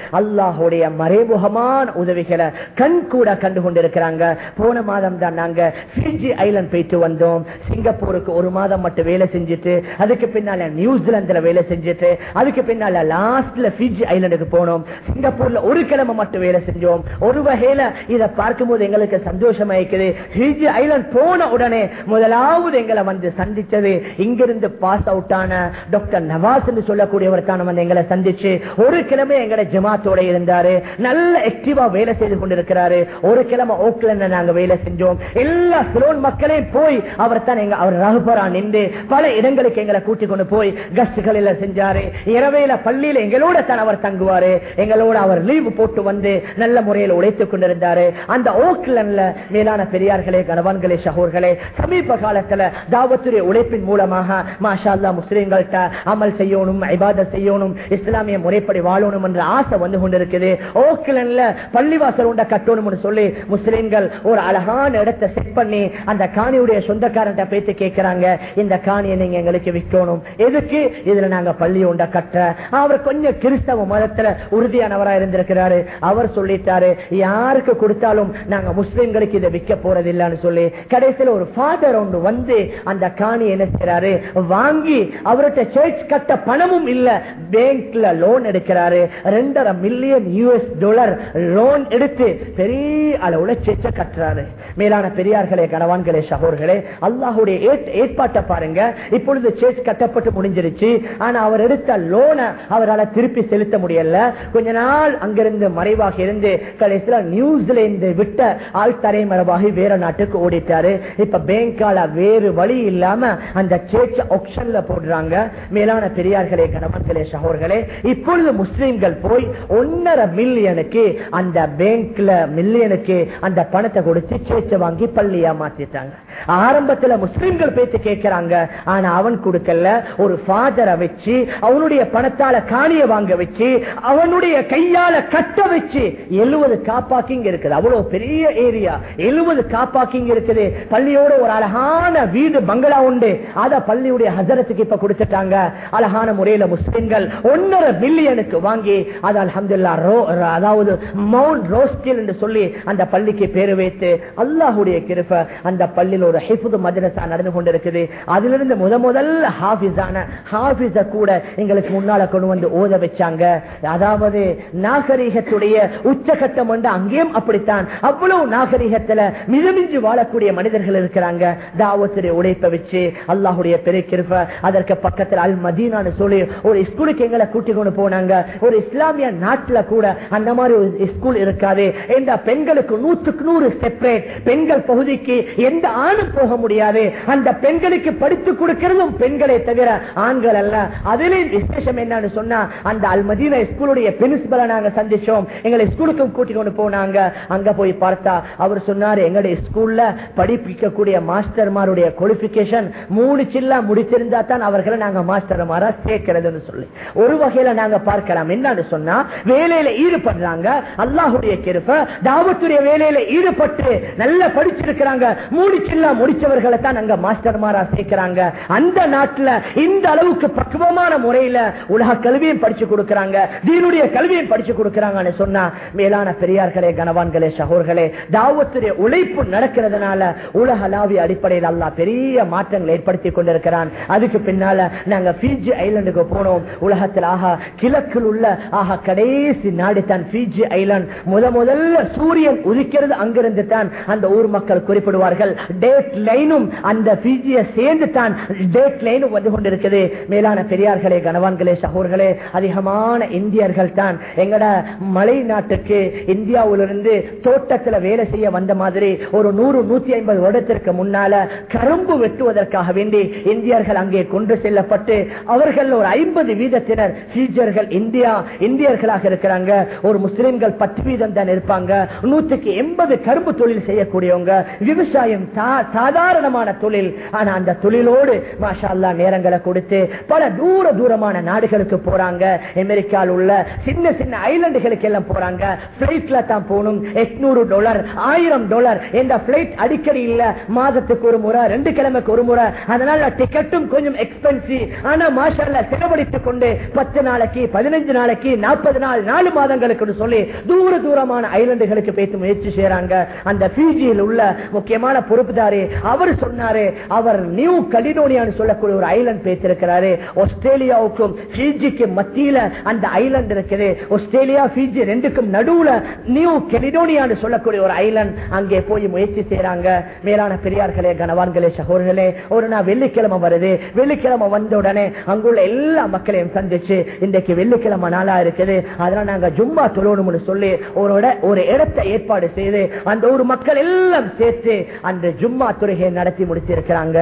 Speaker 1: அல்லாஹுடைய மறைமுகமான உதவிகளை கண் கூட கண்டு கொண்டிருக்கிறாங்க போன மாதம் தான் நாங்க பிஜி ஐலண்ட் போயிட்டு வந்தோம். சிங்கப்பூருக்கு ஒரு மாதம் மட்டும் வேலை செஞ்சுட்டு அதுக்கு பின்னால நியூசிலாந்துல வேலை செஞ்சுட்டு அதுக்கு பின்னால லாஸ்ட்ல பிஜி ஐலண்டுக்கு போனோம். சிங்கப்பூர்ல ஒரு கிழமை மட்டும் வேலை செஞ்சோம். ஒரு வகையில இதை பார்க்கும்போது எங்களுக்கு சந்தோஷமா இருக்குது பிஜி ஐலண்ட் போன உடனே முதலாவது எங்களை வந்து சந்திச்சது இங்கிருந்து பாஸ் அவுட் ஆன டாக்டர் நவாஸ் சொல்லக்கூடியவர் தான் வந்து எங்களை சந்திச்சு ஒரு கிழமை எங்களை ஜமாத்தோட இருந்தாரு. நல்ல ஆக்டிவா வேலை செய்து கொண்டிருக்கிறாரு. ஒரு கிழமை ஓக்லண்ட்ல நாங்க வேலை செஞ்சோம். எல்லா சிலோன் மக்களே போய் அவர் தான் எங்க அவர் ரகுபரா நின்று பல இடங்களுக்கு எங்களை கூட்டிக் கொண்டு போய் கஸ்ட்கள் செஞ்சாரு. இரவையில பள்ளியில எங்களோட தான் அவர் தங்குவாரு. எங்களோட அவர் லீவு போட்டு வந்து நல்ல முறையில் உழைத்துக் கொண்டிருந்தாரு. அந்த ஓக்லண்ட்ல மேலான பெரியார்களே கணவான்களே சகோர்களே சமீப காலத்துல தாவத்துறை உழைப்பின் மூலமாக மாஷா முஸ்லீம்கள்ட்ட அமல் செய்யணும் ஐபாத செய்யணும் இஸ்லாமிய முறைப்படி வாழணும் என்ற ஆசை வந்து கொண்டு கொண்டிருக்குது. ஓக்லண்ட்ல பள்ளிவாசல் உண்ட கட்டணும்னு சொல்லி முஸ்லிம்கள் ஒரு அழகான இடத்தை செட் பண்ணி அந்த காணியுடைய சொந்தக்காரன் பேத்து கேட்கிறாங்க இந்த காணியை நீங்க எங்களுக்கு விற்கணும். எதுக்கு? இதுல நாங்க பள்ளி உண்ட கட்ட அவர் கொஞ்சம் கிறிஸ்தவ மதத்துல உறுதியானவரா இருந்திருக்கிறாரு. அவர் சொல்லிட்டாரு யாருக்கு கொடுத்தாலும் நாங்க முஸ்லிம்களுக்கு இதை விற்க போறது இல்லைன்னு சொல்லி. கடைசியில் ஒரு ஃபாதர் ஒன்று வந்து அந்த காணி என்ன செய்யறாரு வாங்கி அவர்கிட்ட சேர்ச் கட்ட பணமும் இல்ல பேங்க்ல லோன் எடுக்கிறாரு. ரெண்டரை மில்லியன் யூஎஸ் டாலர் லோன் எடுத்து பெரிய அளவுல செச்ச கட்டுறாரு மேலான பெரியார்களே கனவான்களே சகோர்களே அல்லாஹுடைய ஏற்பாட்டை பாருங்க. இப்பொழுது சேஸ் கட்டப்பட்டு முடிஞ்சிருச்சு. ஆனா அவர் எடுத்த லோனை அவரால் திருப்பி செலுத்த முடியல. கொஞ்ச நாள் அங்கிருந்து மறைவாக இருந்து கடைசியில நியூசிலாந்து விட்ட ஆள் தலைமறைவாகி வேற நாட்டுக்கு ஓடிட்டாரு. இப்ப பேங்கால வேறு வழி இல்லாம அந்த சேர்ச் ஆப்ஷன்ல போடுறாங்க. மேலான பெரியார்களே கணவன்களே சகோர்களே இப்பொழுது முஸ்லிம்கள் போய் ஒன்னரை மில்லியனுக்கு அந்த பேங்க்ல மில்லியனுக்கு அந்த பணத்தை கொடுத்து சேர்ச்ச வாங்கி பள்ளியா மாத்திட்டாங்க. ஆரம்பத்துல முஸ்லிம்கள் பேச்சு கேட்கிறாங்க. ஆனா அவன் கொடுக்கல. ஒரு ஃபாதரை வச்சு அவனுடைய பணத்தால காணிய வாங்க வச்சு அவனுடைய கையால கட்ட வச்சு எழுபது காப்பாக்கிங் இருக்குது. அவ்வளவு பெரிய ஏரியா எழுபது காப்பாக்கிங் இருக்குது. பள்ளியோட ஒரு அழகான வீடு பங்களா உண்டு. அத பள்ளியுடைய ஹசரத்துக்கு இப்ப கொடுத்துட்டாங்க. அழகான முறையில முஸ்லிம்கள் ஒன்னரை மில்லியனுக்கு வாங்கி அது அல்ஹம்துலில்லாஹ் அதாவது மவுண்ட் ரோஸ்டில் என்று சொல்லி அந்த பள்ளிக்கு பேர் வைத்து அல்லாஹுடைய கிருப அந்த பள்ளியில் ஒரு ஹிஃபுது மதரசா நடந்து கொண்டிருக்குது. அதிலிருந்து முத முதல் ஹாஃபிஸான ஹாஃபிஸ கூட எங்களுக்கு முன்னால கொண்டு வந்து ஓத வச்சாங்க. அதாவது நாகரீகத்துடைய உச்சகட்டம் வந்து அங்கேயும் அப்படித்தான். அவ்வளவு நாகரிகத்துல மிதமிஞ்சு வாழக்கூடிய மனிதர்கள் இருக்கிறாங்க. தாவத்துடைய உழைப்பை வச்சு அல்லாஹுடைய பெரிய கிருப. அதற்கு பக்கத்தில் அல் மதீனான்னு சொல்லி ஒரு ஸ்கூலுக்கு எங்களை கூட்டிக் கொண்டு போனாங்க. ஒரு இஸ்லாமிய நாட்டு நாட்டுல கூட அந்த மாதிரி ஒரு ஸ்கூல் இருக்காது. இந்த பெண்களுக்கு நூற்றுக்கு நூறு செப்பரேட் பெண்கள் பகுதிக்கு எந்த ஆணும் போக முடியாது. அந்த பெண்களுக்கு படித்து கொடுக்கிறதும் பெண்களை தவிர ஆண்கள் அல்ல. அதிலேயும் விசேஷம் என்னன்னு சொன்னா அந்த அல்மதீன ஸ்கூலுடைய பிரின்சிபலை நாங்க சந்திச்சோம். எங்களை ஸ்கூலுக்கும் கூட்டி கொண்டு போனாங்க. அங்க போய் பார்த்தா அவர் சொன்னாரு எங்களுடைய ஸ்கூல்ல படிப்பிக்கக்கூடிய மாஸ்டர்மாருடைய குவாலிபிகேஷன் மூணு சில்லா முடிச்சிருந்தா தான் அவர்களை நாங்க மாஸ்டர்மாரா சேர்க்கிறதுன்னு சொல்லி. ஒரு வகையில நாங்க பார்க்கலாம். என்னன்னு சொன்னா வேலையில ஈடுபடுறாங்க. அல்லாஹுடைய கிருப்ப தாவத்துடைய வேலையில ஈடுபட்டு நல்லா படிச்சிருக்கிறாங்க. மூணு முடிச்சவர்களை தான் அங்க மாஸ்டர்மாரா சேர்க்கிறாங்க. அந்த நாட்டுல இந்த அளவுக்கு பக்குவமான முறையில உலக கல்வியும் படிச்சு கொடுக்கறாங்க. தீனுடைய கல்வியும் படிச்சு கொடுக்கறாங்கன்னு சொன்னா மேலான பெரியார்களே கனவான்களே சகோர்களே தாவத்துடைய உழைப்பு நடக்கிறதுனால உலகளாவிய அடிப்படையில் அல்லாஹ் பெரிய மாற்றங்கள் ஏற்படுத்தி கொண்டிருக்கிறான். அதுக்கு பின்னால நாங்க பிஜி ஐலண்டுக்கு போனோம். உலகத்தில் ஆக கிழக்கில் உள்ள ஆக கடைசி நாடு தான் பிஜி ஐலாண்ட் முத முதல்ல சூரியன் உதிக்கிறது அங்கிருந்து தான் அந்த ஊர் மக்கள் குறிப்பிடுவார்கள். டேட் லைனும் அந்த பிஜியை சேர்ந்து தான் டேட் லைனும் வந்து கொண்டிருக்கிறது மேலான பெரியார்களே கனவான்களே சகோர்களே அதிகமான இந்தியர்கள் தான். எங்கட மலை நாட்டுக்கு இந்தியாவிலிருந்து தோட்டத்தில் வேலை செய்ய வந்த மாதிரி ஒரு நூறு நூத்தி ஐம்பது வருடத்திற்கு முன்னால கரும்பு வெட்டுவதற்காக வேண்டி இந்தியர்கள் அங்கே கொண்டு செல்லப்பட்டு அவர்கள் ஒரு ஐம்பது வீதத்தினர் சீஜர்கள் இந்தியா இந்தியர்களாக இருக்கிறாங்க. ஒரு முஸ்லிம்கள் பத்து வீதம் தான் இருப்பாங்க. நூற்றுக்கு எண்பது கரும்பு தொழில் செய்யக்கூடியவங்க. விவசாயம் சாதாரணமான தொழில். ஆனா அந்த தொழிலோடு மாஷா அல்லாஹ் நேரங்களை கொடுத்து பல தூர தூரமான நாடுகளுக்கு போறாங்க. அமெரிக்காவில் உள்ள சின்ன சின்ன ஐலண்டுகளுக்கு எல்லாம் போறாங்க. பிளைட்ல தான் போகணும். எட்நூறு டாலர் ஆயிரம் டாலர் இந்த பிளைட் அடிக்கடி இல்ல? மாதத்துக்கு ஒரு முறை ரெண்டு கிழமைக்கு ஒரு முறை. அதனால டிக்கெட்டும் கொஞ்சம் எக்ஸ்பென்சிவ் ஆனா மாஷால்ல செலவழித்துக் கொண்டு பத்து நாளைக்கு பதினஞ்சு நாளைக்கு நாற்பது நாள் நாலு மாதங்களுக்கு சொல்லி தூர தூரமான ஐலண்டுகளுக்கு பேசி முயற்சி செய்யறாங்க அந்த பிஜியில் உள்ள முக்கியமான பொறுப்புதாரி அவர் சொன்னாரு அவர் நியூ கலிடோனியான்னு சொல்லக்கூடிய ஒரு ஐலண்ட் பேசிருக்கிறாரு ஆஸ்திரேலியாவுக்கும் பிஜிக்கு மத்தியில அந்த ஐலண்ட் இருக்குது. ஆஸ்திரேலியா பிஜி ரெண்டுக்கும் நடுவுல நியூ கெலிடோனியான்னு சொல்லக்கூடிய ஒரு ஐலண்ட் அங்கே போய் முயற்சி செய்யறாங்க மேலான பெரியார்களே கனவான்களே சகோதரர்களே ஒரு நாள் வெள்ளிக்கிழமை வருது. வெள்ளிக்கிழமை வந்த உடனே அங்குள்ள எல்லா மக்களையும் சந்திச்சு இன்றைக்கு வெள்ளிக்கிழமை நாளா இருக்குது. அதனால நாங்க ஜும்மா சொல்லணும்னு சொல்லி ஒரு ஒரு இடத்தை ஏற்பாடு செய்து அந்த ஊர் மக்கள் எல்லாம் சேர்த்து அந்த ஜும்மா தொழுகை நடத்தி முடிச்சிருக்கிறாங்க.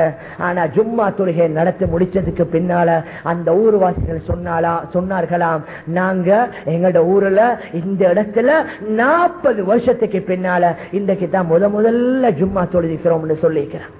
Speaker 1: ஆனா ஜும்மா தொழுகை நடத்தி முடிச்சதுக்கு பின்னால அந்த ஊர்வாசிகள் சொன்னாலா சொன்னார்களாம் நாங்க எங்களோட ஊர்ல இந்த இடத்துல நாற்பது வருஷத்துக்கு பின்னால இன்றைக்கு தான் முத முதல்ல ஜும்மா தொழுதிக்கிறோம்னு சொல்லிக்கிறேன்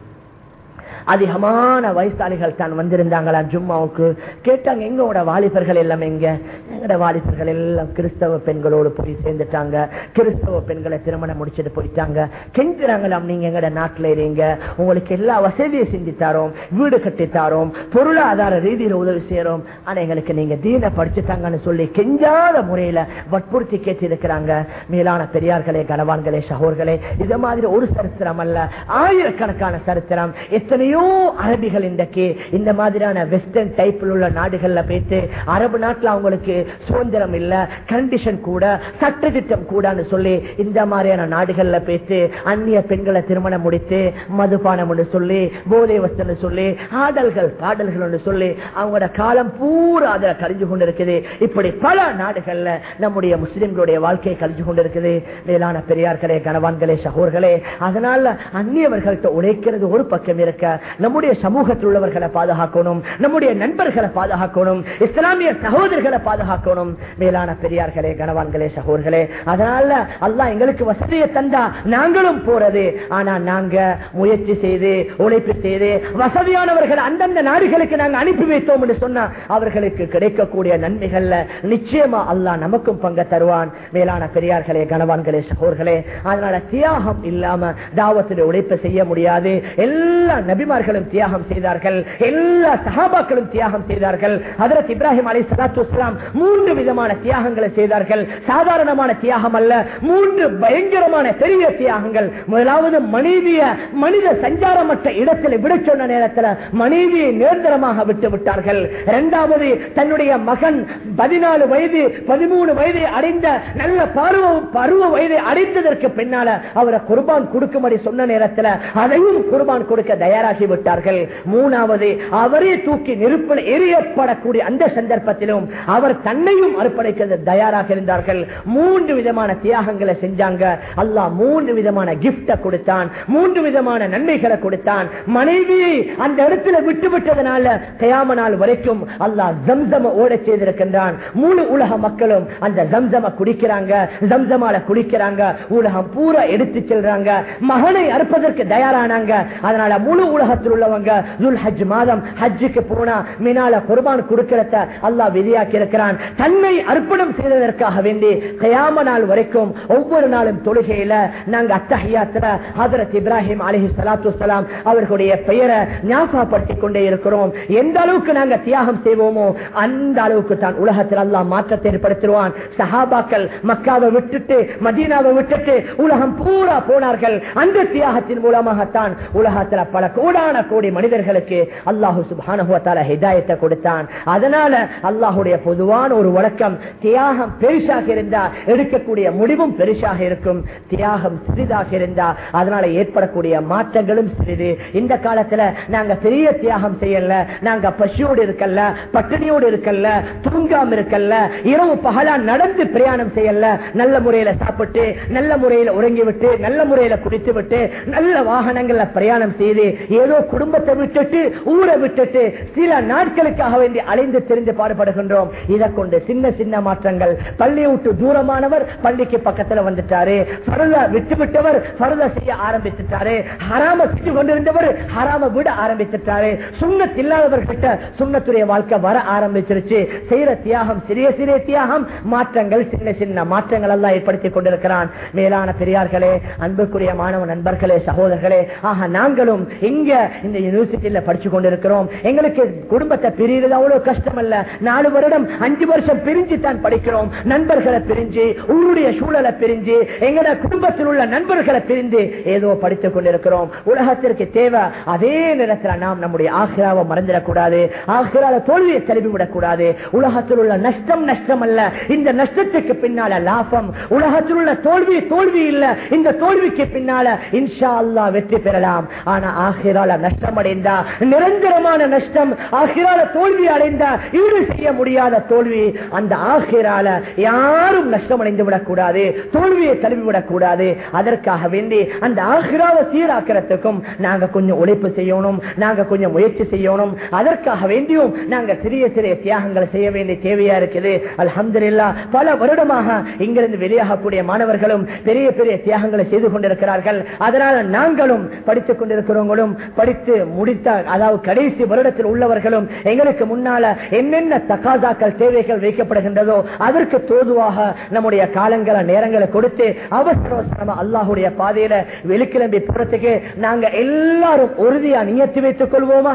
Speaker 1: அதிகமான வயசாளிகள் தான் வந்திருந்தாங்களா ஜும்மாவுக்கு. கேட்டாங்க எங்களோட வாலிபர்கள் எல்லாம் எங்க? எங்கட வாலிபர்கள் எல்லாம் கிறிஸ்தவ பெண்களோடு போய் சேர்ந்துட்டாங்க. கிறிஸ்தவ பெண்களை திருமணம் முடிச்சிட்டு போயிட்டாங்க. கெஞ்சுறாங்களாம் நீங்க எங்கட நாட்டுல இருங்க உங்களுக்கு எல்லா வசதியும் செஞ்சு தரோம். வீடு கட்டி தரோம். பொருளாதார ரீதியில உதவி செய்யறோம். ஆனா எங்களுக்கு நீங்க தீன படிச்சுட்டாங்கன்னு சொல்லி கெஞ்சாத முறையில வற்புறுத்தி கேட்டு இருக்கிறாங்க மேலான பெரியார்களே கனவான்களே சகோர்களே இது மாதிரி ஒரு சரித்திரம் அல்ல. ஆயிரக்கணக்கான சரித்திரம். எத்தனையோ அரபிகள் இன்றைக்கு இந்த மாதிரியான வெஸ்டர்ன் டைப்பில் உள்ள நாடுகள்ல போயிட்டு அரபு நாட்டில் அவங்களுக்கு சுதந்திரம் இல்ல கண்டிஷன் கூட சட்ட திட்டம் கூடன்னு சொல்லி இந்த மாதிரியான நாடுகள்ல போயிட்டு அந்நிய பெண்களை திருமணம் முடித்து மதுபானம் சொல்லி போதை வசன் சொல்லி ஆடல்கள் பாடல்கள் சொல்லி அவங்களோட காலம் பூரா அதில் கழிஞ்சு கொண்டிருக்குது. இப்படி பல நாடுகள்ல நம்முடைய முஸ்லிம்களுடைய வாழ்க்கையை கழிஞ்சு கொண்டிருக்குது. மேலான பெரியார்களே கனவான்களே சகோர்களே அதனால அந்நியவர்கள்ட்ட உழைக்கிறது ஒரு பக்கம் இருக்க நம்முடைய சமூகத்தில் உள்ளவர்களை பாதுகாக்கணும் நம்முடைய நண்பர்களை பாதுகாக்கணும் இஸ்லாமிய சகோதரர்களை பாதுகாக்கணும். மேலான பெரியார்களே கனவான்களே சகோதர்களே அதனால அல்லாஹ் எங்களுக்கு வசதியை தந்தா நாங்களும் போறது. ஆனா நாங்க முயற்சி செய்து உழைப்பு செய்து வசதியானவர்கள் அந்தந்த நாடுகளுக்கு நாங்க அனுப்பி வைத்தோம் என்று சொன்னா அவர்களுக்கு கிடைக்கக்கூடிய நன்மைகள்ல நிச்சயமா அல்லாஹ் நமக்கும் பங்க தருவான். மேலான பெரியார்களே கனவான்களே சகோர்களே அதனால தியாகம் இல்லாம தாவத்தில் உழைப்பு செய்ய முடியாது. எல்லா நபிமார்களும் தியாகம் செய்தார்கள். எல்லா சஹாபாக்களும் தியாகம் செய்தார்கள். அதற்கு இப்ராஹிம் அலி சலாத்து வஸ்லாம் மூன்று விதமான தியாகங்களை செய்தார்கள். சாதாரணமான தியாகம் அல்ல மூன்று பயங்கரமான பெரிய தியாகங்கள். முதலாவது மனைவிய மனித சஞ்சாரமற்ற இடத்தில் விட சொன்ன நேரத்தில் மனைவியை நிரந்தரமாக விட்டு விட்டார்கள். இரண்டாவது தன்னுடைய மகன் பதினாலு வயது பதிமூணு வயதை அடைந்த நல்ல பருவ பருவ வயதை அடைந்ததற்கு பின்னால அவரை குர்பான் கொடுக்கும்படி சொன்ன நேரத்தில் அதையும் குர்பான் கொடுக்க தயாராகி விட்டார்கள் மூணாவது அவரே தூக்கி நெருப்பில் எரியப்படக்கூடிய அந்த சந்தர்ப்பத்திலும் அவர் தன்னையும் அர்ப்பணிக்க தயாராக இருந்தார்கள். மூன்று விதமான தியாகங்களை செஞ்சாங்க. அல்லா மூன்று விதமான கிப்ட கொடுத்தான். மூன்று விதமான நன்மைகளை கொடுத்தான். மனைவியை அந்த இடத்துல விட்டு விட்டதனால கயாம நாள் வரைக்கும் அல்லாஹ் ஜம்சம ஓட செய்திருக்கின்றான். மூணு உலக மக்களும் அந்த ஜம்சம குடிக்கிறாங்க. ஜம்சமால குடிக்கிறாங்க. உலகம் பூரா எடுத்து செல்றாங்க. மகனை அறுப்பதற்கு தயாரானாங்க. அதனால முழு உலக உலகத்தில் உள்ளவங்க துல் ஹஜ் மாதம் ஹஜ்ஜுக்கு போனா மினால குர்பான் கொடுக்கிறத அல்லா விதியாக்கி இருக்கிறான் தன்னை அர்ப்பணம் செய்ததற்காக வேண்டி கயாம நாள் வரைக்கும் ஒவ்வொரு நாளும் தொழுகையில நாங்க அத்தஹியாத்துல ஹதரத் இப்ராஹிம் அலஹி சலாத்து சலாம் அவர்களுடைய பெயரை ஞாபகப்படுத்திக் கொண்டே இருக்கிறோம். எந்த அளவுக்கு நாங்க தியாகம் செய்வோமோ அந்த அளவுக்கு தான் உலகத்தில் அல்லாஹ் மாற்றத்தை ஏற்படுத்திடுவான் சஹாபாக்கள் மக்காவை விட்டுட்டு மதீனாவை விட்டுட்டு உலகம் பூரா போனார்கள். அந்த தியாகத்தின் மூலமாகத்தான் உலகத்தில் பல கோடான கோடி மனிதர்களுக்கு அல்லாஹு சுபானுவத்தால ஹிதாயத்தை கொடுத்தான். அதனால அல்லாஹுடைய பொதுவான ஒரு வழக்கம் தியாகம் பெருசாக இருந்தா எடுக்கக்கூடிய முடிவும் பெருசாக இருக்கும். தியாகம் சிறிதாக இருந்தா அதனால ஏற்படக்கூடிய மாற்றங்களும் சிறிது. இந்த காலத்துல நாங்க பெரிய தியாகம் செய்யல நாங்க பசியோடு இருக்கல்ல பட்டினியோடு இருக்கல்ல தூங்காம இருக்கல்ல இரவு பகலா நடந்து பிரயாணம் செய்யல நல்ல முறையில சாப்பிட்டு நல்ல முறையில உறங்கி விட்டு நல்ல முறையில குடித்து விட்டு நல்ல வாகனங்கள்ல பிரயாணம் செய்து ஏதோ குடும்பத்தை விட்டுட்டு ஊரை விட்டுட்டு சில நாட்களுக்காக வேண்டி அலைந்து தெரிந்து பாடுபடுகின்றோம். இதை கொண்டு சின்ன சின்ன மாற்றங்கள். பள்ளியை விட்டு தூரமானவர் பள்ளிக்கு பக்கத்துல வந்துட்டாரு. பருத விட்டு விட்டவர் பருத செய்ய ஆரம்பிச்சுட்டாரு ஹராம செஞ்சு கொண்டிருந்தவர் ஹராம விட ஆரம்பிச்சுட்டாரு சுண்ணத் இல்லாதவர்கிட்ட சுண்ணத்துடைய வாழ்க்கை வர ஆரம்பிச்சிருச்சு. செய்யற தியாகம் சிறிய சிறிய தியாகம். மாற்றங்கள் சின்ன சின்ன மாற்றங்கள் எல்லாம் ஏற்படுத்தி கொண்டிருக்கிறான். மேலான பெரியார்களே அன்புக்குரிய மாணவ நண்பர்களே சகோதரர்களே ஆக நாங்களும் இங்க இந்த யூனிவர்சிட்டியில படிச்சு கொண்டிருக்கிறோம் எங்களுக்கு குடும்பத்தை பிரிகிறது அவ்வளவு கஷ்டம் அல்ல நாலு வருடம் அஞ்சு வருஷம் பிரிஞ்சு தான் படிக்கிறோம். நண்பர்களை பிரிஞ்சு ஊருடைய சூழலை பிரிஞ்சு எங்கட குடும்பத்தில் உள்ள நண்பர்களை பிரிந்து ஏதோ படித்துக் கொண்டிருக்கிறோம். உலகத்திற்கு தேவை அதே நேரத்தில் நாம் நம்முடைய ஆசிராவை மறந்துடக்கூடாது. ஆசிரால தோல்வியை தழுவிவிடக் கூடாது உலகத்தில் உள்ள நஷ்டம் நஷ்டம் அல்ல இந்த நஷ்டத்துக்கு பின்னால லாபம். உலகத்தில் உள்ள தோல்வி தோல்வி இல்ல. இந்த தோல்விக்கு பின்னால இன்ஷா அல்லா வெற்றி பெறலாம். ஆனா ஆசிரால நஷ்டம் அடைந்தா நிரந்தரமான நஷ்டம் ஆசிரால தோல்வி அடைந்தா ஈடு செய்ய முடியாத தோல்வி அந்த ஆகிரால யாரும் நஷ்டம் அடைந்து விடக்கூடாது தோல்வியை தழுவி விடக்கூடாது. அதற்காக வேண்டி அந்த ஆசிராவை சீராக்கிறதுக்கும் நாங்க கொஞ்சம் உழைப்பு செய்யணும் நாங்க கொஞ்சம் முயற்சி செய்யணும். அதற்காக வேண்டியும் நாங்க சிறிய சிறிய தியாகங்களை செய்ய வேண்டிய தேவையா இருக்குது. அல்ஹம்துலில்லா பல வருடமாக இங்கிருந்து வெளியாகக்கூடிய மாணவர்களும் பெரிய பெரிய தியாகங்களை செய்து கொண்டிருக்கிறார்கள். அதனால நாங்களும் படித்துக் கொண்டிருக்கிறவங்களும்
Speaker 2: படித்து முடித்த அதாவது கடைசி வருடத்தில் உள்ளவர்களும் எங்களுக்கு முன்னால என்னென்ன தகாதாக்கள் தேவைகள் வைக்கப்படுகின்றதோ அதற்கு தோதுவாக நம்முடைய காலங்களை நேரங்களை கொடுத்து அவசர அவசரமா அல்லாஹுடைய பாதையில வெளிக்கிளம்பி போறதுக்கு நாங்க எல்லாரும் உறுதியா நியத்தி வைத்துக் கொள்வோமா?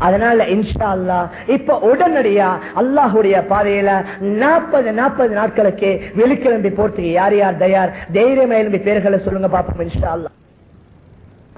Speaker 2: அதனால இன்ஷா அல்லா இப்ப உடனடியா அல்லாஹுடைய பாதையில நாற்பது நாற்பது நாட்களுக்கு வெளிக்கிளம்பி போறதுக்கு யார் யார் தயார்? தைரியமா எழும்பி பேர்களை சொல்லுங்க பாப்போம் இன்ஷா அல்லா